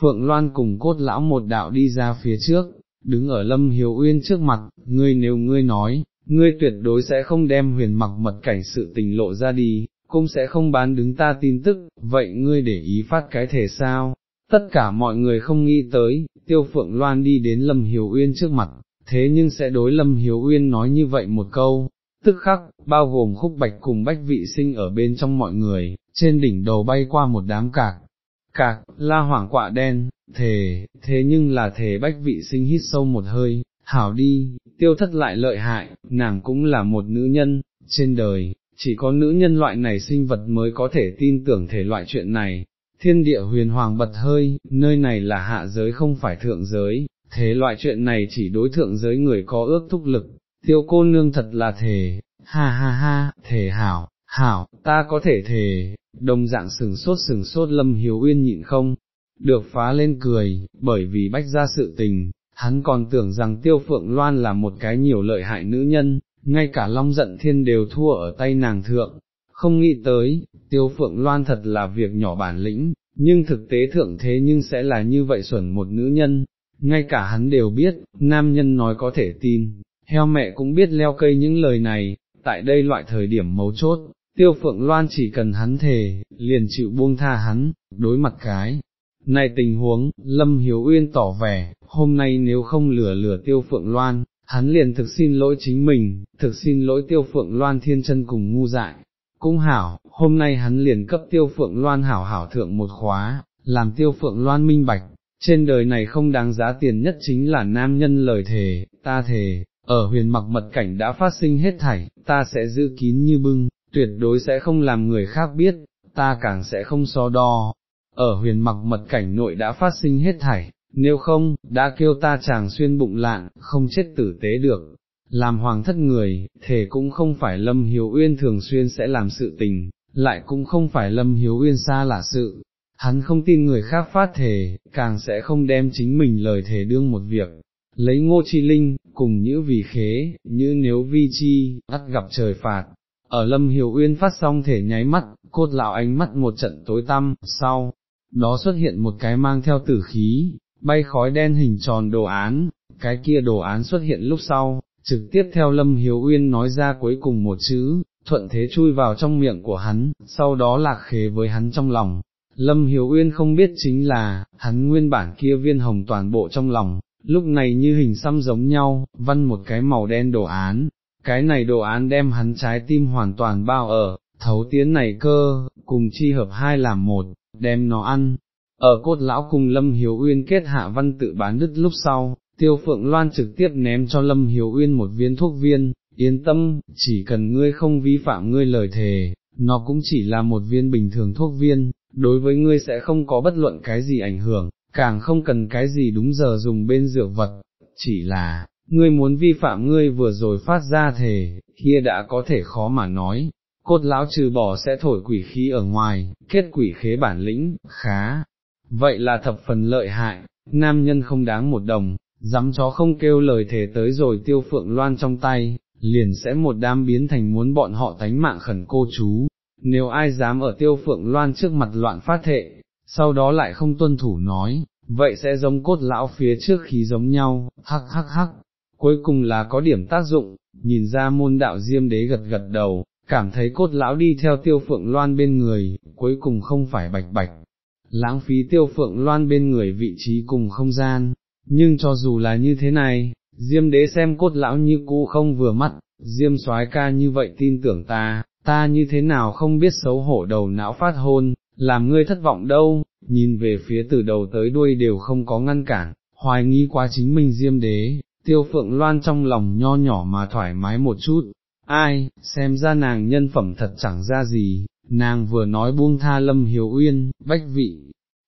Phượng Loan cùng cốt lão một đạo đi ra phía trước, đứng ở Lâm Hiếu Uyên trước mặt, ngươi nếu ngươi nói, ngươi tuyệt đối sẽ không đem huyền mặc mật cảnh sự tình lộ ra đi, cũng sẽ không bán đứng ta tin tức, vậy ngươi để ý phát cái thể sao? Tất cả mọi người không nghĩ tới, tiêu phượng loan đi đến Lâm Hiếu Uyên trước mặt, thế nhưng sẽ đối Lâm Hiếu Uyên nói như vậy một câu, tức khắc, bao gồm khúc bạch cùng bách vị sinh ở bên trong mọi người, trên đỉnh đầu bay qua một đám cạc, cạc, la hoảng quạ đen, thề, thế nhưng là thề bách vị sinh hít sâu một hơi, hảo đi, tiêu thất lại lợi hại, nàng cũng là một nữ nhân, trên đời, chỉ có nữ nhân loại này sinh vật mới có thể tin tưởng thể loại chuyện này. Thiên địa huyền hoàng bật hơi, nơi này là hạ giới không phải thượng giới, thế loại chuyện này chỉ đối thượng giới người có ước thúc lực, tiêu cô nương thật là thề, ha ha ha, thề hảo, hảo, ta có thể thề, đồng dạng sừng sốt sừng sốt lâm hiếu uyên nhịn không, được phá lên cười, bởi vì bách ra sự tình, hắn còn tưởng rằng tiêu phượng loan là một cái nhiều lợi hại nữ nhân, ngay cả long giận thiên đều thua ở tay nàng thượng, không nghĩ tới, tiêu phượng loan thật là việc nhỏ bản lĩnh, nhưng thực tế thượng thế nhưng sẽ là như vậy xuẩn một nữ nhân, ngay cả hắn đều biết, nam nhân nói có thể tin, heo mẹ cũng biết leo cây những lời này, tại đây loại thời điểm mấu chốt, tiêu phượng loan chỉ cần hắn thề, liền chịu buông tha hắn, đối mặt cái. Này tình huống, Lâm Hiếu Uyên tỏ vẻ, hôm nay nếu không lừa lừa tiêu phượng loan, hắn liền thực xin lỗi chính mình, thực xin lỗi tiêu phượng loan thiên chân cùng ngu dại. Cũng hảo, hôm nay hắn liền cấp tiêu phượng loan hảo hảo thượng một khóa, làm tiêu phượng loan minh bạch, trên đời này không đáng giá tiền nhất chính là nam nhân lời thề, ta thề, ở huyền mặc mật cảnh đã phát sinh hết thảy, ta sẽ giữ kín như bưng, tuyệt đối sẽ không làm người khác biết, ta càng sẽ không so đo. Ở huyền mặc mật cảnh nội đã phát sinh hết thảy, nếu không, đã kêu ta chàng xuyên bụng lạng, không chết tử tế được. Làm hoàng thất người, thể cũng không phải Lâm Hiếu Uyên thường xuyên sẽ làm sự tình, lại cũng không phải Lâm Hiếu Uyên xa là sự. Hắn không tin người khác phát thể, càng sẽ không đem chính mình lời thể đương một việc. Lấy ngô chi linh, cùng như vì khế, như nếu vi chi, ắt gặp trời phạt. Ở Lâm Hiếu Uyên phát xong thể nháy mắt, cốt lão ánh mắt một trận tối tăm, sau, đó xuất hiện một cái mang theo tử khí, bay khói đen hình tròn đồ án, cái kia đồ án xuất hiện lúc sau, trực tiếp theo Lâm Hiếu Uyên nói ra cuối cùng một chữ, thuận thế chui vào trong miệng của hắn, sau đó lạc khế với hắn trong lòng. Lâm Hiếu Uyên không biết chính là, hắn nguyên bản kia viên hồng toàn bộ trong lòng, lúc này như hình xăm giống nhau, văn một cái màu đen đồ án, cái này đồ án đem hắn trái tim hoàn toàn bao ở, thấu tiến này cơ, cùng chi hợp hai làm một, đem nó ăn, ở cốt lão cùng Lâm Hiếu Uyên kết hạ văn tự bán đứt lúc sau, tiêu phượng loan trực tiếp ném cho Lâm Hiếu Uyên một viên thuốc viên, yên tâm, chỉ cần ngươi không vi phạm ngươi lời thề, nó cũng chỉ là một viên bình thường thuốc viên, đối với ngươi sẽ không có bất luận cái gì ảnh hưởng, càng không cần cái gì đúng giờ dùng bên dược vật, chỉ là, ngươi muốn vi phạm ngươi vừa rồi phát ra thề, kia đã có thể khó mà nói. Cốt lão trừ bỏ sẽ thổi quỷ khí ở ngoài, kết quỷ khế bản lĩnh, khá, vậy là thập phần lợi hại, nam nhân không đáng một đồng, dám chó không kêu lời thể tới rồi tiêu phượng loan trong tay, liền sẽ một đám biến thành muốn bọn họ tánh mạng khẩn cô chú, nếu ai dám ở tiêu phượng loan trước mặt loạn phát thệ, sau đó lại không tuân thủ nói, vậy sẽ giống cốt lão phía trước khí giống nhau, hắc hắc hắc, cuối cùng là có điểm tác dụng, nhìn ra môn đạo diêm đế gật gật đầu, cảm thấy cốt lão đi theo tiêu phượng loan bên người, cuối cùng không phải bạch bạch, lãng phí tiêu phượng loan bên người vị trí cùng không gian, nhưng cho dù là như thế này, diêm đế xem cốt lão như cũ không vừa mắt, diêm soái ca như vậy tin tưởng ta, ta như thế nào không biết xấu hổ đầu não phát hôn, làm ngươi thất vọng đâu, nhìn về phía từ đầu tới đuôi đều không có ngăn cản, hoài nghi quá chính mình diêm đế, tiêu phượng loan trong lòng nho nhỏ mà thoải mái một chút, ai, xem ra nàng nhân phẩm thật chẳng ra gì, nàng vừa nói buông tha lâm hiếu uyên, bách vị,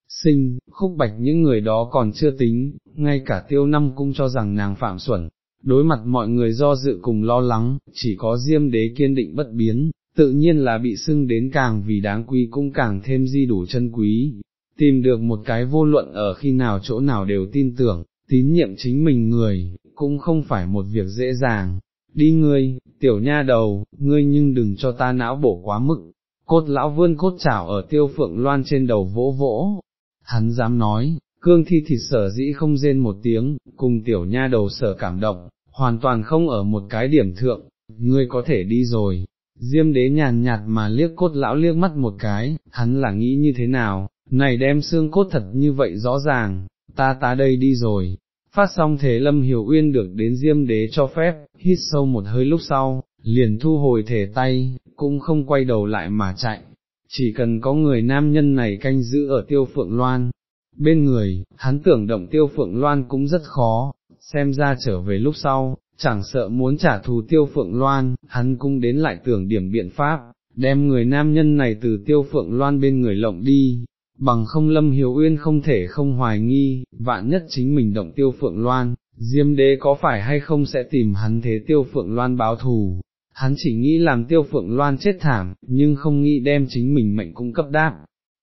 sinh, khúc bạch những người đó còn chưa tính, ngay cả tiêu năm cũng cho rằng nàng phạm xuẩn, đối mặt mọi người do dự cùng lo lắng, chỉ có diêm đế kiên định bất biến, tự nhiên là bị xưng đến càng vì đáng quý cũng càng thêm di đủ chân quý, tìm được một cái vô luận ở khi nào chỗ nào đều tin tưởng, tín nhiệm chính mình người, cũng không phải một việc dễ dàng. Đi ngươi, tiểu nha đầu, ngươi nhưng đừng cho ta não bổ quá mức, cốt lão vươn cốt chảo ở tiêu phượng loan trên đầu vỗ vỗ, hắn dám nói, cương thi thịt sở dĩ không rên một tiếng, cùng tiểu nha đầu sở cảm động, hoàn toàn không ở một cái điểm thượng, ngươi có thể đi rồi. Diêm đế nhàn nhạt mà liếc cốt lão liếc mắt một cái, hắn là nghĩ như thế nào, này đem xương cốt thật như vậy rõ ràng, ta ta đây đi rồi. Phát xong thế Lâm Hiểu Uyên được đến Diêm Đế cho phép, hít sâu một hơi lúc sau, liền thu hồi thể tay, cũng không quay đầu lại mà chạy, chỉ cần có người nam nhân này canh giữ ở tiêu phượng loan, bên người, hắn tưởng động tiêu phượng loan cũng rất khó, xem ra trở về lúc sau, chẳng sợ muốn trả thù tiêu phượng loan, hắn cũng đến lại tưởng điểm biện pháp, đem người nam nhân này từ tiêu phượng loan bên người lộng đi, bằng không lâm hiếu uyên không thể không hoài nghi, vạn nhất chính mình động tiêu phượng loan, diêm đế có phải hay không sẽ tìm hắn thế tiêu phượng loan báo thù, hắn chỉ nghĩ làm tiêu phượng loan chết thảm, nhưng không nghĩ đem chính mình mệnh cung cấp đáp,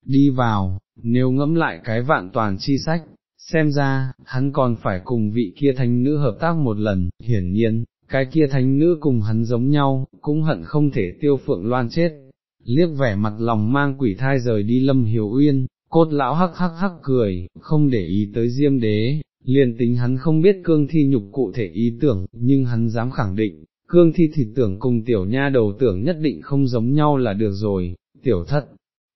đi vào, nếu ngẫm lại cái vạn toàn chi sách, xem ra, hắn còn phải cùng vị kia thánh nữ hợp tác một lần, hiển nhiên, cái kia thánh nữ cùng hắn giống nhau, cũng hận không thể tiêu phượng loan chết. Liếc vẻ mặt lòng mang quỷ thai rời đi lâm hiểu uyên, cốt lão hắc hắc hắc cười, không để ý tới diêm đế, liền tính hắn không biết cương thi nhục cụ thể ý tưởng, nhưng hắn dám khẳng định, cương thi thì tưởng cùng tiểu nha đầu tưởng nhất định không giống nhau là được rồi, tiểu thất,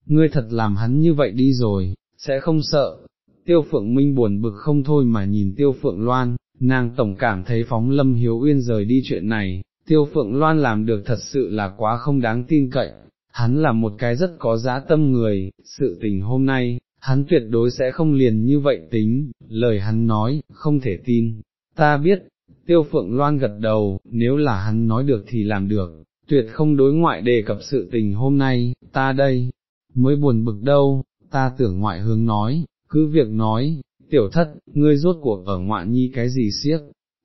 ngươi thật làm hắn như vậy đi rồi, sẽ không sợ. Tiêu phượng minh buồn bực không thôi mà nhìn tiêu phượng loan, nàng tổng cảm thấy phóng lâm hiếu uyên rời đi chuyện này, tiêu phượng loan làm được thật sự là quá không đáng tin cậy, hắn là một cái rất có giá tâm người, sự tình hôm nay, hắn tuyệt đối sẽ không liền như vậy tính, lời hắn nói, không thể tin, ta biết, tiêu phượng loan gật đầu, nếu là hắn nói được thì làm được, tuyệt không đối ngoại đề cập sự tình hôm nay, ta đây, mới buồn bực đâu, ta tưởng ngoại hướng nói, cứ việc nói, tiểu thất, ngươi rốt cuộc ở ngoại nhi cái gì siếc,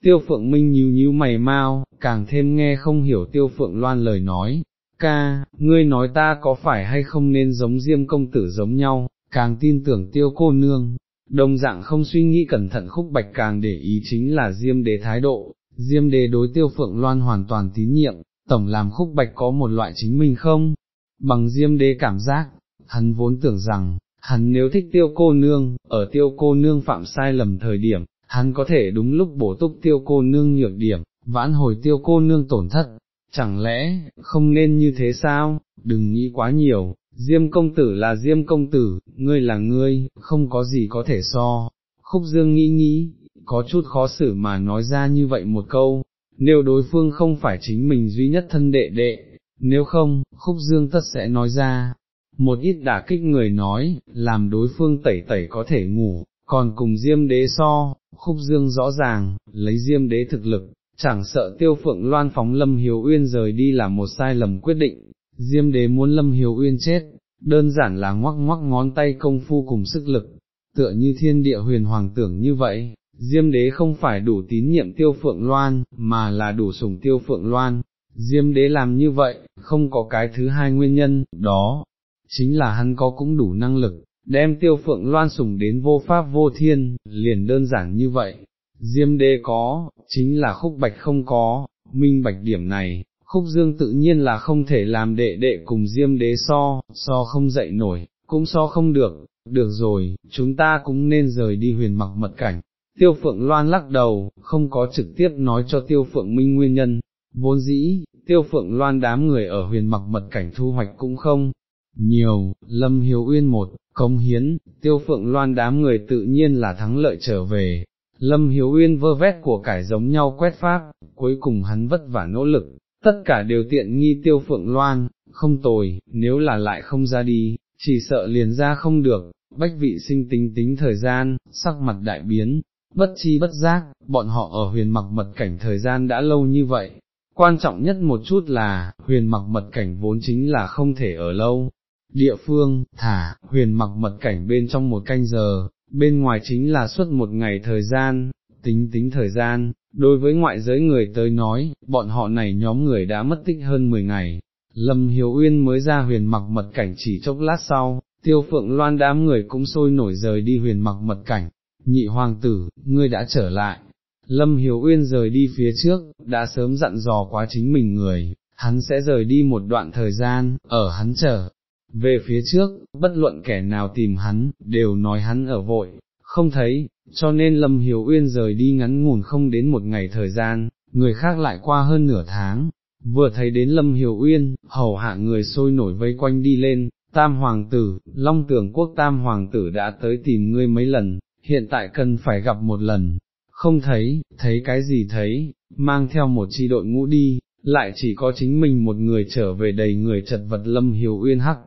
tiêu phượng minh nhíu nhíu mày mau, càng thêm nghe không hiểu tiêu phượng loan lời nói, ca, ngươi nói ta có phải hay không nên giống diêm công tử giống nhau, càng tin tưởng tiêu cô nương, đồng dạng không suy nghĩ cẩn thận khúc bạch càng để ý chính là diêm đế thái độ, diêm đế đối tiêu phượng loan hoàn toàn tín nhiệm, tổng làm khúc bạch có một loại chính mình không, bằng diêm đế cảm giác, hắn vốn tưởng rằng, hắn nếu thích tiêu cô nương, ở tiêu cô nương phạm sai lầm thời điểm, hắn có thể đúng lúc bổ túc tiêu cô nương nhược điểm, vãn hồi tiêu cô nương tổn thất, chẳng lẽ, không nên như thế sao, đừng nghĩ quá nhiều, Diêm công tử là Diêm công tử, ngươi là ngươi, không có gì có thể so. Khúc Dương nghĩ nghĩ, có chút khó xử mà nói ra như vậy một câu, nếu đối phương không phải chính mình duy nhất thân đệ đệ, nếu không, Khúc Dương tất sẽ nói ra. Một ít đả kích người nói, làm đối phương tẩy tẩy có thể ngủ, còn cùng Diêm đế so, Khúc Dương rõ ràng, lấy Diêm đế thực lực, chẳng sợ tiêu phượng loan phóng Lâm Hiếu Uyên rời đi là một sai lầm quyết định, Diêm đế muốn Lâm Hiếu Uyên chết, đơn giản là ngoắc ngoắc ngón tay công phu cùng sức lực, tựa như thiên địa huyền hoàng tưởng như vậy, Diêm đế không phải đủ tín nhiệm tiêu phượng loan, mà là đủ sủng tiêu phượng loan. Diêm đế làm như vậy, không có cái thứ hai nguyên nhân, đó, chính là hắn có cũng đủ năng lực, đem tiêu phượng loan sủng đến vô pháp vô thiên, liền đơn giản như vậy. Diêm đế có, chính là khúc bạch không có, minh bạch điểm này, khúc dương tự nhiên là không thể làm đệ đệ cùng diêm đế so, so không dậy nổi, cũng so không được, được rồi, chúng ta cũng nên rời đi huyền mặc mật cảnh. Tiêu Phượng Loan lắc đầu, không có trực tiếp nói cho Tiêu Phượng Minh nguyên nhân, vốn dĩ, Tiêu Phượng Loan đám người ở huyền mặc mật cảnh thu hoạch cũng không nhiều, Lâm Hiếu Uyên một, công hiến, Tiêu Phượng Loan đám người tự nhiên là thắng lợi trở về, Lâm Hiếu Uyên vơ vét của cải giống nhau quét pháp, cuối cùng hắn vất vả nỗ lực, tất cả đều tiện nghi Tiêu Phượng Loan, không tồi, nếu là lại không ra đi, chỉ sợ liền ra không được, bách vị sinh tính tính thời gian, sắc mặt đại biến, bất chi bất giác, bọn họ ở huyền mặc mật cảnh thời gian đã lâu như vậy. Quan trọng nhất một chút là, huyền mặc mật cảnh vốn chính là không thể ở lâu. Địa phương, thả, huyền mặc mật cảnh bên trong một canh giờ, bên ngoài chính là suốt một ngày thời gian, tính tính thời gian, đối với ngoại giới người tới nói, bọn họ này nhóm người đã mất tích hơn 10 ngày. Lâm Hiếu Uyên mới ra huyền mặc mật cảnh chỉ chốc lát sau, tiêu phượng loan đám người cũng sôi nổi rời đi huyền mặc mật cảnh, nhị hoàng tử, ngươi đã trở lại. Lâm Hiếu Uyên rời đi phía trước, đã sớm dặn dò quá chính mình người, hắn sẽ rời đi một đoạn thời gian, ở hắn chờ về phía trước, bất luận kẻ nào tìm hắn, đều nói hắn ở vội, không thấy, cho nên Lâm Hiếu Uyên rời đi ngắn ngủn không đến một ngày thời gian, người khác lại qua hơn nửa tháng, vừa thấy đến Lâm Hiếu Uyên, hầu hạ người sôi nổi vây quanh đi lên, Tam Hoàng tử, Long Tưởng Quốc Tam Hoàng tử đã tới tìm ngươi mấy lần, hiện tại cần phải gặp một lần, không thấy, thấy cái gì thấy, mang theo một chi đội ngũ đi, lại chỉ có chính mình một người trở về đầy người chật vật Lâm Hiếu Uyên hắc,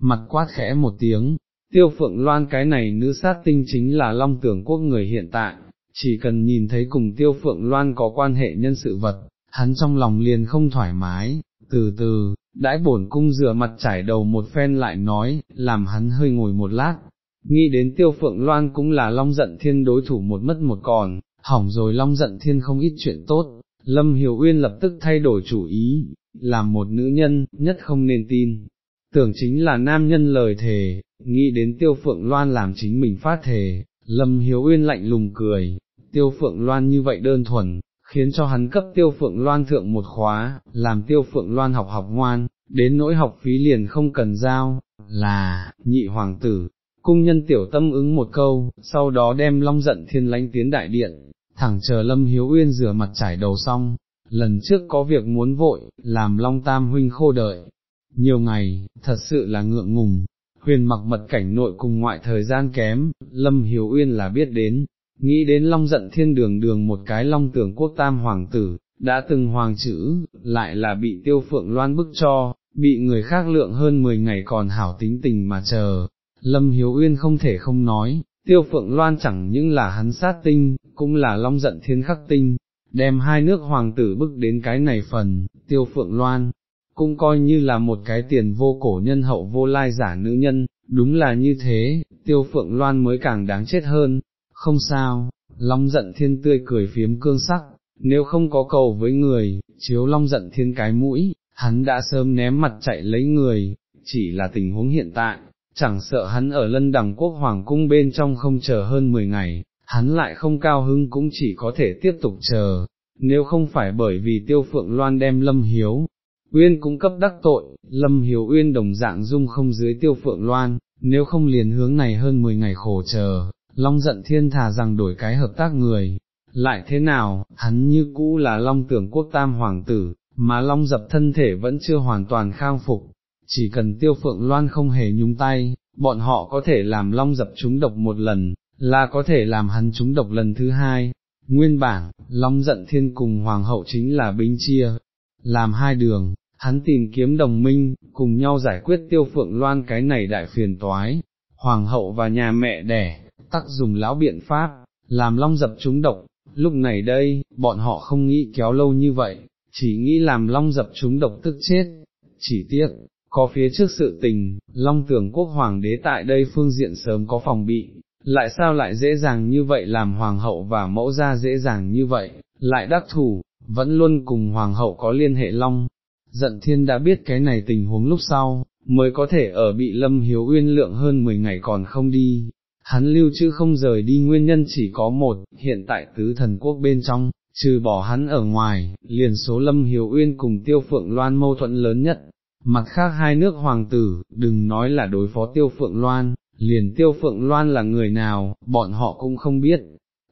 mặt quát khẽ một tiếng, tiêu phượng loan cái này nữ sát tinh chính là long tưởng quốc người hiện tại, chỉ cần nhìn thấy cùng tiêu phượng loan có quan hệ nhân sự vật, hắn trong lòng liền không thoải mái, từ từ, đãi bổn cung rửa mặt trải đầu một phen lại nói, làm hắn hơi ngồi một lát, nghĩ đến tiêu phượng loan cũng là long giận thiên đối thủ một mất một còn, hỏng rồi long giận thiên không ít chuyện tốt, Lâm Hiểu Uyên lập tức thay đổi chủ ý, làm một nữ nhân, nhất không nên tin, tưởng chính là nam nhân lời thề, nghĩ đến tiêu phượng loan làm chính mình phát thề, lâm hiếu uyên lạnh lùng cười, tiêu phượng loan như vậy đơn thuần, khiến cho hắn cấp tiêu phượng loan thượng một khóa, làm tiêu phượng loan học học ngoan, đến nỗi học phí liền không cần giao, là, nhị hoàng tử, cung nhân tiểu tâm ứng một câu, sau đó đem long giận thiên lánh tiến đại điện, thẳng chờ lâm hiếu uyên rửa mặt trải đầu xong, lần trước có việc muốn vội, làm long tam huynh khô đợi, nhiều ngày, thật sự là ngượng ngùng, huyền mặc mật cảnh nội cùng ngoại thời gian kém, Lâm Hiếu Uyên là biết đến, nghĩ đến long giận thiên đường đường một cái long tưởng quốc tam hoàng tử, đã từng hoàng chữ, lại là bị tiêu phượng loan bức cho, bị người khác lượng hơn 10 ngày còn hảo tính tình mà chờ, Lâm Hiếu Uyên không thể không nói, tiêu phượng loan chẳng những là hắn sát tinh, cũng là long giận thiên khắc tinh, đem hai nước hoàng tử bức đến cái này phần, tiêu phượng loan, cũng coi như là một cái tiền vô cổ nhân hậu vô lai giả nữ nhân, đúng là như thế, tiêu phượng loan mới càng đáng chết hơn, không sao, long giận thiên tươi cười phiếm cương sắc, nếu không có cầu với người, chiếu long giận thiên cái mũi, hắn đã sớm ném mặt chạy lấy người, chỉ là tình huống hiện tại, chẳng sợ hắn ở lân đằng quốc hoàng cung bên trong không chờ hơn 10 ngày, hắn lại không cao hưng cũng chỉ có thể tiếp tục chờ, nếu không phải bởi vì tiêu phượng loan đem lâm hiếu, Uyên cũng cấp đắc tội, Lâm Hiếu Uyên đồng dạng dung không dưới tiêu phượng loan, nếu không liền hướng này hơn 10 ngày khổ chờ, Long giận thiên thà rằng đổi cái hợp tác người, lại thế nào, hắn như cũ là Long tưởng quốc tam hoàng tử, mà Long dập thân thể vẫn chưa hoàn toàn khang phục, chỉ cần tiêu phượng loan không hề nhúng tay, bọn họ có thể làm Long dập trúng độc một lần, là có thể làm hắn trúng độc lần thứ hai. Nguyên bản, Long giận thiên cùng hoàng hậu chính là binh chia, làm hai đường, hắn tìm kiếm đồng minh, cùng nhau giải quyết tiêu phượng loan cái này đại phiền toái, hoàng hậu và nhà mẹ đẻ, tắc dùng lão biện pháp, làm long dập chúng độc, lúc này đây, bọn họ không nghĩ kéo lâu như vậy, chỉ nghĩ làm long dập chúng độc tức chết, chỉ tiếc, có phía trước sự tình, long tưởng quốc hoàng đế tại đây phương diện sớm có phòng bị, lại sao lại dễ dàng như vậy làm hoàng hậu và mẫu gia dễ dàng như vậy, lại đắc thủ, vẫn luôn cùng hoàng hậu có liên hệ long, giận thiên đã biết cái này tình huống lúc sau, mới có thể ở bị lâm hiếu uyên lượng hơn 10 ngày còn không đi. Hắn lưu chữ không rời đi nguyên nhân chỉ có một, hiện tại tứ thần quốc bên trong, trừ bỏ hắn ở ngoài, liền số Lâm Hiếu Uyên cùng Tiêu Phượng Loan mâu thuẫn lớn nhất. Mặt khác hai nước hoàng tử, đừng nói là đối phó Tiêu Phượng Loan, liền Tiêu Phượng Loan là người nào, bọn họ cũng không biết.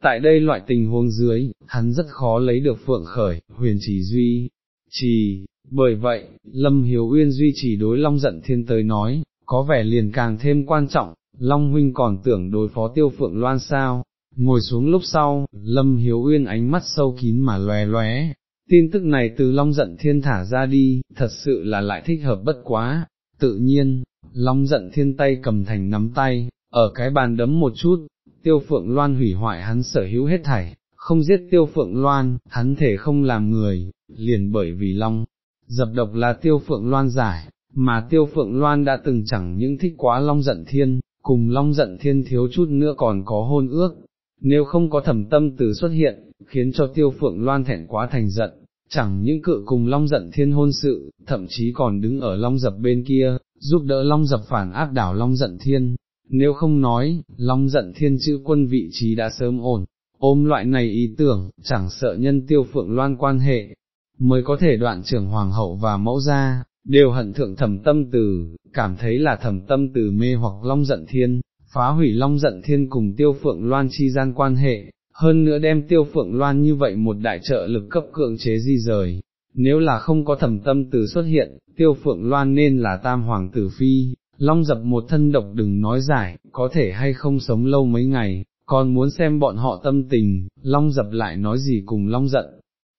Tại đây loại tình huống dưới, hắn rất khó lấy được Phượng Khởi, huyền chỉ duy, trì, bởi vậy, Lâm Hiếu Uyên duy trì đối Long giận thiên tới nói, có vẻ liền càng thêm quan trọng, Long huynh còn tưởng đối phó tiêu phượng loan sao, ngồi xuống lúc sau, Lâm Hiếu Uyên ánh mắt sâu kín mà lóe lóe, tin tức này từ Long giận thiên thả ra đi, thật sự là lại thích hợp bất quá, tự nhiên, Long giận thiên tay cầm thành nắm tay, ở cái bàn đấm một chút, tiêu phượng loan hủy hoại hắn sở hữu hết thảy, không giết tiêu phượng loan, hắn thể không làm người, liền bởi vì Long, dập độc là tiêu phượng loan giải, mà tiêu phượng loan đã từng chẳng những thích quá Long giận thiên, cùng Long giận thiên thiếu chút nữa còn có hôn ước, nếu không có thẩm tâm từ xuất hiện, khiến cho tiêu phượng loan thẹn quá thành giận, chẳng những cự cùng Long giận thiên hôn sự, thậm chí còn đứng ở Long dập bên kia, giúp đỡ Long dập phản áp đảo Long giận thiên, nếu không nói, Long giận thiên chữ quân vị trí đã sớm ổn, ôm loại này ý tưởng, chẳng sợ nhân tiêu phượng loan quan hệ, mới có thể đoạn trưởng hoàng hậu và mẫu gia, đều hận thượng thầm tâm từ, cảm thấy là thầm tâm từ mê hoặc long giận thiên, phá hủy long giận thiên cùng tiêu phượng loan chi gian quan hệ, hơn nữa đem tiêu phượng loan như vậy một đại trợ lực cấp cưỡng chế di rời. Nếu là không có thầm tâm từ xuất hiện, tiêu phượng loan nên là tam hoàng tử phi, long dập một thân độc đừng nói giải, có thể hay không sống lâu mấy ngày, còn muốn xem bọn họ tâm tình, long dập lại nói gì cùng long giận,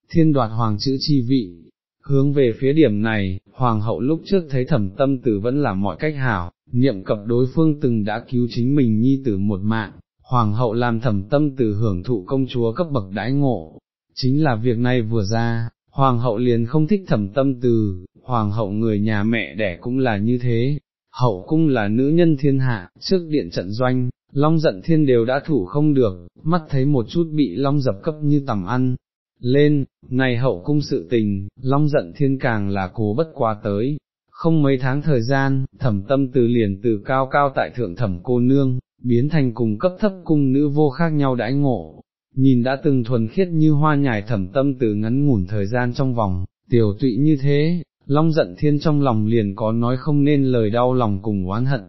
thiên đoạt hoàng chữ chi vị, hướng về phía điểm này, hoàng hậu lúc trước thấy thẩm tâm tử vẫn là mọi cách hảo, niệm cập đối phương từng đã cứu chính mình nhi tử một mạng, hoàng hậu làm thẩm tâm tử hưởng thụ công chúa cấp bậc đãi ngộ, chính là việc này vừa ra, hoàng hậu liền không thích thẩm tâm tử, hoàng hậu người nhà mẹ đẻ cũng là như thế, hậu cung là nữ nhân thiên hạ, trước điện trận doanh, long giận thiên đều đã thủ không được, mắt thấy một chút bị long dập cấp như tầm ăn, lên, này hậu cung sự tình, long giận thiên càng là cố bất quá tới, không mấy tháng thời gian, thẩm tâm từ liền từ cao cao tại thượng thẩm cô nương, biến thành cùng cấp thấp cung nữ vô khác nhau đãi ngộ, nhìn đã từng thuần khiết như hoa nhài thẩm tâm từ ngắn ngủn thời gian trong vòng, tiểu tụy như thế, long giận thiên trong lòng liền có nói không nên lời đau lòng cùng oán hận.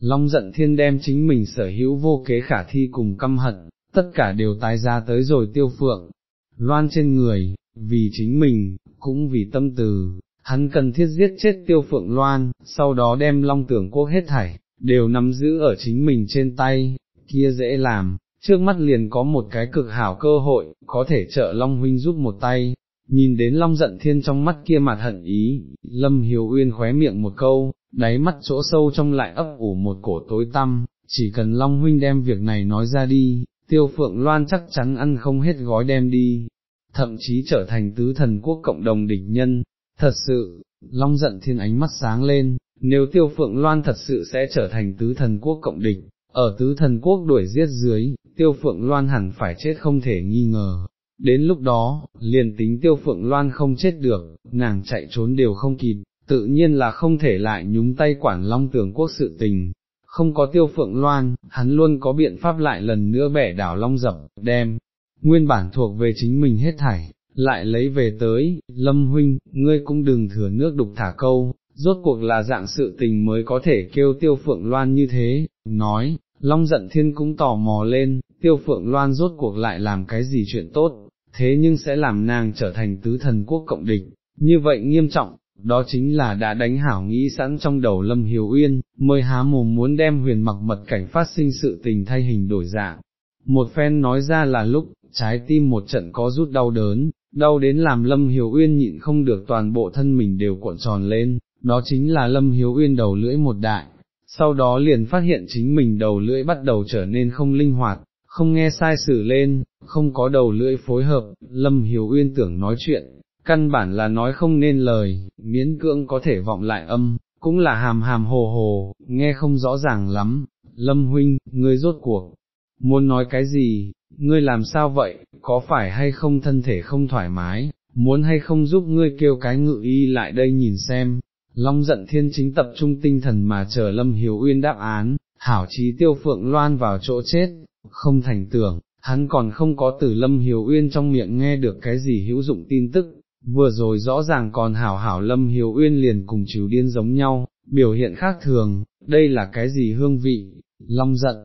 Long giận thiên đem chính mình sở hữu vô kế khả thi cùng căm hận, tất cả đều tái ra tới rồi tiêu phượng, loan trên người, vì chính mình, cũng vì tâm từ, hắn cần thiết giết chết tiêu phượng loan, sau đó đem long tưởng quốc hết thảy, đều nắm giữ ở chính mình trên tay, kia dễ làm, trước mắt liền có một cái cực hảo cơ hội, có thể trợ Long Huynh giúp một tay, nhìn đến Long giận thiên trong mắt kia mặt hận ý, Lâm Hiếu Uyên khóe miệng một câu, đáy mắt chỗ sâu trong lại ấp ủ một cổ tối tăm, chỉ cần Long Huynh đem việc này nói ra đi, tiêu phượng loan chắc chắn ăn không hết gói đem đi, thậm chí trở thành tứ thần quốc cộng đồng địch nhân, thật sự, long giận thiên ánh mắt sáng lên, nếu tiêu phượng loan thật sự sẽ trở thành tứ thần quốc cộng địch, ở tứ thần quốc đuổi giết dưới, tiêu phượng loan hẳn phải chết không thể nghi ngờ. Đến lúc đó, liền tính tiêu phượng loan không chết được, nàng chạy trốn đều không kịp, tự nhiên là không thể lại nhúng tay quản long tường quốc sự tình, không có tiêu phượng loan, hắn luôn có biện pháp lại lần nữa bẻ đảo long dập, đem, nguyên bản thuộc về chính mình hết thảy, lại lấy về tới, lâm huynh, ngươi cũng đừng thừa nước đục thả câu, rốt cuộc là dạng sự tình mới có thể kêu tiêu phượng loan như thế, nói, long giận thiên cũng tò mò lên, tiêu phượng loan rốt cuộc lại làm cái gì chuyện tốt, thế nhưng sẽ làm nàng trở thành tứ thần quốc cộng địch, như vậy nghiêm trọng, đó chính là đã đánh hảo nghĩ sẵn trong đầu Lâm Hiếu Uyên, mới há mồm muốn đem huyền mặc mật cảnh phát sinh sự tình thay hình đổi dạng. Một phen nói ra là lúc, trái tim một trận có rút đau đớn, đau đến làm Lâm Hiếu Uyên nhịn không được toàn bộ thân mình đều cuộn tròn lên, đó chính là Lâm Hiếu Uyên đầu lưỡi một đại, sau đó liền phát hiện chính mình đầu lưỡi bắt đầu trở nên không linh hoạt, không nghe sai sử lên, không có đầu lưỡi phối hợp, Lâm Hiếu Uyên tưởng nói chuyện, căn bản là nói không nên lời, miễn cưỡng có thể vọng lại âm, cũng là hàm hàm hồ hồ, nghe không rõ ràng lắm, Lâm Huynh, ngươi rốt cuộc, muốn nói cái gì, ngươi làm sao vậy, có phải hay không thân thể không thoải mái, muốn hay không giúp ngươi kêu cái ngự y lại đây nhìn xem, Long giận thiên chính tập trung tinh thần mà chờ Lâm Hiếu Uyên đáp án, hảo trí tiêu phượng loan vào chỗ chết, không thành tưởng, hắn còn không có từ Lâm Hiếu Uyên trong miệng nghe được cái gì hữu dụng tin tức, vừa rồi rõ ràng còn hảo hảo Lâm Hiếu Uyên liền cùng chiếu điên giống nhau, biểu hiện khác thường, đây là cái gì hương vị, long giận,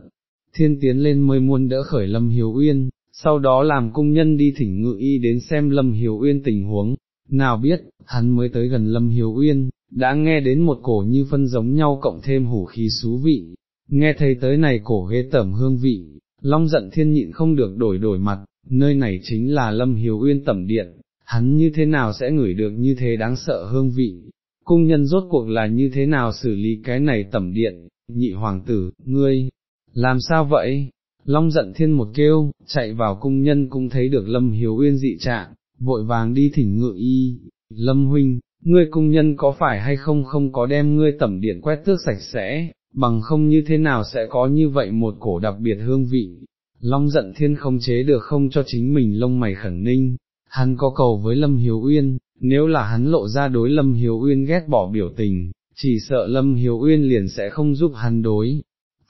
thiên tiến lên mới muôn đỡ khởi Lâm Hiếu Uyên, sau đó làm cung nhân đi thỉnh ngự y đến xem Lâm Hiếu Uyên tình huống, nào biết, hắn mới tới gần Lâm Hiếu Uyên, đã nghe đến một cổ như phân giống nhau cộng thêm hủ khí xú vị, nghe thấy tới này cổ ghê tẩm hương vị, long giận thiên nhịn không được đổi đổi mặt, nơi này chính là Lâm Hiếu Uyên tẩm điện, hắn như thế nào sẽ ngửi được như thế đáng sợ hương vị, cung nhân rốt cuộc là như thế nào xử lý cái này tẩm điện, nhị hoàng tử, ngươi, làm sao vậy? Long giận thiên một kêu, chạy vào cung nhân cũng thấy được Lâm Hiếu Uyên dị trạng, vội vàng đi thỉnh ngự y, Lâm huynh, ngươi cung nhân có phải hay không không có đem ngươi tẩm điện quét tước sạch sẽ, bằng không như thế nào sẽ có như vậy một cổ đặc biệt hương vị. Long giận thiên không chế được không cho chính mình lông mày khẩn ninh, hắn có cầu với Lâm Hiếu Uyên, nếu là hắn lộ ra đối Lâm Hiếu Uyên ghét bỏ biểu tình, chỉ sợ Lâm Hiếu Uyên liền sẽ không giúp hắn đối.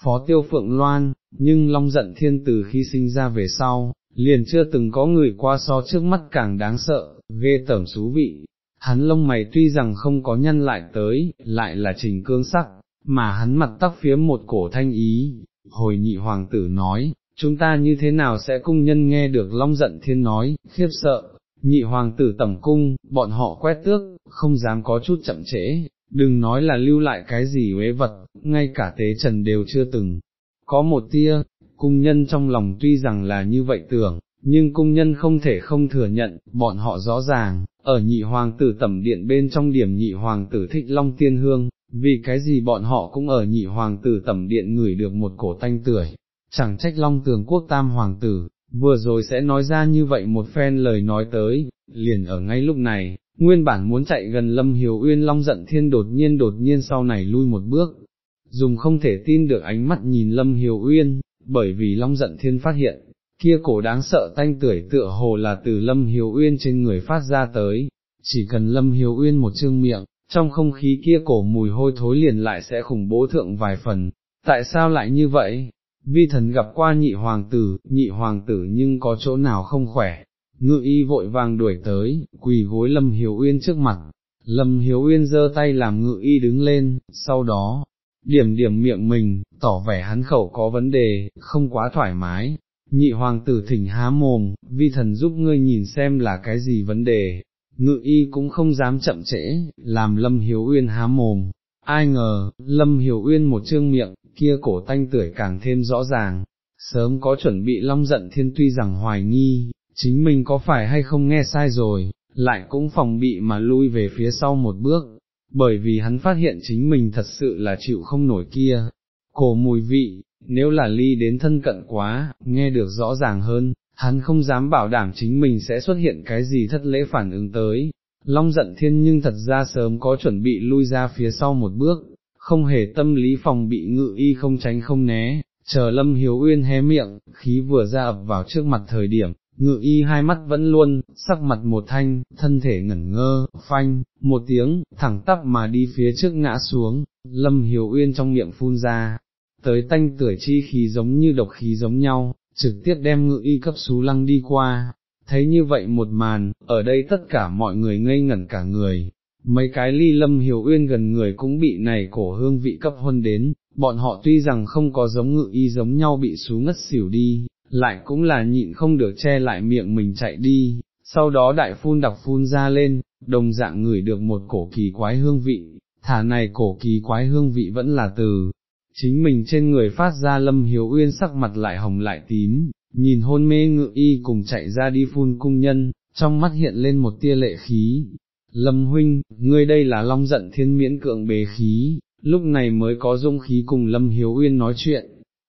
Phó Tiêu Phượng Loan, nhưng Long giận thiên từ khi sinh ra về sau, liền chưa từng có người qua so trước mắt càng đáng sợ, ghê tởm xú vị. Hắn lông mày tuy rằng không có nhân lại tới, lại là trình cương sắc, mà hắn mặt tắc phía một cổ thanh ý, hồi nhị hoàng tử nói, chúng ta như thế nào sẽ cung nhân nghe được long giận thiên nói, khiếp sợ, nhị hoàng tử tẩm cung, bọn họ quét tước, không dám có chút chậm trễ, đừng nói là lưu lại cái gì uế vật, ngay cả tế trần đều chưa từng, có một tia, cung nhân trong lòng tuy rằng là như vậy tưởng, nhưng cung nhân không thể không thừa nhận, bọn họ rõ ràng, ở nhị hoàng tử tẩm điện bên trong điểm nhị hoàng tử thích long tiên hương, vì cái gì bọn họ cũng ở nhị hoàng tử tẩm điện ngửi được một cổ tanh tưởi, chẳng trách long tường quốc tam hoàng tử, vừa rồi sẽ nói ra như vậy một phen lời nói tới, liền ở ngay lúc này, nguyên bản muốn chạy gần lâm hiếu uyên long giận thiên đột nhiên đột nhiên sau này lui một bước, dùng không thể tin được ánh mắt nhìn lâm hiếu uyên, bởi vì long giận thiên phát hiện, kia cổ đáng sợ tanh tưởi tựa hồ là từ lâm hiếu uyên trên người phát ra tới, chỉ cần lâm hiếu uyên một chương miệng, trong không khí kia cổ mùi hôi thối liền lại sẽ khủng bố thượng vài phần, tại sao lại như vậy? Vi thần gặp qua nhị hoàng tử, nhị hoàng tử nhưng có chỗ nào không khỏe, ngự y vội vàng đuổi tới, quỳ gối Lâm Hiếu Uyên trước mặt, Lâm Hiếu Uyên giơ tay làm ngự y đứng lên, sau đó, điểm điểm miệng mình, tỏ vẻ hắn khẩu có vấn đề, không quá thoải mái, nhị hoàng tử thỉnh há mồm, vi thần giúp ngươi nhìn xem là cái gì vấn đề, ngự y cũng không dám chậm trễ, làm Lâm Hiếu Uyên há mồm, ai ngờ, Lâm Hiếu Uyên một trương miệng, kia cổ tanh tưởi càng thêm rõ ràng, sớm có chuẩn bị long giận thiên tuy rằng hoài nghi, chính mình có phải hay không nghe sai rồi, lại cũng phòng bị mà lui về phía sau một bước, bởi vì hắn phát hiện chính mình thật sự là chịu không nổi kia, cổ mùi vị, nếu là ly đến thân cận quá, nghe được rõ ràng hơn, hắn không dám bảo đảm chính mình sẽ xuất hiện cái gì thất lễ phản ứng tới. Long giận thiên nhưng thật ra sớm có chuẩn bị lui ra phía sau một bước, không hề tâm lý phòng bị ngự y không tránh không né, chờ lâm hiếu uyên hé miệng, khí vừa ra ập vào trước mặt thời điểm, ngự y hai mắt vẫn luôn, sắc mặt một thanh, thân thể ngẩn ngơ, phanh, một tiếng, thẳng tắp mà đi phía trước ngã xuống, lâm hiếu uyên trong miệng phun ra, tới tanh tưởi chi khí giống như độc khí giống nhau, trực tiếp đem ngự y cấp xú lăng đi qua, thấy như vậy một màn, ở đây tất cả mọi người ngây ngẩn cả người, mấy cái ly lâm hiểu uyên gần người cũng bị này cổ hương vị cấp huân đến, bọn họ tuy rằng không có giống ngự y giống nhau bị xú ngất xỉu đi, lại cũng là nhịn không được che lại miệng mình chạy đi, sau đó đại phun đặc phun ra lên, đồng dạng ngửi được một cổ kỳ quái hương vị, thả này cổ kỳ quái hương vị vẫn là từ, chính mình trên người phát ra lâm hiếu uyên sắc mặt lại hồng lại tím, nhìn hôn mê ngự y cùng chạy ra đi phun cung nhân, trong mắt hiện lên một tia lệ khí. Lâm huynh, ngươi đây là long giận thiên miễn cưỡng bề khí, lúc này mới có dung khí cùng Lâm Hiếu Uyên nói chuyện.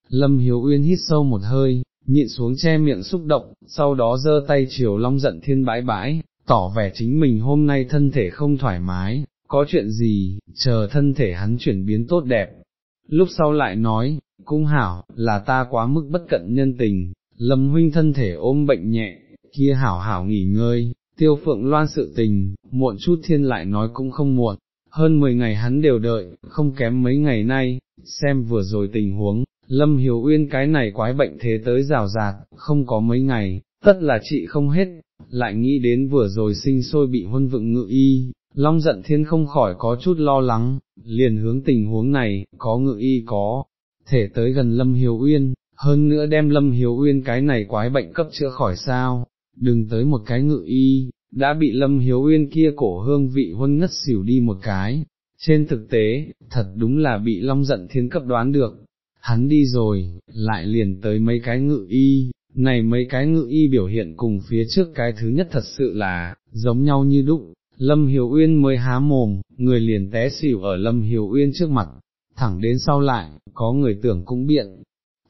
Lâm Hiếu Uyên hít sâu một hơi, nhịn xuống che miệng xúc động, sau đó giơ tay chiều long giận thiên bãi bãi, tỏ vẻ chính mình hôm nay thân thể không thoải mái, có chuyện gì, chờ thân thể hắn chuyển biến tốt đẹp, lúc sau lại nói, cung hảo, là ta quá mức bất cận nhân tình, lâm huynh thân thể ôm bệnh nhẹ, kia hảo hảo nghỉ ngơi, tiêu phượng loan sự tình, muộn chút thiên lại nói cũng không muộn, hơn 10 ngày hắn đều đợi, không kém mấy ngày nay, xem vừa rồi tình huống, Lâm Hiểu Uyên cái này quái bệnh thế tới rào rạt, không có mấy ngày, tất là chị không hết, lại nghĩ đến vừa rồi sinh sôi bị huân vựng ngự y, Long giận thiên không khỏi có chút lo lắng, liền hướng tình huống này, có ngự y có, thể tới gần Lâm Hiểu Uyên, hơn nữa đem Lâm Hiểu Uyên cái này quái bệnh cấp chữa khỏi sao, đừng tới một cái ngự y, đã bị Lâm Hiếu Uyên kia cổ hương vị huân ngất xỉu đi một cái, trên thực tế, thật đúng là bị Long giận thiên cấp đoán được, hắn đi rồi, lại liền tới mấy cái ngự y, này mấy cái ngự y biểu hiện cùng phía trước cái thứ nhất thật sự là, giống nhau như đúc, Lâm Hiếu Uyên mới há mồm, người liền té xỉu ở Lâm Hiếu Uyên trước mặt, thẳng đến sau lại, có người tưởng cũng biện,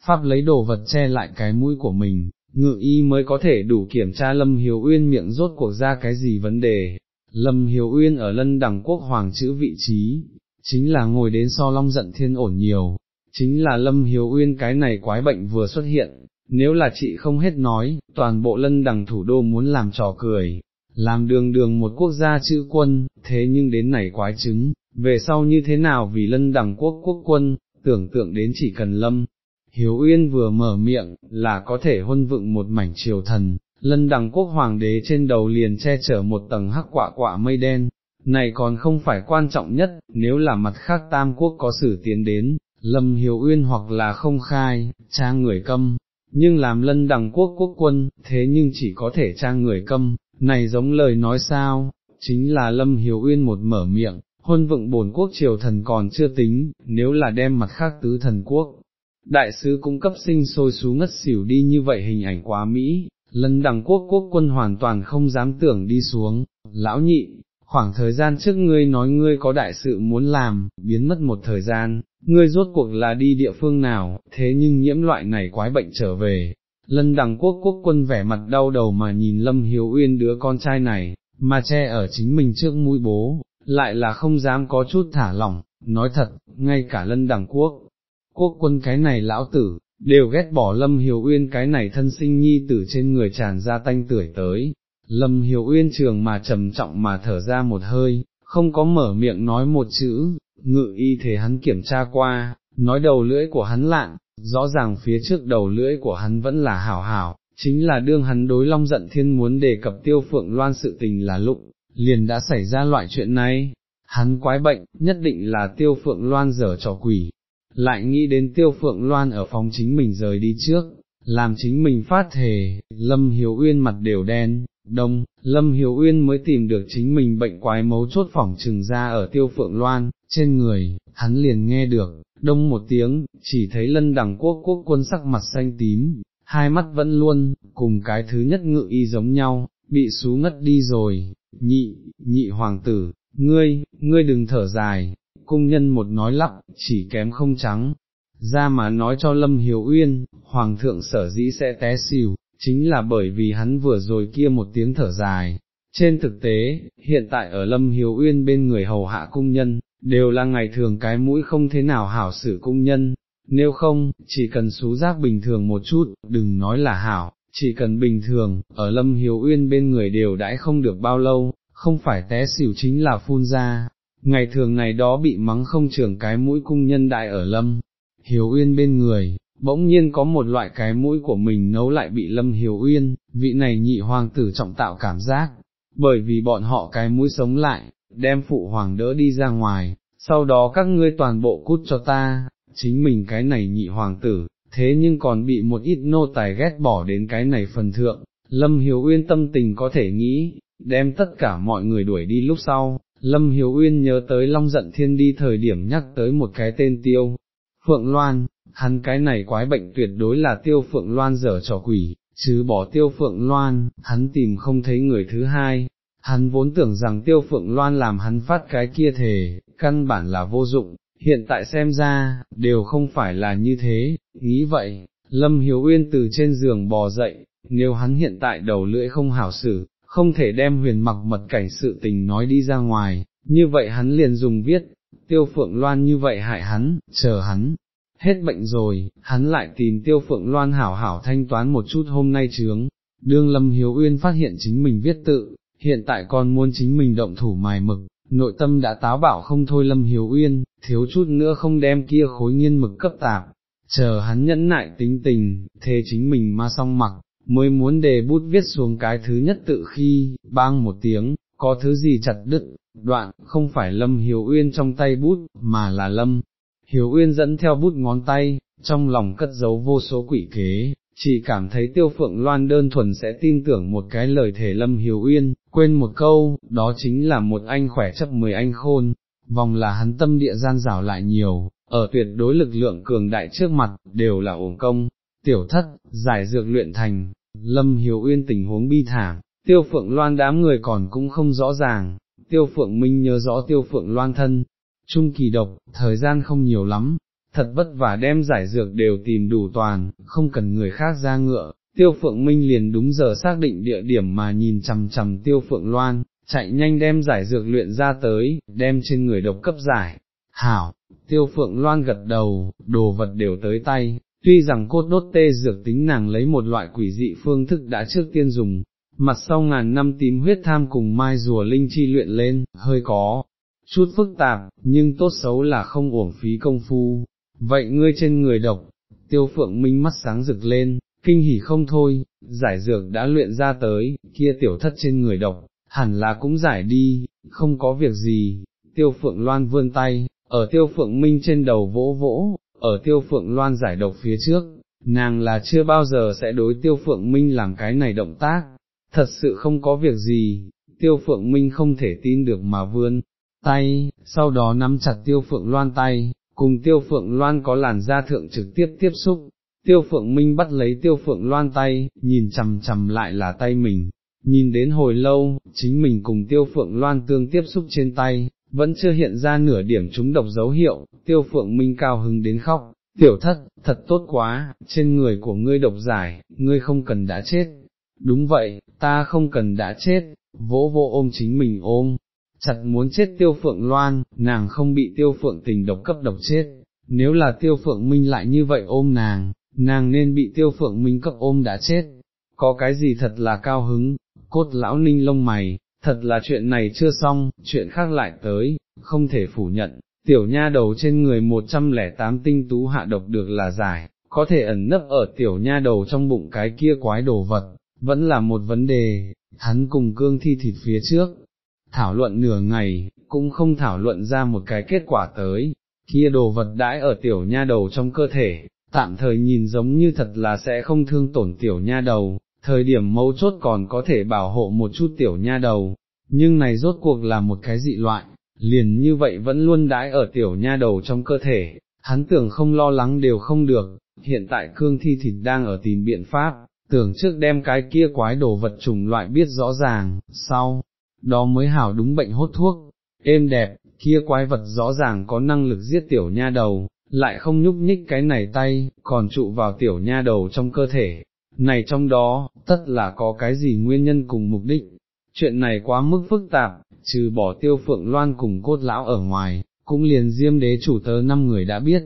pháp lấy đồ vật che lại cái mũi của mình, ngự y mới có thể đủ kiểm tra Lâm Hiếu Uyên miệng rốt cuộc ra cái gì vấn đề. Lâm Hiếu Uyên ở lân đẳng quốc hoàng chữ vị trí, chính là ngồi đến so long giận thiên ổn nhiều, chính là Lâm Hiếu Uyên cái này quái bệnh vừa xuất hiện, nếu là chị không hết nói, toàn bộ lân đẳng thủ đô muốn làm trò cười, làm đường đường một quốc gia chữ quân, thế nhưng đến này quái chứng, về sau như thế nào vì lân đẳng quốc quốc quân, tưởng tượng đến chỉ cần Lâm. Hiếu Uyên vừa mở miệng, là có thể huân vựng một mảnh triều thần, lân đằng quốc hoàng đế trên đầu liền che chở một tầng hắc quạ quạ mây đen, này còn không phải quan trọng nhất, nếu là mặt khác tam quốc có sử tiến đến, lâm hiếu uyên hoặc là không khai, trang người câm, nhưng làm lân đằng quốc quốc quân, thế nhưng chỉ có thể trang người câm, này giống lời nói sao, chính là lâm hiếu uyên một mở miệng, huân vựng bổn quốc triều thần còn chưa tính, nếu là đem mặt khác tứ thần quốc, đại sứ cung cấp sinh sôi xú ngất xỉu đi như vậy hình ảnh quá Mỹ, Lân đằng quốc quốc quân hoàn toàn không dám tưởng đi xuống, lão nhị, khoảng thời gian trước ngươi nói ngươi có đại sự muốn làm, biến mất một thời gian, ngươi rốt cuộc là đi địa phương nào, thế nhưng nhiễm loại này quái bệnh trở về. Lân đằng quốc quốc quân vẻ mặt đau đầu mà nhìn Lâm Hiếu Uyên đứa con trai này, mà che ở chính mình trước mũi bố, lại là không dám có chút thả lỏng, nói thật, ngay cả lân đằng quốc, quốc quân cái này lão tử, đều ghét bỏ Lâm Hiểu Uyên cái này thân sinh nhi tử trên người tràn ra tanh tuổi tới. Lâm Hiểu Uyên trường mà trầm trọng mà thở ra một hơi, không có mở miệng nói một chữ, ngự y thế hắn kiểm tra qua, nói đầu lưỡi của hắn lạn, rõ ràng phía trước đầu lưỡi của hắn vẫn là hảo hảo, chính là đương hắn đối long giận thiên muốn đề cập tiêu phượng loan sự tình là lụng, liền đã xảy ra loại chuyện này, hắn quái bệnh, nhất định là tiêu phượng loan dở trò quỷ, lại nghĩ đến tiêu phượng loan ở phòng chính mình rời đi trước, làm chính mình phát thề, Lâm Hiếu Uyên mặt đều đen, đông, Lâm Hiếu Uyên mới tìm được chính mình bệnh quái mấu chốt phỏng trừng ra ở tiêu phượng loan, trên người, hắn liền nghe được, đông một tiếng, chỉ thấy lân đẳng quốc quốc quân sắc mặt xanh tím, hai mắt vẫn luôn, cùng cái thứ nhất ngự y giống nhau, bị xú ngất đi rồi, nhị, nhị hoàng tử, ngươi, ngươi đừng thở dài, cung nhân một nói lặng, chỉ kém không trắng, ra mà nói cho Lâm Hiếu Uyên, Hoàng thượng sở dĩ sẽ té xỉu, chính là bởi vì hắn vừa rồi kia một tiếng thở dài. Trên thực tế, hiện tại ở Lâm Hiếu Uyên bên người hầu hạ cung nhân, đều là ngày thường cái mũi không thế nào hảo xử cung nhân, nếu không, chỉ cần xú giác bình thường một chút, đừng nói là hảo, chỉ cần bình thường, ở Lâm Hiếu Uyên bên người đều đãi không được bao lâu, không phải té xỉu chính là phun ra, ngày thường này đó bị mắng không trưởng cái mũi cung nhân đại ở lâm, Hiếu Uyên bên người, bỗng nhiên có một loại cái mũi của mình nấu lại bị lâm Hiếu Uyên, vị này nhị hoàng tử trọng tạo cảm giác, bởi vì bọn họ cái mũi sống lại, đem phụ hoàng đỡ đi ra ngoài, sau đó các ngươi toàn bộ cút cho ta, chính mình cái này nhị hoàng tử, thế nhưng còn bị một ít nô tài ghét bỏ đến cái này phần thượng, Lâm Hiếu Uyên tâm tình có thể nghĩ, đem tất cả mọi người đuổi đi lúc sau, Lâm Hiếu Uyên nhớ tới Long Dận Thiên đi thời điểm nhắc tới một cái tên tiêu, Phượng Loan, hắn cái này quái bệnh tuyệt đối là tiêu Phượng Loan dở trò quỷ, chứ bỏ tiêu Phượng Loan, hắn tìm không thấy người thứ hai, hắn vốn tưởng rằng tiêu Phượng Loan làm hắn phát cái kia thể, căn bản là vô dụng, hiện tại xem ra, đều không phải là như thế, nghĩ vậy, Lâm Hiếu Uyên từ trên giường bò dậy, nếu hắn hiện tại đầu lưỡi không hảo xử, không thể đem huyền mặc mật cảnh sự tình nói đi ra ngoài, như vậy hắn liền dùng viết, tiêu phượng loan như vậy hại hắn, chờ hắn, hết bệnh rồi, hắn lại tìm tiêu phượng loan hảo hảo thanh toán một chút hôm nay chướng, đương lâm hiếu uyên phát hiện chính mình viết tự, hiện tại còn muốn chính mình động thủ mài mực, nội tâm đã táo bảo không thôi lâm hiếu uyên, thiếu chút nữa không đem kia khối nghiên mực cấp tạp, chờ hắn nhẫn nại tính tình, thế chính mình ma xong mặc, mới muốn đề bút viết xuống cái thứ nhất tự khi, bang một tiếng, có thứ gì chặt đứt, đoạn, không phải Lâm Hiếu Uyên trong tay bút, mà là Lâm. Hiếu Uyên dẫn theo bút ngón tay, trong lòng cất giấu vô số quỷ kế, chỉ cảm thấy tiêu phượng loan đơn thuần sẽ tin tưởng một cái lời thể Lâm Hiếu Uyên, quên một câu, đó chính là một anh khỏe chấp mười anh khôn, vòng là hắn tâm địa gian rảo lại nhiều, ở tuyệt đối lực lượng cường đại trước mặt, đều là ổn công, tiểu thất, giải dược luyện thành, Lâm Hiếu Uyên tình huống bi thảm, tiêu phượng loan đám người còn cũng không rõ ràng, tiêu phượng minh nhớ rõ tiêu phượng loan thân, trung kỳ độc, thời gian không nhiều lắm, thật vất vả đem giải dược đều tìm đủ toàn, không cần người khác ra ngựa, tiêu phượng minh liền đúng giờ xác định địa điểm mà nhìn chằm chằm tiêu phượng loan, chạy nhanh đem giải dược luyện ra tới, đem trên người độc cấp giải, hảo, tiêu phượng loan gật đầu, đồ vật đều tới tay, tuy rằng cốt đốt tê dược tính nàng lấy một loại quỷ dị phương thức đã trước tiên dùng, mặt sau ngàn năm tím huyết tham cùng mai rùa linh chi luyện lên, hơi có chút phức tạp, nhưng tốt xấu là không uổng phí công phu. Vậy ngươi trên người độc, tiêu phượng minh mắt sáng rực lên, kinh hỉ không thôi, giải dược đã luyện ra tới, kia tiểu thất trên người độc, hẳn là cũng giải đi, không có việc gì, tiêu phượng loan vươn tay, ở tiêu phượng minh trên đầu vỗ vỗ, ở tiêu phượng loan giải độc phía trước, nàng là chưa bao giờ sẽ đối tiêu phượng minh làm cái này động tác, thật sự không có việc gì, tiêu phượng minh không thể tin được mà vươn tay, sau đó nắm chặt tiêu phượng loan tay, cùng tiêu phượng loan có làn da thượng trực tiếp tiếp xúc, tiêu phượng minh bắt lấy tiêu phượng loan tay, nhìn chầm chầm lại là tay mình, nhìn đến hồi lâu, chính mình cùng tiêu phượng loan tương tiếp xúc trên tay, vẫn chưa hiện ra nửa điểm chúng độc dấu hiệu, tiêu phượng minh cao hứng đến khóc, tiểu thất, thật tốt quá, trên người của ngươi độc giải, ngươi không cần đã chết, đúng vậy, ta không cần đã chết, vỗ vô ôm chính mình ôm, chặt muốn chết tiêu phượng loan, nàng không bị tiêu phượng tình độc cấp độc chết, nếu là tiêu phượng minh lại như vậy ôm nàng, nàng nên bị tiêu phượng minh cấp ôm đã chết, có cái gì thật là cao hứng, cốt lão ninh lông mày, thật là chuyện này chưa xong, chuyện khác lại tới, không thể phủ nhận, tiểu nha đầu trên người 108 tinh tú hạ độc được là giải, có thể ẩn nấp ở tiểu nha đầu trong bụng cái kia quái đồ vật, vẫn là một vấn đề, hắn cùng cương thi thịt phía trước, thảo luận nửa ngày, cũng không thảo luận ra một cái kết quả tới, kia đồ vật đãi ở tiểu nha đầu trong cơ thể, tạm thời nhìn giống như thật là sẽ không thương tổn tiểu nha đầu, thời điểm mấu chốt còn có thể bảo hộ một chút tiểu nha đầu, nhưng này rốt cuộc là một cái dị loại, liền như vậy vẫn luôn đãi ở tiểu nha đầu trong cơ thể, hắn tưởng không lo lắng đều không được, hiện tại cương thi thịt đang ở tìm biện pháp, tưởng trước đem cái kia quái đồ vật trùng loại biết rõ ràng, sau, đó mới hảo đúng bệnh hốt thuốc, êm đẹp, kia quái vật rõ ràng có năng lực giết tiểu nha đầu, lại không nhúc nhích cái này tay, còn trụ vào tiểu nha đầu trong cơ thể, này trong đó, tất là có cái gì nguyên nhân cùng mục đích, chuyện này quá mức phức tạp, trừ bỏ tiêu phượng loan cùng cốt lão ở ngoài, cũng liền diêm đế chủ tớ năm người đã biết,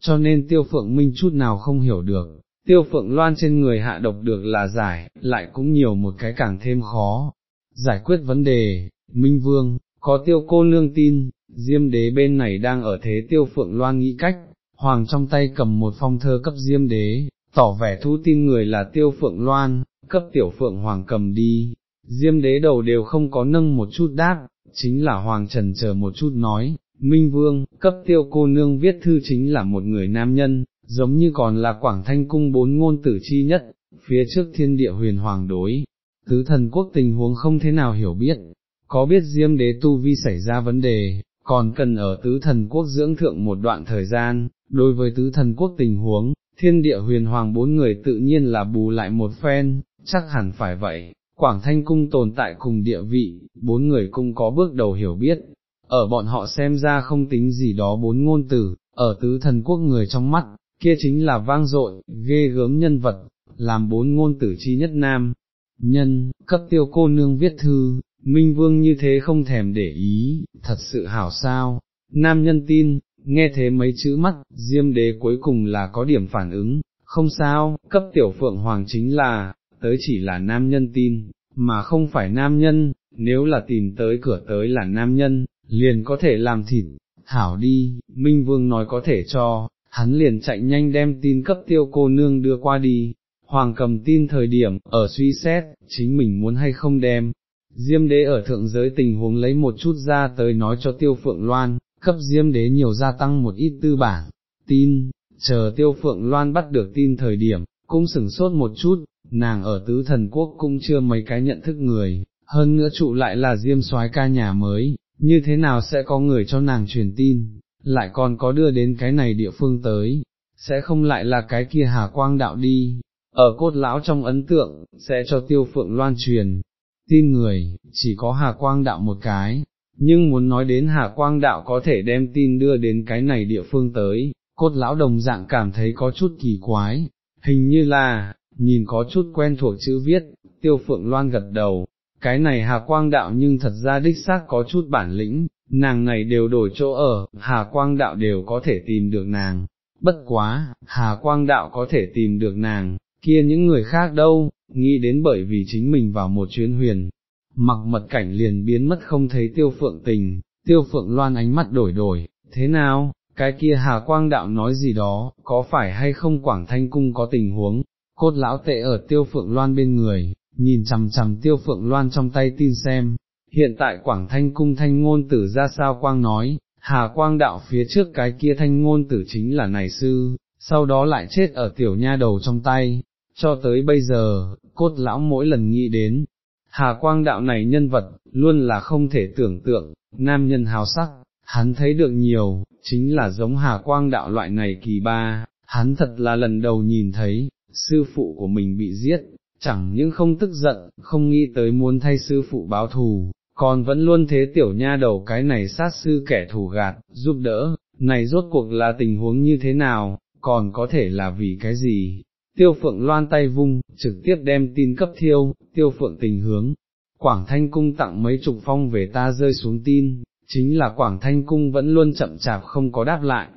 cho nên tiêu phượng minh chút nào không hiểu được, tiêu phượng loan trên người hạ độc được là giải, lại cũng nhiều một cái càng thêm khó, giải quyết vấn đề, minh vương, có tiêu cô nương tin, diêm đế bên này đang ở thế tiêu phượng loan nghĩ cách, hoàng trong tay cầm một phong thơ cấp diêm đế, tỏ vẻ thu tin người là tiêu phượng loan, cấp tiểu phượng hoàng cầm đi, diêm đế đầu đều không có nâng một chút đáp, chính là hoàng trần chờ một chút nói, Minh Vương, cấp tiêu cô nương viết thư chính là một người nam nhân, giống như còn là Quảng Thanh Cung bốn ngôn tử chi nhất, phía trước thiên địa huyền hoàng đối, tứ thần quốc tình huống không thế nào hiểu biết, có biết diêm đế tu vi xảy ra vấn đề, còn cần ở tứ thần quốc dưỡng thượng một đoạn thời gian, đối với tứ thần quốc tình huống, thiên địa huyền hoàng bốn người tự nhiên là bù lại một phen, chắc hẳn phải vậy, Quảng Thanh Cung tồn tại cùng địa vị, bốn người cung có bước đầu hiểu biết, ở bọn họ xem ra không tính gì đó bốn ngôn tử, ở tứ thần quốc người trong mắt, kia chính là vang dội, ghê gớm nhân vật, làm bốn ngôn tử chi nhất nam. Nhân, cấp tiêu cô nương viết thư, Minh Vương như thế không thèm để ý, thật sự hảo sao, nam nhân tin, nghe thế mấy chữ mắt, diêm đế cuối cùng là có điểm phản ứng, không sao, cấp tiểu phượng hoàng chính là, tới chỉ là nam nhân tin, mà không phải nam nhân, nếu là tìm tới cửa tới là nam nhân, liền có thể làm thịt, hảo đi, Minh Vương nói có thể cho, hắn liền chạy nhanh đem tin cấp tiêu cô nương đưa qua đi, hoàng cầm tin thời điểm, ở suy xét, chính mình muốn hay không đem, Diêm đế ở thượng giới tình huống lấy một chút ra tới nói cho tiêu phượng loan, cấp diêm đế nhiều gia tăng một ít tư bản, tin, chờ tiêu phượng loan bắt được tin thời điểm, cũng sửng sốt một chút, nàng ở tứ thần quốc cũng chưa mấy cái nhận thức người, hơn nữa trụ lại là diêm soái ca nhà mới, như thế nào sẽ có người cho nàng truyền tin, lại còn có đưa đến cái này địa phương tới, sẽ không lại là cái kia hà quang đạo đi, ở cốt lão trong ấn tượng, sẽ cho tiêu phượng loan truyền, tin người, chỉ có hà quang đạo một cái, nhưng muốn nói đến hà quang đạo có thể đem tin đưa đến cái này địa phương tới, cốt lão đồng dạng cảm thấy có chút kỳ quái, hình như là, nhìn có chút quen thuộc chữ viết, tiêu phượng loan gật đầu, cái này hà quang đạo nhưng thật ra đích xác có chút bản lĩnh, nàng này đều đổi chỗ ở, hà quang đạo đều có thể tìm được nàng, bất quá, hà quang đạo có thể tìm được nàng, kia những người khác đâu, nghĩ đến bởi vì chính mình vào một chuyến huyền, mặc mật cảnh liền biến mất không thấy tiêu phượng tình, tiêu phượng loan ánh mắt đổi đổi, thế nào, cái kia hà quang đạo nói gì đó, có phải hay không quảng thanh cung có tình huống, cốt lão tệ ở tiêu phượng loan bên người, nhìn chằm chằm tiêu phượng loan trong tay tin xem, hiện tại quảng thanh cung thanh ngôn tử ra sao quang nói, hà quang đạo phía trước cái kia thanh ngôn tử chính là này sư, sau đó lại chết ở tiểu nha đầu trong tay, cho tới bây giờ, cốt lão mỗi lần nghĩ đến, hà quang đạo này nhân vật, luôn là không thể tưởng tượng, nam nhân hào sắc, hắn thấy được nhiều, chính là giống hà quang đạo loại này kỳ ba, hắn thật là lần đầu nhìn thấy, sư phụ của mình bị giết, chẳng những không tức giận, không nghĩ tới muốn thay sư phụ báo thù, còn vẫn luôn thế tiểu nha đầu cái này sát sư kẻ thù gạt, giúp đỡ, này rốt cuộc là tình huống như thế nào, còn có thể là vì cái gì, tiêu phượng loan tay vung, trực tiếp đem tin cấp thiêu, tiêu phượng tình hướng, Quảng Thanh Cung tặng mấy chục phong về ta rơi xuống tin, chính là Quảng Thanh Cung vẫn luôn chậm chạp không có đáp lại,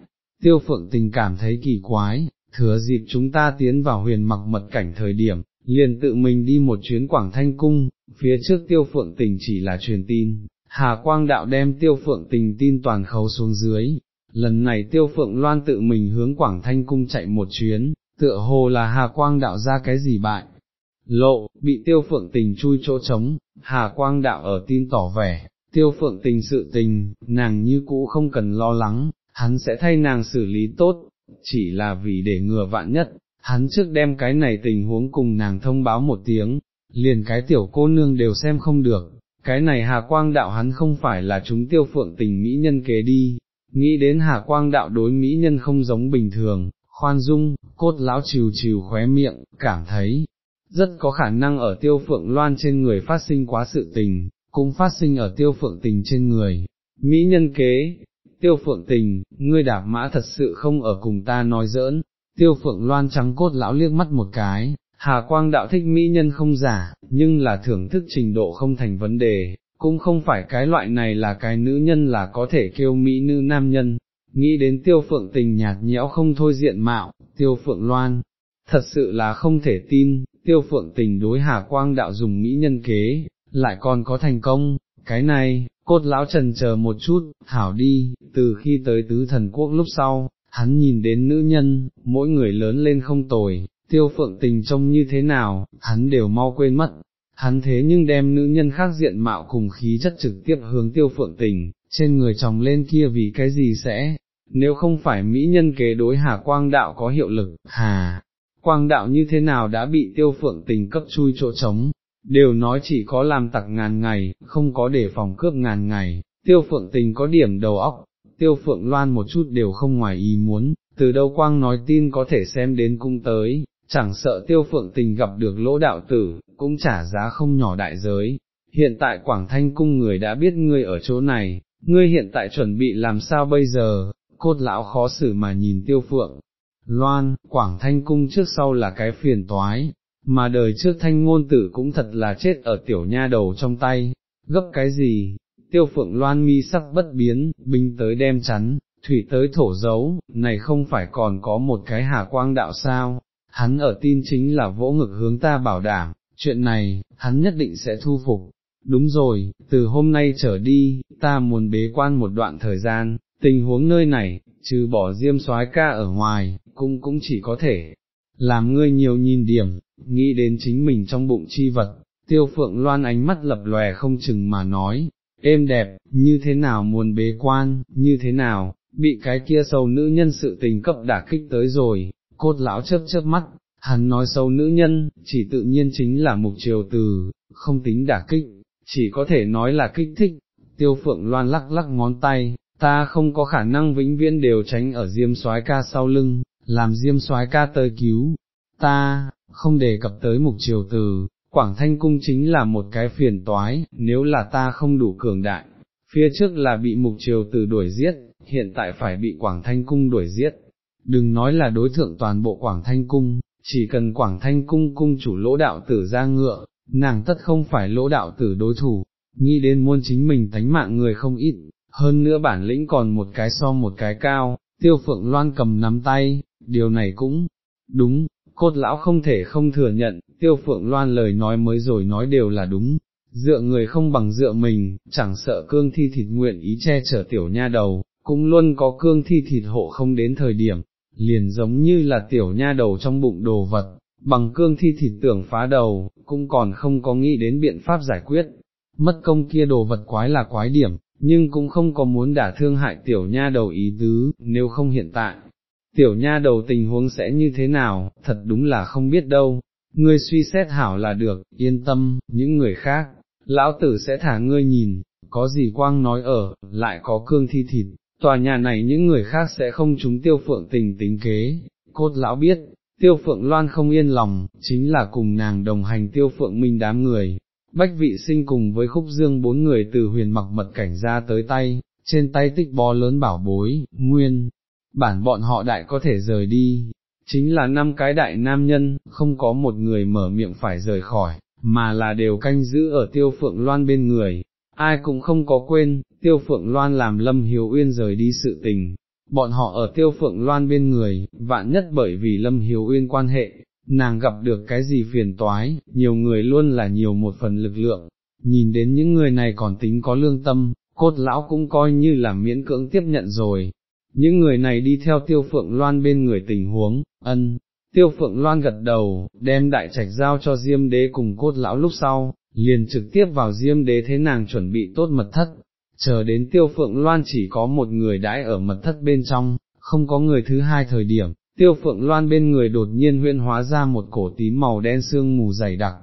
tiêu phượng tình cảm thấy kỳ quái, thừa dịp chúng ta tiến vào huyền mặc mật cảnh thời điểm, liền tự mình đi một chuyến Quảng Thanh Cung, phía trước tiêu phượng tình chỉ là truyền tin, Hà Quang Đạo đem tiêu phượng tình tin toàn khấu xuống dưới, lần này tiêu phượng loan tự mình hướng Quảng Thanh Cung chạy một chuyến, tựa hồ là Hà Quang đạo ra cái gì bại. Lộ, bị tiêu phượng tình chui chỗ trống, Hà Quang đạo ở tin tỏ vẻ, tiêu phượng tình sự tình, nàng như cũ không cần lo lắng, hắn sẽ thay nàng xử lý tốt, chỉ là vì để ngừa vạn nhất, hắn trước đem cái này tình huống cùng nàng thông báo một tiếng, liền cái tiểu cô nương đều xem không được, cái này Hà Quang đạo hắn không phải là chúng tiêu phượng tình mỹ nhân kế đi, nghĩ đến Hà Quang đạo đối mỹ nhân không giống bình thường, khoan dung, cốt lão trừ trừ khóe miệng, cảm thấy, rất có khả năng ở tiêu phượng loan trên người phát sinh quá sự tình, cũng phát sinh ở tiêu phượng tình trên người. Mỹ nhân kế, tiêu phượng tình, ngươi đạp mã thật sự không ở cùng ta nói giỡn, tiêu phượng loan trắng cốt lão liếc mắt một cái, hà quang đạo thích Mỹ nhân không giả, nhưng là thưởng thức trình độ không thành vấn đề, cũng không phải cái loại này là cái nữ nhân là có thể kêu Mỹ nữ nam nhân, nghĩ đến tiêu phượng tình nhạt nhẽo không thôi diện mạo, tiêu phượng loan, thật sự là không thể tin, tiêu phượng tình đối hà quang đạo dùng mỹ nhân kế, lại còn có thành công, cái này, cốt lão trần chờ một chút, hảo đi, từ khi tới tứ thần quốc lúc sau, hắn nhìn đến nữ nhân, mỗi người lớn lên không tồi, tiêu phượng tình trông như thế nào, hắn đều mau quên mất. Hắn thế nhưng đem nữ nhân khác diện mạo cùng khí chất trực tiếp hướng tiêu phượng tình, trên người chồng lên kia vì cái gì sẽ, nếu không phải mỹ nhân kế đối hà quang đạo có hiệu lực, hà, quang đạo như thế nào đã bị tiêu phượng tình cấp chui chỗ trống, đều nói chỉ có làm tặc ngàn ngày, không có để phòng cướp ngàn ngày, tiêu phượng tình có điểm đầu óc, tiêu phượng loan một chút đều không ngoài ý muốn, từ đâu quang nói tin có thể xem đến cung tới, chẳng sợ tiêu phượng tình gặp được lỗ đạo tử, cũng trả giá không nhỏ đại giới. Hiện tại Quảng Thanh Cung người đã biết ngươi ở chỗ này, ngươi hiện tại chuẩn bị làm sao bây giờ, cốt lão khó xử mà nhìn tiêu phượng. Loan, Quảng Thanh Cung trước sau là cái phiền toái, mà đời trước thanh ngôn tử cũng thật là chết ở tiểu nha đầu trong tay, gấp cái gì, tiêu phượng loan mi sắc bất biến, binh tới đem chắn, thủy tới thổ dấu, này không phải còn có một cái hà quang đạo sao, hắn ở tin chính là vỗ ngực hướng ta bảo đảm, chuyện này, hắn nhất định sẽ thu phục, đúng rồi, từ hôm nay trở đi, ta muốn bế quan một đoạn thời gian, tình huống nơi này, trừ bỏ diêm soái ca ở ngoài, cũng cũng chỉ có thể làm ngươi nhiều nhìn điểm, nghĩ đến chính mình trong bụng chi vật, tiêu phượng loan ánh mắt lập lòe không chừng mà nói, êm đẹp, như thế nào muốn bế quan, như thế nào, bị cái kia sầu nữ nhân sự tình cấp đả kích tới rồi, cốt lão chớp chớp mắt, hắn nói sầu nữ nhân, chỉ tự nhiên chính là mục triều từ, không tính đả kích, chỉ có thể nói là kích thích, tiêu phượng loan lắc lắc ngón tay, ta không có khả năng vĩnh viễn đều tránh ở diêm soái ca sau lưng, làm diêm soái ca tới cứu, ta, không đề cập tới mục triều từ, Quảng Thanh Cung chính là một cái phiền toái, nếu là ta không đủ cường đại, phía trước là bị mục triều từ đuổi giết, hiện tại phải bị Quảng Thanh Cung đuổi giết, đừng nói là đối thượng toàn bộ Quảng Thanh Cung, chỉ cần Quảng Thanh Cung cung chủ lỗ đạo tử ra ngựa, nàng tất không phải lỗ đạo tử đối thủ, nghĩ đến muôn chính mình tánh mạng người không ít, hơn nữa bản lĩnh còn một cái so một cái cao, tiêu phượng loan cầm nắm tay, điều này cũng đúng, cốt lão không thể không thừa nhận, tiêu phượng loan lời nói mới rồi nói đều là đúng, dựa người không bằng dựa mình, chẳng sợ cương thi thịt nguyện ý che chở tiểu nha đầu, cũng luôn có cương thi thịt hộ không đến thời điểm, liền giống như là tiểu nha đầu trong bụng đồ vật, bằng cương thi thịt tưởng phá đầu, cũng còn không có nghĩ đến biện pháp giải quyết, mất công kia đồ vật quái là quái điểm, nhưng cũng không có muốn đả thương hại tiểu nha đầu ý tứ, nếu không hiện tại, tiểu nha đầu tình huống sẽ như thế nào, thật đúng là không biết đâu, ngươi suy xét hảo là được, yên tâm, những người khác, lão tử sẽ thả ngươi nhìn, có gì quang nói ở, lại có cương thi thịt, tòa nhà này những người khác sẽ không trúng tiêu phượng tình tính kế, cốt lão biết, tiêu phượng loan không yên lòng, chính là cùng nàng đồng hành tiêu phượng minh đám người. Bách vị sinh cùng với khúc dương bốn người từ huyền mặc mật cảnh ra tới tay, trên tay tích bó lớn bảo bối, nguyên, bản bọn họ đại có thể rời đi, chính là năm cái đại nam nhân, không có một người mở miệng phải rời khỏi, mà là đều canh giữ ở tiêu phượng loan bên người, ai cũng không có quên, tiêu phượng loan làm lâm hiếu uyên rời đi sự tình, bọn họ ở tiêu phượng loan bên người, vạn nhất bởi vì lâm hiếu uyên quan hệ, nàng gặp được cái gì phiền toái, nhiều người luôn là nhiều một phần lực lượng, nhìn đến những người này còn tính có lương tâm, cốt lão cũng coi như là miễn cưỡng tiếp nhận rồi, những người này đi theo tiêu phượng loan bên người tình huống, ân, tiêu phượng loan gật đầu, đem đại trạch giao cho diêm đế cùng cốt lão lúc sau, liền trực tiếp vào diêm đế thế nàng chuẩn bị tốt mật thất, chờ đến tiêu phượng loan chỉ có một người đãi ở mật thất bên trong, không có người thứ hai thời điểm, tiêu phượng loan bên người đột nhiên huyên hóa ra một cổ tím màu đen xương mù dày đặc.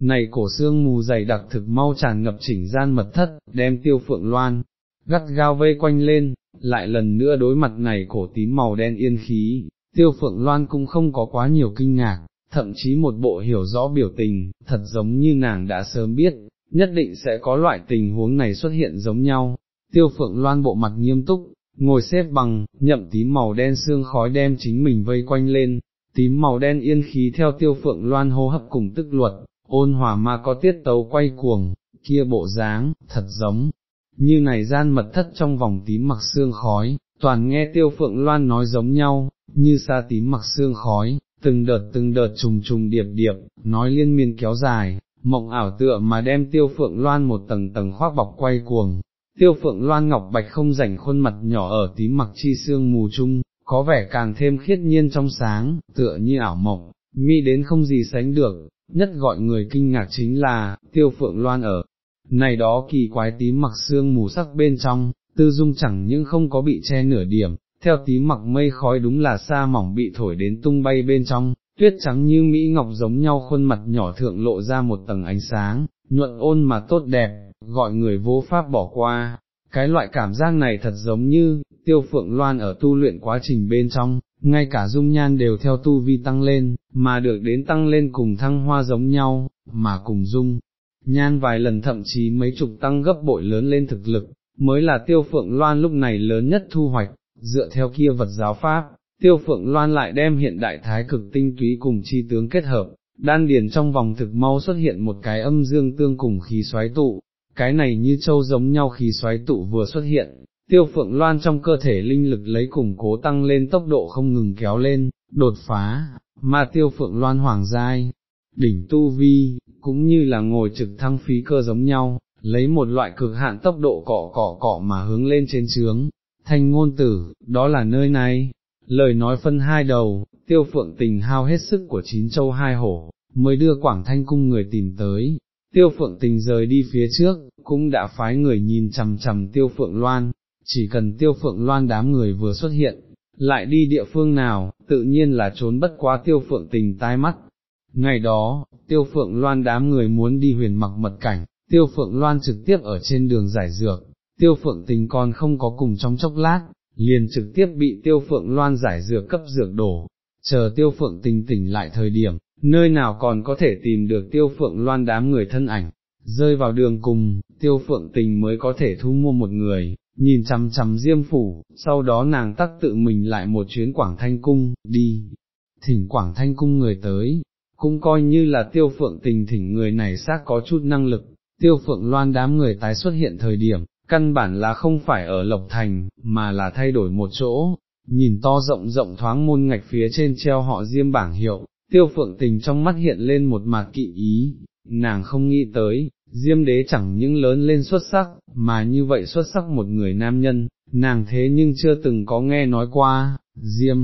Này cổ xương mù dày đặc thực mau tràn ngập chỉnh gian mật thất, đem tiêu phượng loan, gắt gao vây quanh lên, lại lần nữa đối mặt này cổ tím màu đen yên khí, tiêu phượng loan cũng không có quá nhiều kinh ngạc, thậm chí một bộ hiểu rõ biểu tình, thật giống như nàng đã sớm biết, nhất định sẽ có loại tình huống này xuất hiện giống nhau, tiêu phượng loan bộ mặt nghiêm túc, ngồi xếp bằng, nhậm tím màu đen xương khói đem chính mình vây quanh lên, tím màu đen yên khí theo tiêu phượng loan hô hấp cùng tức luật, ôn hòa mà có tiết tấu quay cuồng, kia bộ dáng, thật giống, như này gian mật thất trong vòng tím mặc xương khói, toàn nghe tiêu phượng loan nói giống nhau, như xa tím mặc xương khói, từng đợt từng đợt trùng trùng điệp điệp, nói liên miên kéo dài, mộng ảo tựa mà đem tiêu phượng loan một tầng tầng khoác bọc quay cuồng. Tiêu phượng loan ngọc bạch không rảnh khuôn mặt nhỏ ở tím mặc chi xương mù chung, có vẻ càng thêm khiết nhiên trong sáng, tựa như ảo mộng, mi đến không gì sánh được, nhất gọi người kinh ngạc chính là, tiêu phượng loan ở, này đó kỳ quái tím mặc xương mù sắc bên trong, tư dung chẳng những không có bị che nửa điểm, theo tím mặc mây khói đúng là xa mỏng bị thổi đến tung bay bên trong, tuyết trắng như Mỹ Ngọc giống nhau khuôn mặt nhỏ thượng lộ ra một tầng ánh sáng, nhuận ôn mà tốt đẹp, gọi người vô pháp bỏ qua. Cái loại cảm giác này thật giống như, tiêu phượng loan ở tu luyện quá trình bên trong, ngay cả dung nhan đều theo tu vi tăng lên, mà được đến tăng lên cùng thăng hoa giống nhau, mà cùng dung, nhan vài lần thậm chí mấy chục tăng gấp bội lớn lên thực lực, mới là tiêu phượng loan lúc này lớn nhất thu hoạch, dựa theo kia vật giáo pháp, tiêu phượng loan lại đem hiện đại thái cực tinh túy cùng chi tướng kết hợp, đan điền trong vòng thực mau xuất hiện một cái âm dương tương cùng khí xoáy tụ, cái này như châu giống nhau khí xoáy tụ vừa xuất hiện, tiêu phượng loan trong cơ thể linh lực lấy củng cố tăng lên tốc độ không ngừng kéo lên, đột phá, mà tiêu phượng loan hoàng giai, đỉnh tu vi, cũng như là ngồi trực thăng phí cơ giống nhau, lấy một loại cực hạn tốc độ cọ cọ cọ mà hướng lên trên trướng, thanh ngôn tử, đó là nơi này. Lời nói phân hai đầu, tiêu phượng tình hao hết sức của chín châu hai hổ, mới đưa Quảng Thanh Cung người tìm tới. Tiêu phượng tình rời đi phía trước, cũng đã phái người nhìn chằm chằm tiêu phượng loan, chỉ cần tiêu phượng loan đám người vừa xuất hiện, lại đi địa phương nào, tự nhiên là trốn bất quá tiêu phượng tình tai mắt. Ngày đó, tiêu phượng loan đám người muốn đi huyền mặc mật cảnh, tiêu phượng loan trực tiếp ở trên đường giải dược, tiêu phượng tình còn không có cùng trong chốc lát, liền trực tiếp bị tiêu phượng loan giải dược cấp dược đổ, chờ tiêu phượng tình tỉnh lại thời điểm, nơi nào còn có thể tìm được tiêu phượng loan đám người thân ảnh, rơi vào đường cùng, tiêu phượng tình mới có thể thu mua một người, nhìn chằm chằm diêm phủ, sau đó nàng tắc tự mình lại một chuyến Quảng Thanh Cung, đi, thỉnh Quảng Thanh Cung người tới, cũng coi như là tiêu phượng tình thỉnh người này xác có chút năng lực, tiêu phượng loan đám người tái xuất hiện thời điểm, căn bản là không phải ở Lộc Thành, mà là thay đổi một chỗ, nhìn to rộng rộng thoáng môn ngạch phía trên treo họ diêm bảng hiệu, tiêu phượng tình trong mắt hiện lên một mạt kỵ ý, nàng không nghĩ tới, diêm đế chẳng những lớn lên xuất sắc, mà như vậy xuất sắc một người nam nhân, nàng thế nhưng chưa từng có nghe nói qua, diêm,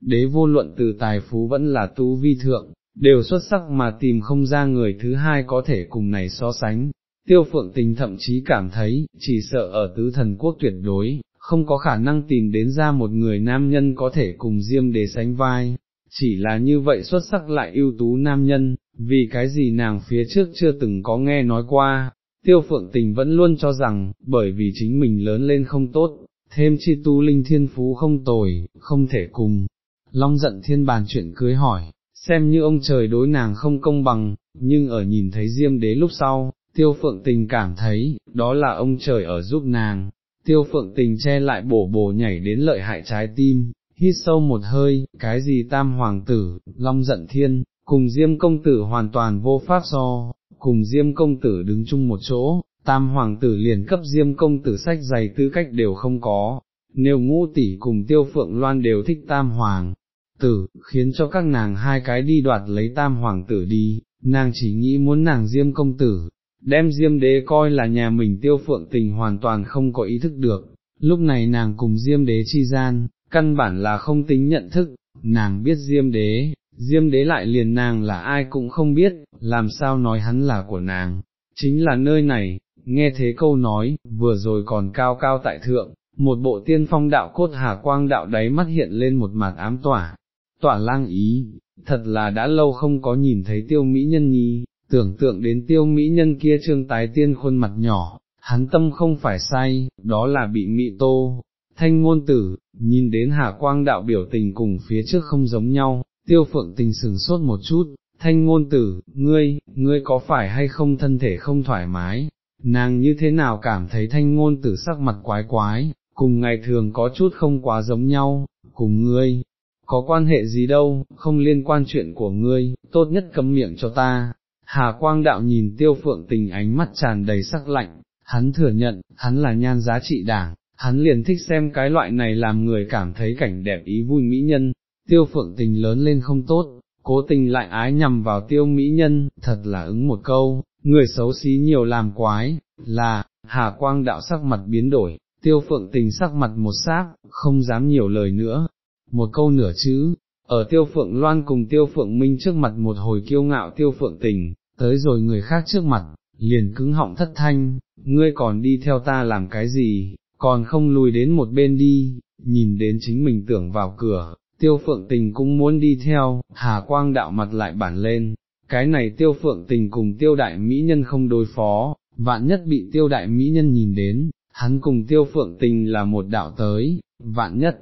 đế vô luận từ tài phú vẫn là tú vi thượng, đều xuất sắc mà tìm không ra người thứ hai có thể cùng này so sánh. Tiêu phượng tình thậm chí cảm thấy, chỉ sợ ở tứ thần quốc tuyệt đối, không có khả năng tìm đến ra một người nam nhân có thể cùng diêm đế sánh vai, chỉ là như vậy xuất sắc lại ưu tú nam nhân, vì cái gì nàng phía trước chưa từng có nghe nói qua, tiêu phượng tình vẫn luôn cho rằng, bởi vì chính mình lớn lên không tốt, thêm chi tu linh thiên phú không tồi, không thể cùng, long giận thiên bàn chuyện cưới hỏi, xem như ông trời đối nàng không công bằng, nhưng ở nhìn thấy diêm đế lúc sau, tiêu phượng tình cảm thấy, đó là ông trời ở giúp nàng, tiêu phượng tình che lại bổ bổ nhảy đến lợi hại trái tim, hít sâu một hơi, cái gì tam hoàng tử, long giận thiên, cùng diêm công tử hoàn toàn vô pháp so, cùng diêm công tử đứng chung một chỗ, tam hoàng tử liền cấp diêm công tử sách giày tư cách đều không có, nếu ngũ tỷ cùng tiêu phượng loan đều thích tam hoàng tử, khiến cho các nàng hai cái đi đoạt lấy tam hoàng tử đi, nàng chỉ nghĩ muốn nàng diêm công tử, đem diêm đế coi là nhà mình tiêu phượng tình hoàn toàn không có ý thức được, lúc này nàng cùng diêm đế chi gian, căn bản là không tính nhận thức, nàng biết diêm đế, diêm đế lại liền nàng là ai cũng không biết, làm sao nói hắn là của nàng, chính là nơi này, nghe thế câu nói, vừa rồi còn cao cao tại thượng, một bộ tiên phong đạo cốt hà quang đạo đáy mắt hiện lên một mặt ám tỏa, tỏa lang ý, thật là đã lâu không có nhìn thấy tiêu mỹ nhân nhi, tưởng tượng đến tiêu mỹ nhân kia trương tái tiên khuôn mặt nhỏ, hắn tâm không phải sai, đó là bị mị tô. Thanh ngôn tử, nhìn đến hà quang đạo biểu tình cùng phía trước không giống nhau, tiêu phượng tình sừng sốt một chút, thanh ngôn tử, ngươi, ngươi có phải hay không thân thể không thoải mái, nàng như thế nào cảm thấy thanh ngôn tử sắc mặt quái quái, cùng ngày thường có chút không quá giống nhau, cùng ngươi, có quan hệ gì đâu, không liên quan chuyện của ngươi, tốt nhất cấm miệng cho ta. Hà quang đạo nhìn tiêu phượng tình ánh mắt tràn đầy sắc lạnh, hắn thừa nhận, hắn là nhan giá trị đảng, hắn liền thích xem cái loại này làm người cảm thấy cảnh đẹp ý vui mỹ nhân, tiêu phượng tình lớn lên không tốt, cố tình lại ái nhằm vào tiêu mỹ nhân, thật là ứng một câu, người xấu xí nhiều làm quái, là, hà quang đạo sắc mặt biến đổi, tiêu phượng tình sắc mặt một xác, không dám nhiều lời nữa, một câu nửa chữ, ở tiêu phượng loan cùng tiêu phượng minh trước mặt một hồi kiêu ngạo tiêu phượng tình, tới rồi người khác trước mặt, liền cứng họng thất thanh, ngươi còn đi theo ta làm cái gì, còn không lùi đến một bên đi, nhìn đến chính mình tưởng vào cửa, tiêu phượng tình cũng muốn đi theo, hà quang đạo mặt lại bản lên, cái này tiêu phượng tình cùng tiêu đại mỹ nhân không đối phó, vạn nhất bị tiêu đại mỹ nhân nhìn đến, hắn cùng tiêu phượng tình là một đạo tới, vạn nhất,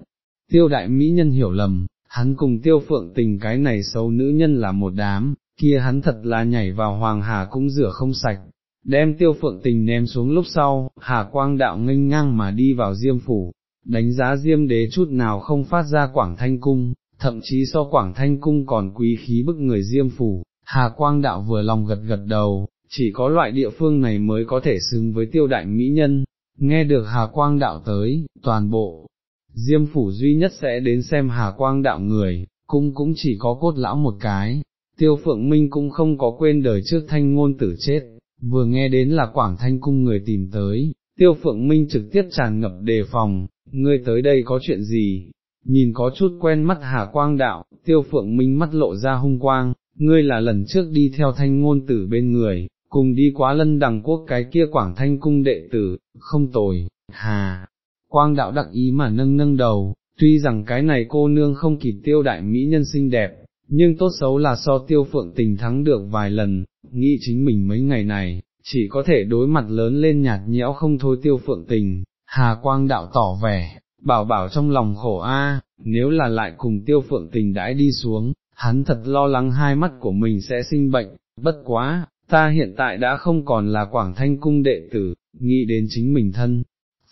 tiêu đại mỹ nhân hiểu lầm, hắn cùng tiêu phượng tình cái này xấu nữ nhân là một đám, kia hắn thật là nhảy vào hoàng hà cũng rửa không sạch, đem tiêu phượng tình ném xuống lúc sau, hà quang đạo nghênh ngang mà đi vào diêm phủ, đánh giá diêm đế chút nào không phát ra quảng thanh cung, thậm chí so quảng thanh cung còn quý khí bức người diêm phủ, hà quang đạo vừa lòng gật gật đầu, chỉ có loại địa phương này mới có thể xứng với tiêu đại mỹ nhân, nghe được hà quang đạo tới, toàn bộ, diêm phủ duy nhất sẽ đến xem hà quang đạo người, cung cũng chỉ có cốt lão một cái, tiêu phượng minh cũng không có quên đời trước thanh ngôn tử chết, vừa nghe đến là Quảng Thanh Cung người tìm tới, Tiêu Phượng Minh trực tiếp tràn ngập đề phòng, ngươi tới đây có chuyện gì? Nhìn có chút quen mắt Hà Quang Đạo, Tiêu Phượng Minh mắt lộ ra hung quang, ngươi là lần trước đi theo thanh ngôn tử bên người, cùng đi quá lân đằng quốc cái kia Quảng Thanh Cung đệ tử, không tồi, hà. Quang Đạo đặc ý mà nâng nâng đầu, tuy rằng cái này cô nương không kịp tiêu đại mỹ nhân xinh đẹp, nhưng tốt xấu là so tiêu phượng tình thắng được vài lần, nghĩ chính mình mấy ngày này, chỉ có thể đối mặt lớn lên nhạt nhẽo không thôi tiêu phượng tình, hà quang đạo tỏ vẻ, bảo bảo trong lòng khổ a, nếu là lại cùng tiêu phượng tình đãi đi xuống, hắn thật lo lắng hai mắt của mình sẽ sinh bệnh, bất quá, ta hiện tại đã không còn là quảng thanh cung đệ tử, nghĩ đến chính mình thân.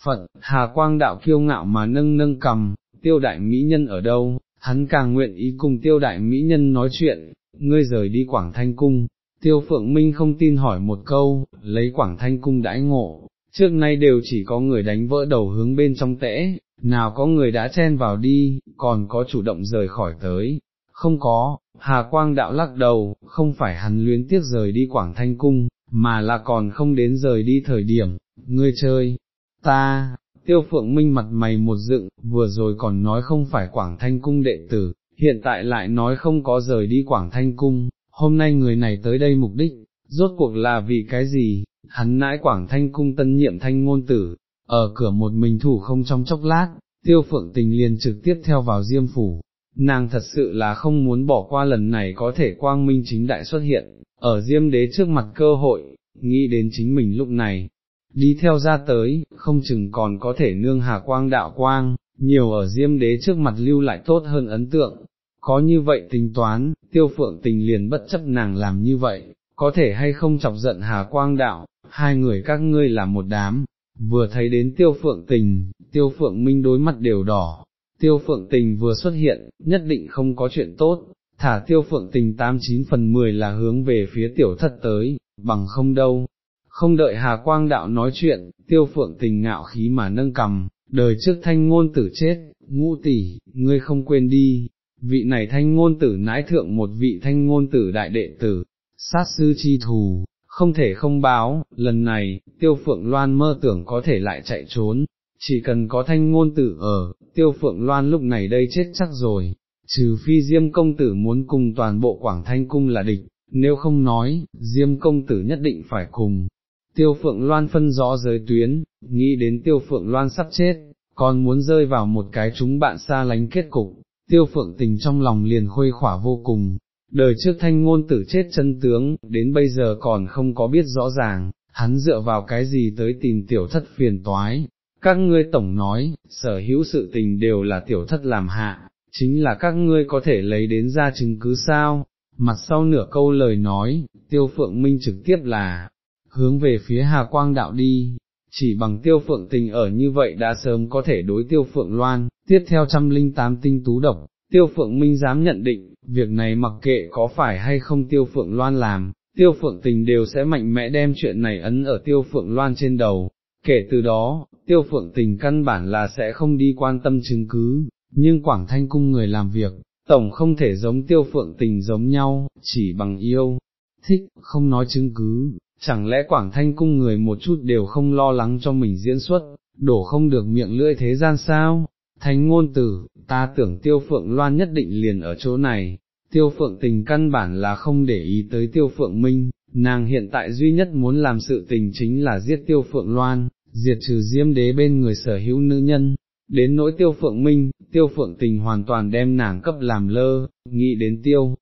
Phận, Hà Quang đạo kiêu ngạo mà nâng nâng cầm, tiêu đại mỹ nhân ở đâu, hắn càng nguyện ý cùng tiêu đại mỹ nhân nói chuyện, ngươi rời đi Quảng Thanh Cung, tiêu phượng minh không tin hỏi một câu, lấy Quảng Thanh Cung đãi ngộ, trước nay đều chỉ có người đánh vỡ đầu hướng bên trong tễ, nào có người đã chen vào đi, còn có chủ động rời khỏi tới, không có, Hà Quang đạo lắc đầu, không phải hắn luyến tiếc rời đi Quảng Thanh Cung, mà là còn không đến rời đi thời điểm, ngươi chơi, ta, tiêu phượng minh mặt mày một dựng, vừa rồi còn nói không phải Quảng Thanh Cung đệ tử, hiện tại lại nói không có rời đi Quảng Thanh Cung, hôm nay người này tới đây mục đích, rốt cuộc là vì cái gì, hắn nãi Quảng Thanh Cung tân nhiệm thanh ngôn tử, ở cửa một mình thủ không trong chốc lát, tiêu phượng tình liền trực tiếp theo vào diêm phủ, nàng thật sự là không muốn bỏ qua lần này có thể quang minh chính đại xuất hiện, ở diêm đế trước mặt cơ hội, nghĩ đến chính mình lúc này, đi theo ra tới, không chừng còn có thể nương hà quang đạo quang, nhiều ở diêm đế trước mặt lưu lại tốt hơn ấn tượng. Có như vậy tính toán, tiêu phượng tình liền bất chấp nàng làm như vậy, có thể hay không chọc giận hà quang đạo, hai người các ngươi là một đám, vừa thấy đến tiêu phượng tình, tiêu phượng minh đối mặt đều đỏ, tiêu phượng tình vừa xuất hiện, nhất định không có chuyện tốt, thả tiêu phượng tình 89 phần 10 là hướng về phía tiểu thất tới, bằng không đâu, không đợi Hà Quang Đạo nói chuyện, tiêu phượng tình ngạo khí mà nâng cầm, đời trước thanh ngôn tử chết, ngũ tỷ, ngươi không quên đi, vị này thanh ngôn tử nãi thượng một vị thanh ngôn tử đại đệ tử, sát sư chi thù, không thể không báo, lần này, tiêu phượng loan mơ tưởng có thể lại chạy trốn, chỉ cần có thanh ngôn tử ở, tiêu phượng loan lúc này đây chết chắc rồi, trừ phi diêm công tử muốn cùng toàn bộ quảng thanh cung là địch, nếu không nói, diêm công tử nhất định phải cùng, tiêu phượng loan phân rõ giới tuyến, nghĩ đến tiêu phượng loan sắp chết, còn muốn rơi vào một cái chúng bạn xa lánh kết cục, tiêu phượng tình trong lòng liền khuây khỏa vô cùng, đời trước thanh ngôn tử chết chân tướng, đến bây giờ còn không có biết rõ ràng, hắn dựa vào cái gì tới tìm tiểu thất phiền toái. Các ngươi tổng nói, sở hữu sự tình đều là tiểu thất làm hạ, chính là các ngươi có thể lấy đến ra chứng cứ sao, mặt sau nửa câu lời nói, tiêu phượng minh trực tiếp là, hướng về phía Hà Quang đạo đi, chỉ bằng tiêu phượng tình ở như vậy đã sớm có thể đối tiêu phượng loan, tiếp theo trăm linh tám tinh tú độc, tiêu phượng minh dám nhận định, việc này mặc kệ có phải hay không tiêu phượng loan làm, tiêu phượng tình đều sẽ mạnh mẽ đem chuyện này ấn ở tiêu phượng loan trên đầu, kể từ đó, tiêu phượng tình căn bản là sẽ không đi quan tâm chứng cứ, nhưng Quảng Thanh Cung người làm việc, tổng không thể giống tiêu phượng tình giống nhau, chỉ bằng yêu, thích, không nói chứng cứ, chẳng lẽ Quảng Thanh cung người một chút đều không lo lắng cho mình diễn xuất, đổ không được miệng lưỡi thế gian sao? Thánh ngôn tử, ta tưởng tiêu phượng loan nhất định liền ở chỗ này, tiêu phượng tình căn bản là không để ý tới tiêu phượng minh, nàng hiện tại duy nhất muốn làm sự tình chính là giết tiêu phượng loan, diệt trừ diêm đế bên người sở hữu nữ nhân. Đến nỗi tiêu phượng minh, tiêu phượng tình hoàn toàn đem nàng cấp làm lơ, nghĩ đến tiêu,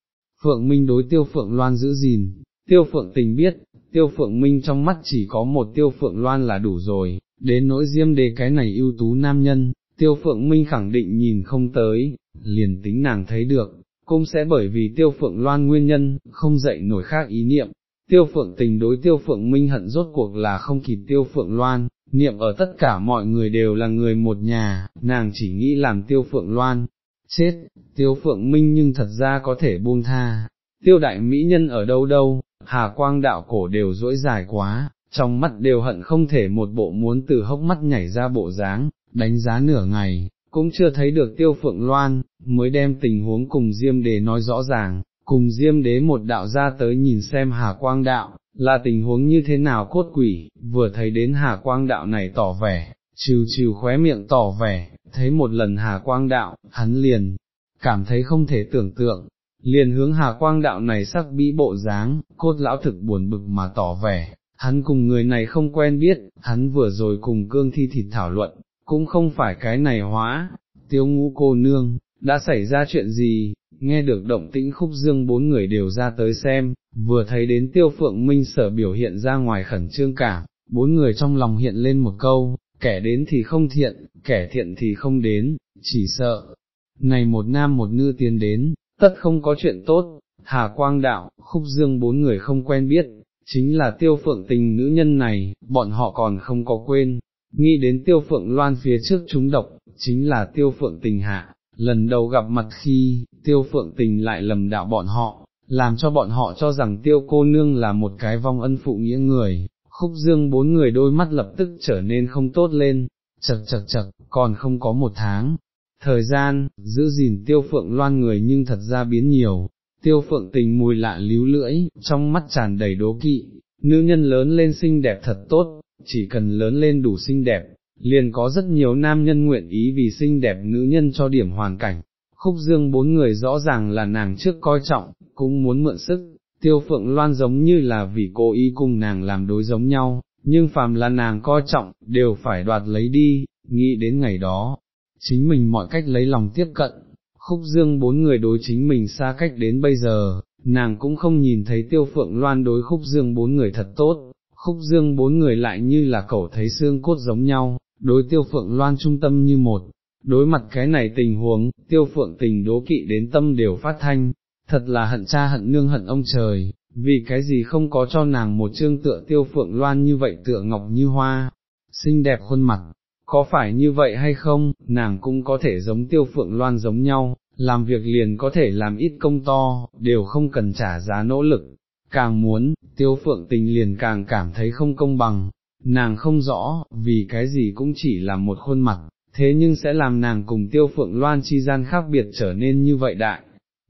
phượng minh đối tiêu phượng loan giữ gìn, tiêu phượng tình biết, tiêu phượng minh trong mắt chỉ có một tiêu phượng loan là đủ rồi, đến nỗi diêm đề cái này ưu tú nam nhân, tiêu phượng minh khẳng định nhìn không tới, liền tính nàng thấy được, cũng sẽ bởi vì tiêu phượng loan nguyên nhân, không dậy nổi khác ý niệm. Tiêu phượng tình đối tiêu phượng minh hận rốt cuộc là không kịp tiêu phượng loan, niệm ở tất cả mọi người đều là người một nhà, nàng chỉ nghĩ làm tiêu phượng loan, chết, tiêu phượng minh nhưng thật ra có thể buông tha, tiêu đại mỹ nhân ở đâu đâu, hà quang đạo cổ đều dỗi dài quá, trong mắt đều hận không thể một bộ muốn từ hốc mắt nhảy ra bộ dáng, đánh giá nửa ngày, cũng chưa thấy được tiêu phượng loan, mới đem tình huống cùng Diêm Đế nói rõ ràng, cùng Diêm Đế một đạo ra tới nhìn xem hà quang đạo, là tình huống như thế nào cốt quỷ, vừa thấy đến hà quang đạo này tỏ vẻ, trừ trừ khóe miệng tỏ vẻ, thấy một lần hà quang đạo, hắn liền, cảm thấy không thể tưởng tượng, liền hướng hà quang đạo này sắc bĩ bộ dáng, cốt lão thực buồn bực mà tỏ vẻ, hắn cùng người này không quen biết, hắn vừa rồi cùng cương thi thịt thảo luận, cũng không phải cái này hóa, tiêu ngũ cô nương, đã xảy ra chuyện gì, nghe được động tĩnh khúc dương bốn người đều ra tới xem, vừa thấy đến tiêu phượng minh sở biểu hiện ra ngoài khẩn trương cả, bốn người trong lòng hiện lên một câu, kẻ đến thì không thiện, kẻ thiện thì không đến, chỉ sợ, này một nam một nữ tiến đến, tất không có chuyện tốt, Hà Quang Đạo, Khúc Dương bốn người không quen biết, chính là tiêu phượng tình nữ nhân này, bọn họ còn không có quên, nghĩ đến tiêu phượng loan phía trước chúng độc, chính là tiêu phượng tình hạ, lần đầu gặp mặt khi, tiêu phượng tình lại lầm đạo bọn họ, làm cho bọn họ cho rằng tiêu cô nương là một cái vong ân phụ nghĩa người, khúc dương bốn người đôi mắt lập tức trở nên không tốt lên, chật chật chật, còn không có một tháng. Thời gian, giữ gìn tiêu phượng loan người nhưng thật ra biến nhiều, tiêu phượng tình mùi lạ líu lưỡi, trong mắt tràn đầy đố kỵ, nữ nhân lớn lên xinh đẹp thật tốt, chỉ cần lớn lên đủ xinh đẹp, liền có rất nhiều nam nhân nguyện ý vì xinh đẹp nữ nhân cho điểm hoàn cảnh. Khúc dương bốn người rõ ràng là nàng trước coi trọng, cũng muốn mượn sức, tiêu phượng loan giống như là vì cố ý cùng nàng làm đối giống nhau, nhưng phàm là nàng coi trọng, đều phải đoạt lấy đi, nghĩ đến ngày đó, chính mình mọi cách lấy lòng tiếp cận, khúc dương bốn người đối chính mình xa cách đến bây giờ, nàng cũng không nhìn thấy tiêu phượng loan đối khúc dương bốn người thật tốt, khúc dương bốn người lại như là cẩu thấy xương cốt giống nhau, đối tiêu phượng loan trung tâm như một, đối mặt cái này tình huống, tiêu phượng tình đố kỵ đến tâm đều phát thanh, thật là hận cha hận nương hận ông trời, vì cái gì không có cho nàng một chương tựa tiêu phượng loan như vậy tựa ngọc như hoa, xinh đẹp khuôn mặt, có phải như vậy hay không, nàng cũng có thể giống tiêu phượng loan giống nhau, làm việc liền có thể làm ít công to, đều không cần trả giá nỗ lực, càng muốn, tiêu phượng tình liền càng cảm thấy không công bằng, nàng không rõ, vì cái gì cũng chỉ là một khuôn mặt, thế nhưng sẽ làm nàng cùng tiêu phượng loan chi gian khác biệt trở nên như vậy đại.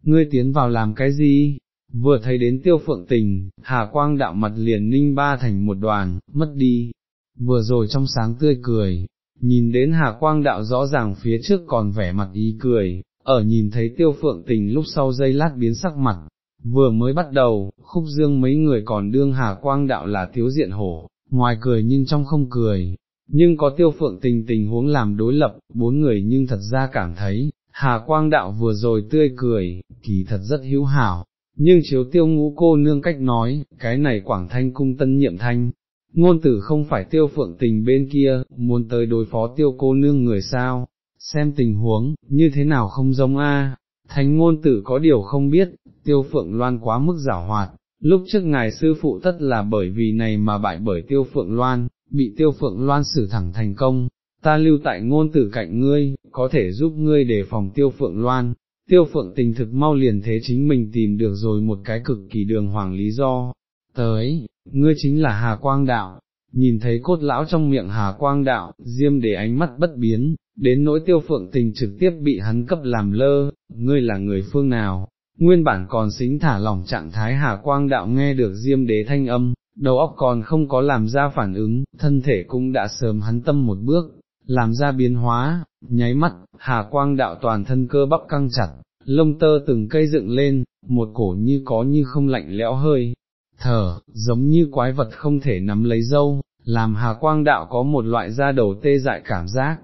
Ngươi tiến vào làm cái gì? Vừa thấy đến tiêu phượng tình, hà quang đạo mặt liền ninh ba thành một đoàn, mất đi. Vừa rồi trong sáng tươi cười, nhìn đến hà quang đạo rõ ràng phía trước còn vẻ mặt ý cười, ở nhìn thấy tiêu phượng tình lúc sau dây lát biến sắc mặt. Vừa mới bắt đầu, khúc dương mấy người còn đương hà quang đạo là thiếu diện hổ, ngoài cười nhưng trong không cười, nhưng có tiêu phượng tình tình huống làm đối lập, bốn người nhưng thật ra cảm thấy, Hà Quang Đạo vừa rồi tươi cười, kỳ thật rất hữu hảo, nhưng chiếu tiêu ngũ cô nương cách nói, cái này Quảng Thanh cung tân nhiệm thanh, ngôn tử không phải tiêu phượng tình bên kia, muốn tới đối phó tiêu cô nương người sao, xem tình huống, như thế nào không giống a. Thánh ngôn tử có điều không biết, tiêu phượng loan quá mức giả hoạt, lúc trước ngài sư phụ tất là bởi vì này mà bại bởi tiêu phượng loan, bị tiêu phượng loan xử thẳng thành công, ta lưu tại ngôn tử cạnh ngươi, có thể giúp ngươi đề phòng tiêu phượng loan. Tiêu phượng tình thực mau liền thế chính mình tìm được rồi một cái cực kỳ đường hoàng lý do, tới, ngươi chính là Hà Quang Đạo, nhìn thấy cốt lão trong miệng Hà Quang Đạo, diêm để ánh mắt bất biến, đến nỗi tiêu phượng tình trực tiếp bị hắn cấp làm lơ, ngươi là người phương nào, nguyên bản còn xính thả lỏng trạng thái Hà Quang Đạo nghe được diêm đế thanh âm, đầu óc còn không có làm ra phản ứng, thân thể cũng đã sớm hắn tâm một bước, làm ra biến hóa, nháy mắt, Hà Quang Đạo toàn thân cơ bắp căng chặt, lông tơ từng cây dựng lên, một cổ như có như không lạnh lẽo hơi, thở, giống như quái vật không thể nắm lấy dâu, làm Hà Quang Đạo có một loại da đầu tê dại cảm giác,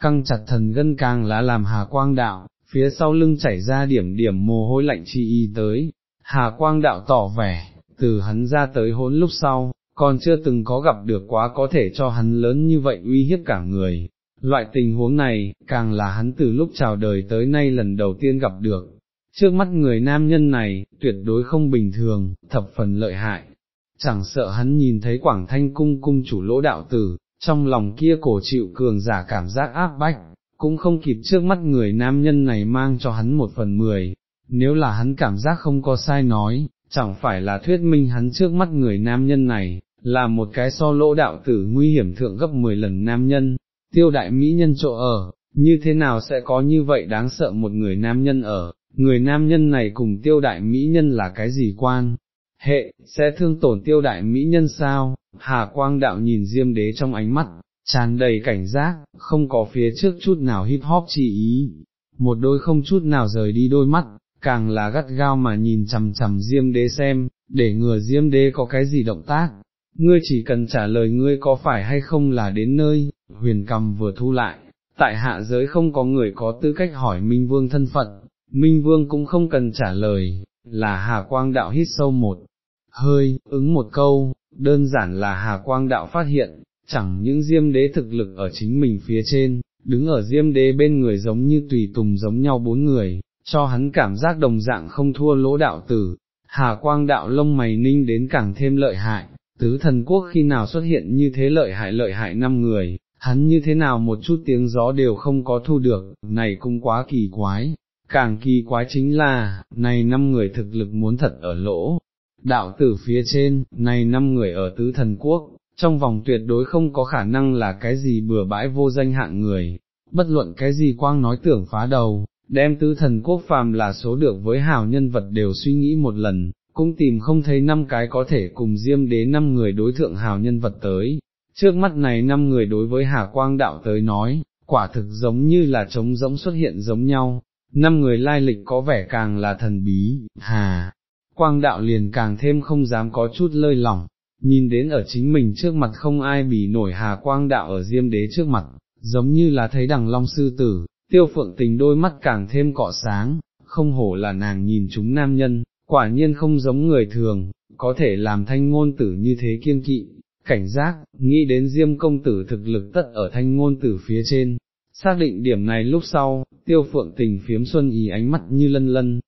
căng chặt thần gân càng là làm Hà Quang Đạo, phía sau lưng chảy ra điểm điểm mồ hôi lạnh chi y tới, Hà Quang Đạo tỏ vẻ, từ hắn ra tới hốn lúc sau, còn chưa từng có gặp được quá có thể cho hắn lớn như vậy uy hiếp cả người. Loại tình huống này, càng là hắn từ lúc chào đời tới nay lần đầu tiên gặp được. Trước mắt người nam nhân này, tuyệt đối không bình thường, thập phần lợi hại. Chẳng sợ hắn nhìn thấy Quảng Thanh cung cung chủ lỗ đạo tử, trong lòng kia cổ chịu cường giả cảm giác áp bách, cũng không kịp trước mắt người nam nhân này mang cho hắn một phần mười. Nếu là hắn cảm giác không có sai nói, chẳng phải là thuyết minh hắn trước mắt người nam nhân này, là một cái so lỗ đạo tử nguy hiểm thượng gấp 10 lần nam nhân, tiêu đại mỹ nhân chỗ ở, như thế nào sẽ có như vậy đáng sợ một người nam nhân ở, người nam nhân này cùng tiêu đại mỹ nhân là cái gì quan, hệ, sẽ thương tổn tiêu đại mỹ nhân sao, Hà Quang đạo nhìn Diêm đế trong ánh mắt, tràn đầy cảnh giác, không có phía trước chút nào hip hop chỉ ý, một đôi không chút nào rời đi đôi mắt, càng là gắt gao mà nhìn chằm chằm Diêm đế xem, để ngừa Diêm đế có cái gì động tác. Ngươi chỉ cần trả lời ngươi có phải hay không là đến nơi, huyền cầm vừa thu lại, tại hạ giới không có người có tư cách hỏi Minh Vương thân phận, Minh Vương cũng không cần trả lời, là Hà Quang Đạo hít sâu một hơi, ứng một câu, đơn giản là Hà Quang Đạo phát hiện, chẳng những diêm đế thực lực ở chính mình phía trên, đứng ở diêm đế bên người giống như tùy tùng giống nhau bốn người, cho hắn cảm giác đồng dạng không thua lỗ đạo tử, Hà Quang Đạo lông mày ninh đến càng thêm lợi hại, tứ thần quốc khi nào xuất hiện như thế lợi hại lợi hại năm người, hắn như thế nào một chút tiếng gió đều không có thu được, này cũng quá kỳ quái, càng kỳ quái chính là, này năm người thực lực muốn thật ở lỗ, đạo tử phía trên, này năm người ở tứ thần quốc, trong vòng tuyệt đối không có khả năng là cái gì bừa bãi vô danh hạng người, bất luận cái gì quang nói tưởng phá đầu, đem tứ thần quốc phàm là số được với hào nhân vật đều suy nghĩ một lần, cũng tìm không thấy năm cái có thể cùng diêm đế năm người đối thượng hào nhân vật tới. Trước mắt này năm người đối với Hà Quang Đạo tới nói, quả thực giống như là trống rỗng xuất hiện giống nhau, năm người lai lịch có vẻ càng là thần bí, Hà, Quang Đạo liền càng thêm không dám có chút lơi lỏng, nhìn đến ở chính mình trước mặt không ai bỉ nổi Hà Quang Đạo ở Diêm Đế trước mặt, giống như là thấy đằng long sư tử, tiêu phượng tình đôi mắt càng thêm cọ sáng, không hổ là nàng nhìn chúng nam nhân, quả nhiên không giống người thường, có thể làm thanh ngôn tử như thế kiên kỵ, cảnh giác, nghĩ đến diêm công tử thực lực tất ở thanh ngôn tử phía trên. Xác định điểm này lúc sau, tiêu phượng tình phiếm xuân ý ánh mắt như lân lân,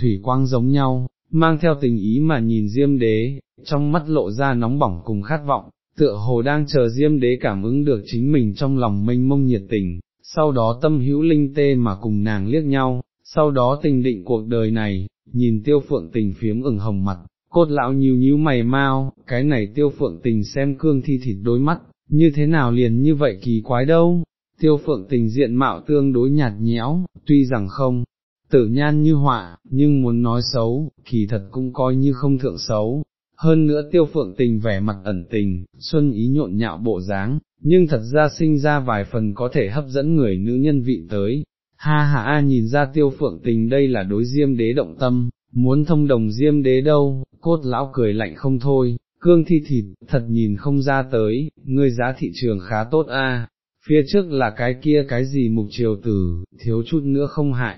thủy quang giống nhau, mang theo tình ý mà nhìn diêm đế, trong mắt lộ ra nóng bỏng cùng khát vọng, tựa hồ đang chờ diêm đế cảm ứng được chính mình trong lòng mênh mông nhiệt tình, sau đó tâm hữu linh tê mà cùng nàng liếc nhau, sau đó tình định cuộc đời này, nhìn tiêu phượng tình phiếm ửng hồng mặt, cốt lão nhíu nhíu mày mau, cái này tiêu phượng tình xem cương thi thịt đôi mắt, như thế nào liền như vậy kỳ quái đâu, tiêu phượng tình diện mạo tương đối nhạt nhẽo, tuy rằng không, tử nhan như họa, nhưng muốn nói xấu, kỳ thật cũng coi như không thượng xấu. Hơn nữa tiêu phượng tình vẻ mặt ẩn tình, xuân ý nhộn nhạo bộ dáng, nhưng thật ra sinh ra vài phần có thể hấp dẫn người nữ nhân vị tới, ha ha a nhìn ra tiêu phượng tình đây là đối diêm đế động tâm, muốn thông đồng diêm đế đâu, cốt lão cười lạnh không thôi, cương thi thịt, thật nhìn không ra tới, ngươi giá thị trường khá tốt a phía trước là cái kia cái gì mục triều tử, thiếu chút nữa không hại,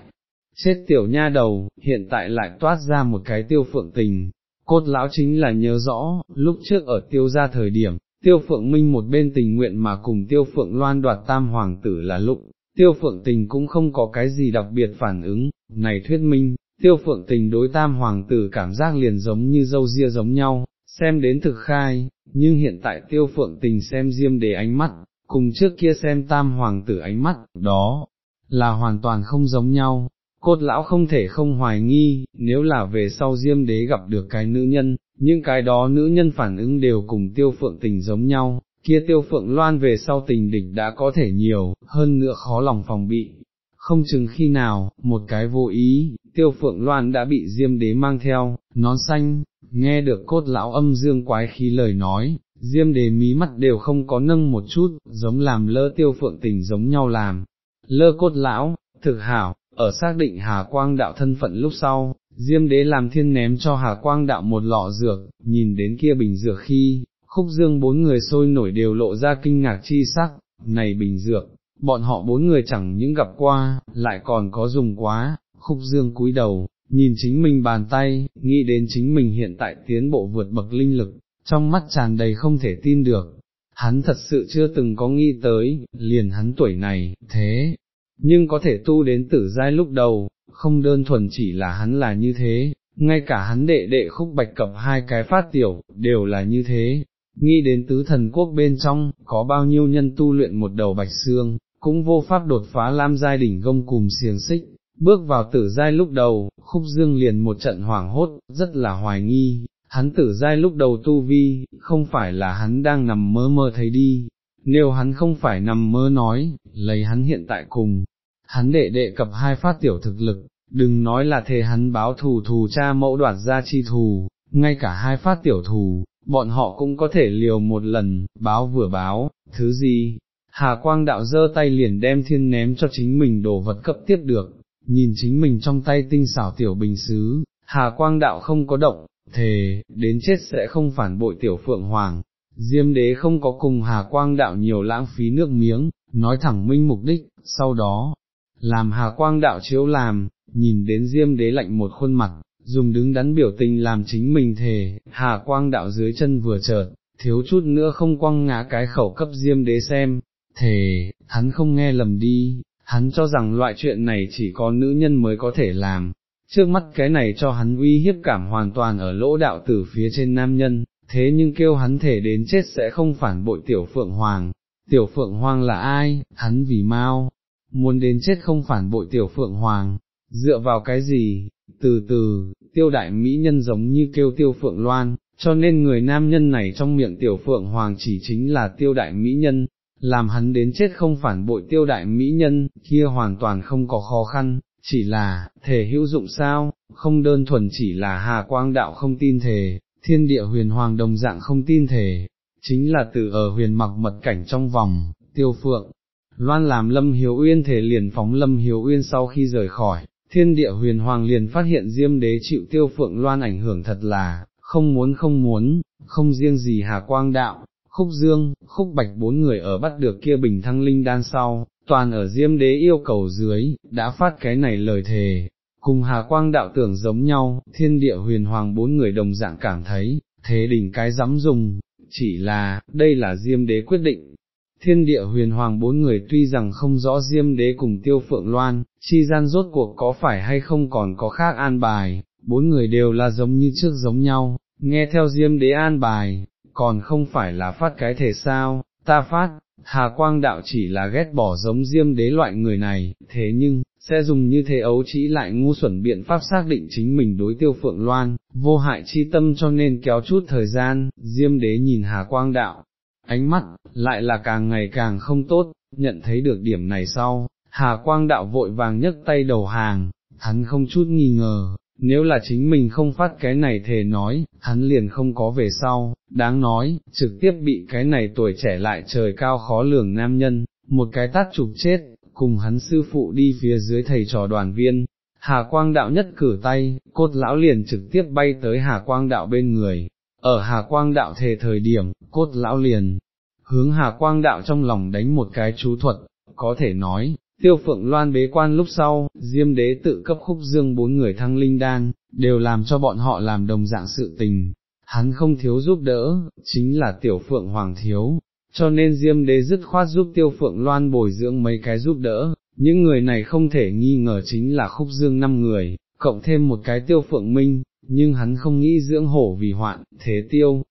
chết tiểu nha đầu, hiện tại lại toát ra một cái tiêu phượng tình, cốt lão chính là nhớ rõ, lúc trước ở tiêu gia thời điểm, tiêu phượng minh một bên tình nguyện mà cùng tiêu phượng loan đoạt tam hoàng tử là lụng, tiêu phượng tình cũng không có cái gì đặc biệt phản ứng, này thuyết minh, tiêu phượng tình đối tam hoàng tử cảm giác liền giống như dâu ria giống nhau, xem đến thực khai, nhưng hiện tại tiêu phượng tình xem diêm để ánh mắt, cùng trước kia xem tam hoàng tử ánh mắt, đó, là hoàn toàn không giống nhau. Cốt lão không thể không hoài nghi, nếu là về sau diêm đế gặp được cái nữ nhân, những cái đó nữ nhân phản ứng đều cùng tiêu phượng tình giống nhau, kia tiêu phượng loan về sau tình địch đã có thể nhiều, hơn nữa khó lòng phòng bị. Không chừng khi nào, một cái vô ý, tiêu phượng loan đã bị diêm đế mang theo, nón xanh, nghe được cốt lão âm dương quái khí lời nói, diêm đế mí mắt đều không có nâng một chút, giống làm lơ tiêu phượng tình giống nhau làm. Lơ cốt lão, thực hảo, ở xác định Hà Quang đạo thân phận lúc sau, Diêm đế làm thiên ném cho Hà Quang đạo một lọ dược, nhìn đến kia bình dược khi, khúc dương bốn người sôi nổi đều lộ ra kinh ngạc chi sắc, này bình dược, bọn họ bốn người chẳng những gặp qua, lại còn có dùng quá, khúc dương cúi đầu, nhìn chính mình bàn tay, nghĩ đến chính mình hiện tại tiến bộ vượt bậc linh lực, trong mắt tràn đầy không thể tin được. Hắn thật sự chưa từng có nghĩ tới, liền hắn tuổi này, thế, nhưng có thể tu đến tử giai lúc đầu, không đơn thuần chỉ là hắn là như thế, ngay cả hắn đệ đệ khúc bạch cập hai cái phát tiểu, đều là như thế. Nghĩ đến tứ thần quốc bên trong, có bao nhiêu nhân tu luyện một đầu bạch xương, cũng vô pháp đột phá lam giai đỉnh gông cùng xiềng xích, bước vào tử giai lúc đầu, khúc dương liền một trận hoảng hốt, rất là hoài nghi, hắn tử giai lúc đầu tu vi, không phải là hắn đang nằm mơ mơ thấy đi, nếu hắn không phải nằm mơ nói, lấy hắn hiện tại cùng, hắn đệ đệ cập hai phát tiểu thực lực, đừng nói là thề hắn báo thù thù cha mẫu đoạt ra chi thù, ngay cả hai phát tiểu thù, bọn họ cũng có thể liều một lần, báo vừa báo, thứ gì, Hà Quang đạo giơ tay liền đem thiên ném cho chính mình đồ vật cấp tiếp được, nhìn chính mình trong tay tinh xảo tiểu bình xứ, Hà Quang đạo không có động, thề, đến chết sẽ không phản bội tiểu phượng hoàng. Diêm đế không có cùng Hà Quang đạo nhiều lãng phí nước miếng, nói thẳng minh mục đích, sau đó, làm Hà Quang đạo chiếu làm, nhìn đến Diêm đế lạnh một khuôn mặt, dùng đứng đắn biểu tình làm chính mình thề, Hà Quang đạo dưới chân vừa chợt, thiếu chút nữa không quăng ngã cái khẩu cấp Diêm đế xem, thề, hắn không nghe lầm đi, hắn cho rằng loại chuyện này chỉ có nữ nhân mới có thể làm, trước mắt cái này cho hắn uy hiếp cảm hoàn toàn ở lỗ đạo tử phía trên nam nhân, thế nhưng kêu hắn thể đến chết sẽ không phản bội tiểu phượng hoàng, tiểu phượng hoàng là ai, hắn vì mau, muốn đến chết không phản bội tiểu phượng hoàng, dựa vào cái gì, từ từ, tiêu đại mỹ nhân giống như kêu tiêu phượng loan, cho nên người nam nhân này trong miệng tiểu phượng hoàng chỉ chính là tiêu đại mỹ nhân, làm hắn đến chết không phản bội tiêu đại mỹ nhân, kia hoàn toàn không có khó khăn, chỉ là, thể hữu dụng sao, không đơn thuần chỉ là hà quang đạo không tin thể, thiên địa huyền hoàng đồng dạng không tin thể, chính là từ ở huyền mặc mật cảnh trong vòng, tiêu phượng. Loan làm Lâm Hiếu Uyên thể liền phóng Lâm Hiếu Uyên sau khi rời khỏi, thiên địa huyền hoàng liền phát hiện Diêm đế chịu tiêu phượng Loan ảnh hưởng thật là, không muốn không muốn, không riêng gì hà quang đạo, khúc dương, khúc bạch bốn người ở bắt được kia bình thăng linh đan sau, toàn ở diêm đế yêu cầu dưới, đã phát cái này lời thề, cùng hà quang đạo tưởng giống nhau, thiên địa huyền hoàng bốn người đồng dạng cảm thấy, thế đỉnh cái dám dùng, chỉ là, đây là diêm đế quyết định. Thiên địa huyền hoàng bốn người tuy rằng không rõ diêm đế cùng tiêu phượng loan, chi gian rốt cuộc có phải hay không còn có khác an bài, bốn người đều là giống như trước giống nhau, nghe theo diêm đế an bài, còn không phải là phát cái thể sao, ta phát, Hà Quang Đạo chỉ là ghét bỏ giống diêm đế loại người này, thế nhưng, sẽ dùng như thế ấu chỉ lại ngu xuẩn biện pháp xác định chính mình đối tiêu phượng loan, vô hại chi tâm cho nên kéo chút thời gian, diêm đế nhìn Hà Quang Đạo, ánh mắt, lại là càng ngày càng không tốt, nhận thấy được điểm này sau, Hà Quang Đạo vội vàng nhấc tay đầu hàng, hắn không chút nghi ngờ, nếu là chính mình không phát cái này thề nói, hắn liền không có về sau, đáng nói, trực tiếp bị cái này tuổi trẻ lại trời cao khó lường nam nhân, một cái tát chụp chết, cùng hắn sư phụ đi phía dưới thầy trò đoàn viên. Hà quang đạo nhất cử tay, cốt lão liền trực tiếp bay tới hà quang đạo bên người, ở hà quang đạo thề thời điểm, cốt lão liền, hướng hà quang đạo trong lòng đánh một cái chú thuật, có thể nói, Tiêu phượng loan bế quan lúc sau, diêm đế tự cấp khúc dương bốn người thăng linh đan, đều làm cho bọn họ làm đồng dạng sự tình, hắn không thiếu giúp đỡ, chính là tiểu phượng hoàng thiếu, cho nên diêm đế dứt khoát giúp tiêu phượng loan bồi dưỡng mấy cái giúp đỡ, những người này không thể nghi ngờ chính là khúc dương năm người, cộng thêm một cái tiêu phượng minh, nhưng hắn không nghĩ dưỡng hổ vì hoạn, thế tiêu.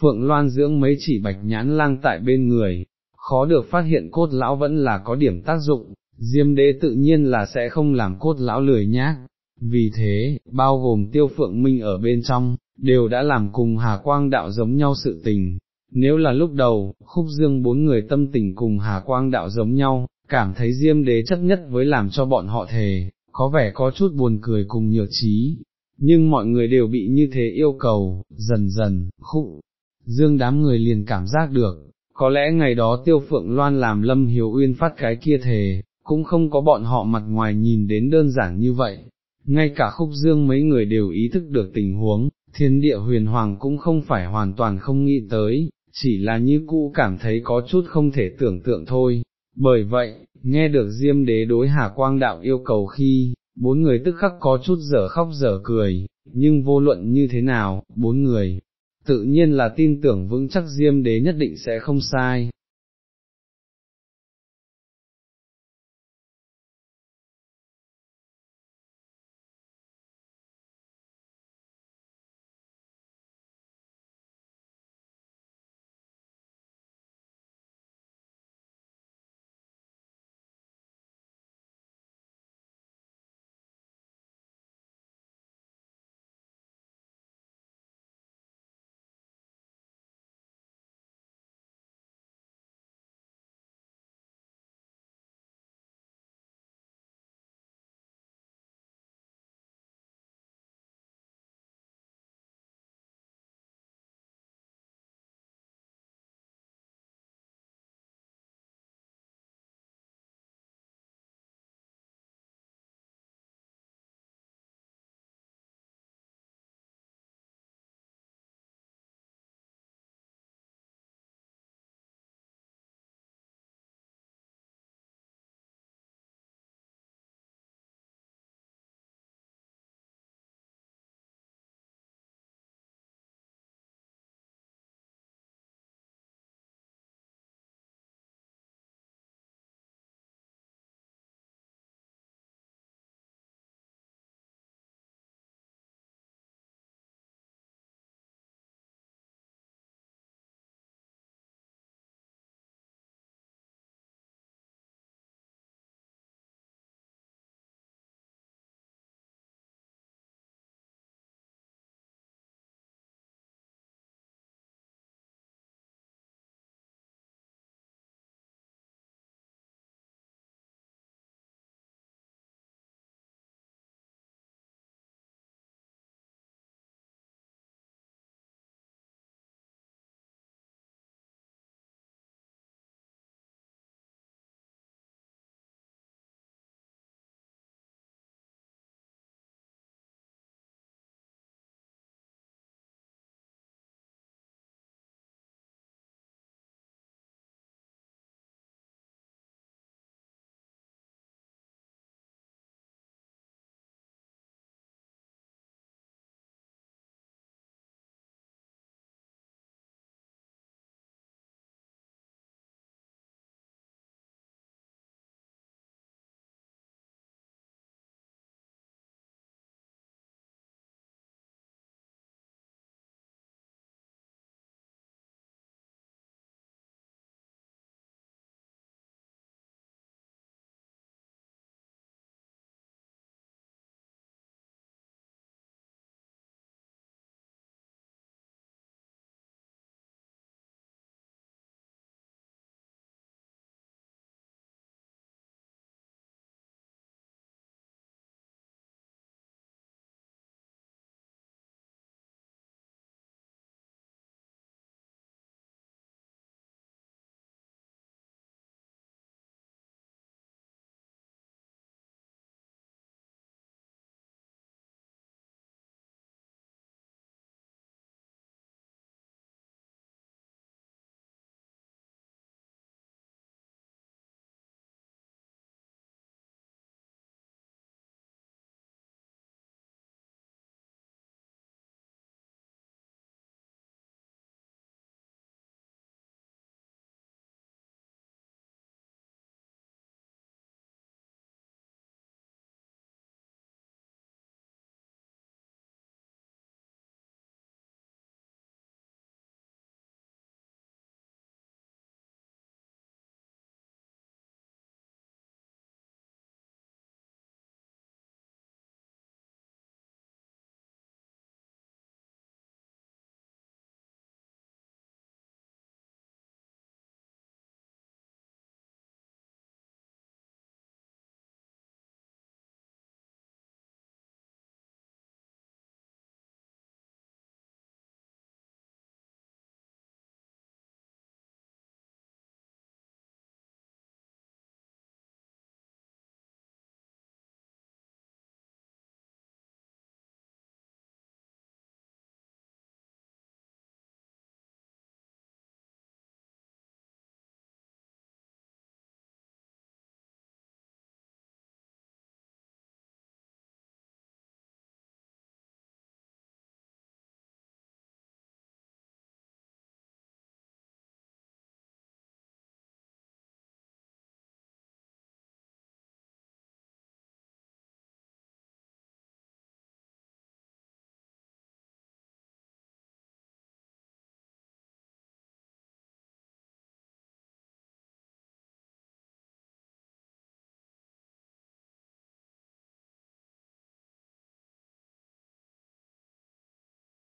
Phượng Loan dưỡng mấy chỉ bạch nhãn lang tại bên người, khó được phát hiện cốt lão vẫn là có điểm tác dụng, Diêm đế tự nhiên là sẽ không làm cốt lão lười nhác, vì thế, bao gồm tiêu phượng minh ở bên trong, đều đã làm cùng Hà Quang đạo giống nhau sự tình. Nếu là lúc đầu, khúc dương bốn người tâm tình cùng Hà Quang đạo giống nhau, cảm thấy diêm đế chấp nhất với làm cho bọn họ thề, có vẻ có chút buồn cười cùng nhược trí, nhưng mọi người đều bị như thế yêu cầu, dần dần, khúc, dương đám người liền cảm giác được, có lẽ ngày đó tiêu phượng loan làm lâm hiếu uyên phát cái kia thề, cũng không có bọn họ mặt ngoài nhìn đến đơn giản như vậy. Ngay cả khúc dương mấy người đều ý thức được tình huống, thiên địa huyền hoàng cũng không phải hoàn toàn không nghĩ tới, chỉ là như cũ cảm thấy có chút không thể tưởng tượng thôi. Bởi vậy, nghe được Diêm đế đối Hà Quang Đạo yêu cầu khi, bốn người tức khắc có chút dở khóc dở cười, nhưng vô luận như thế nào, bốn người, tự nhiên là tin tưởng vững chắc Diêm đế nhất định sẽ không sai,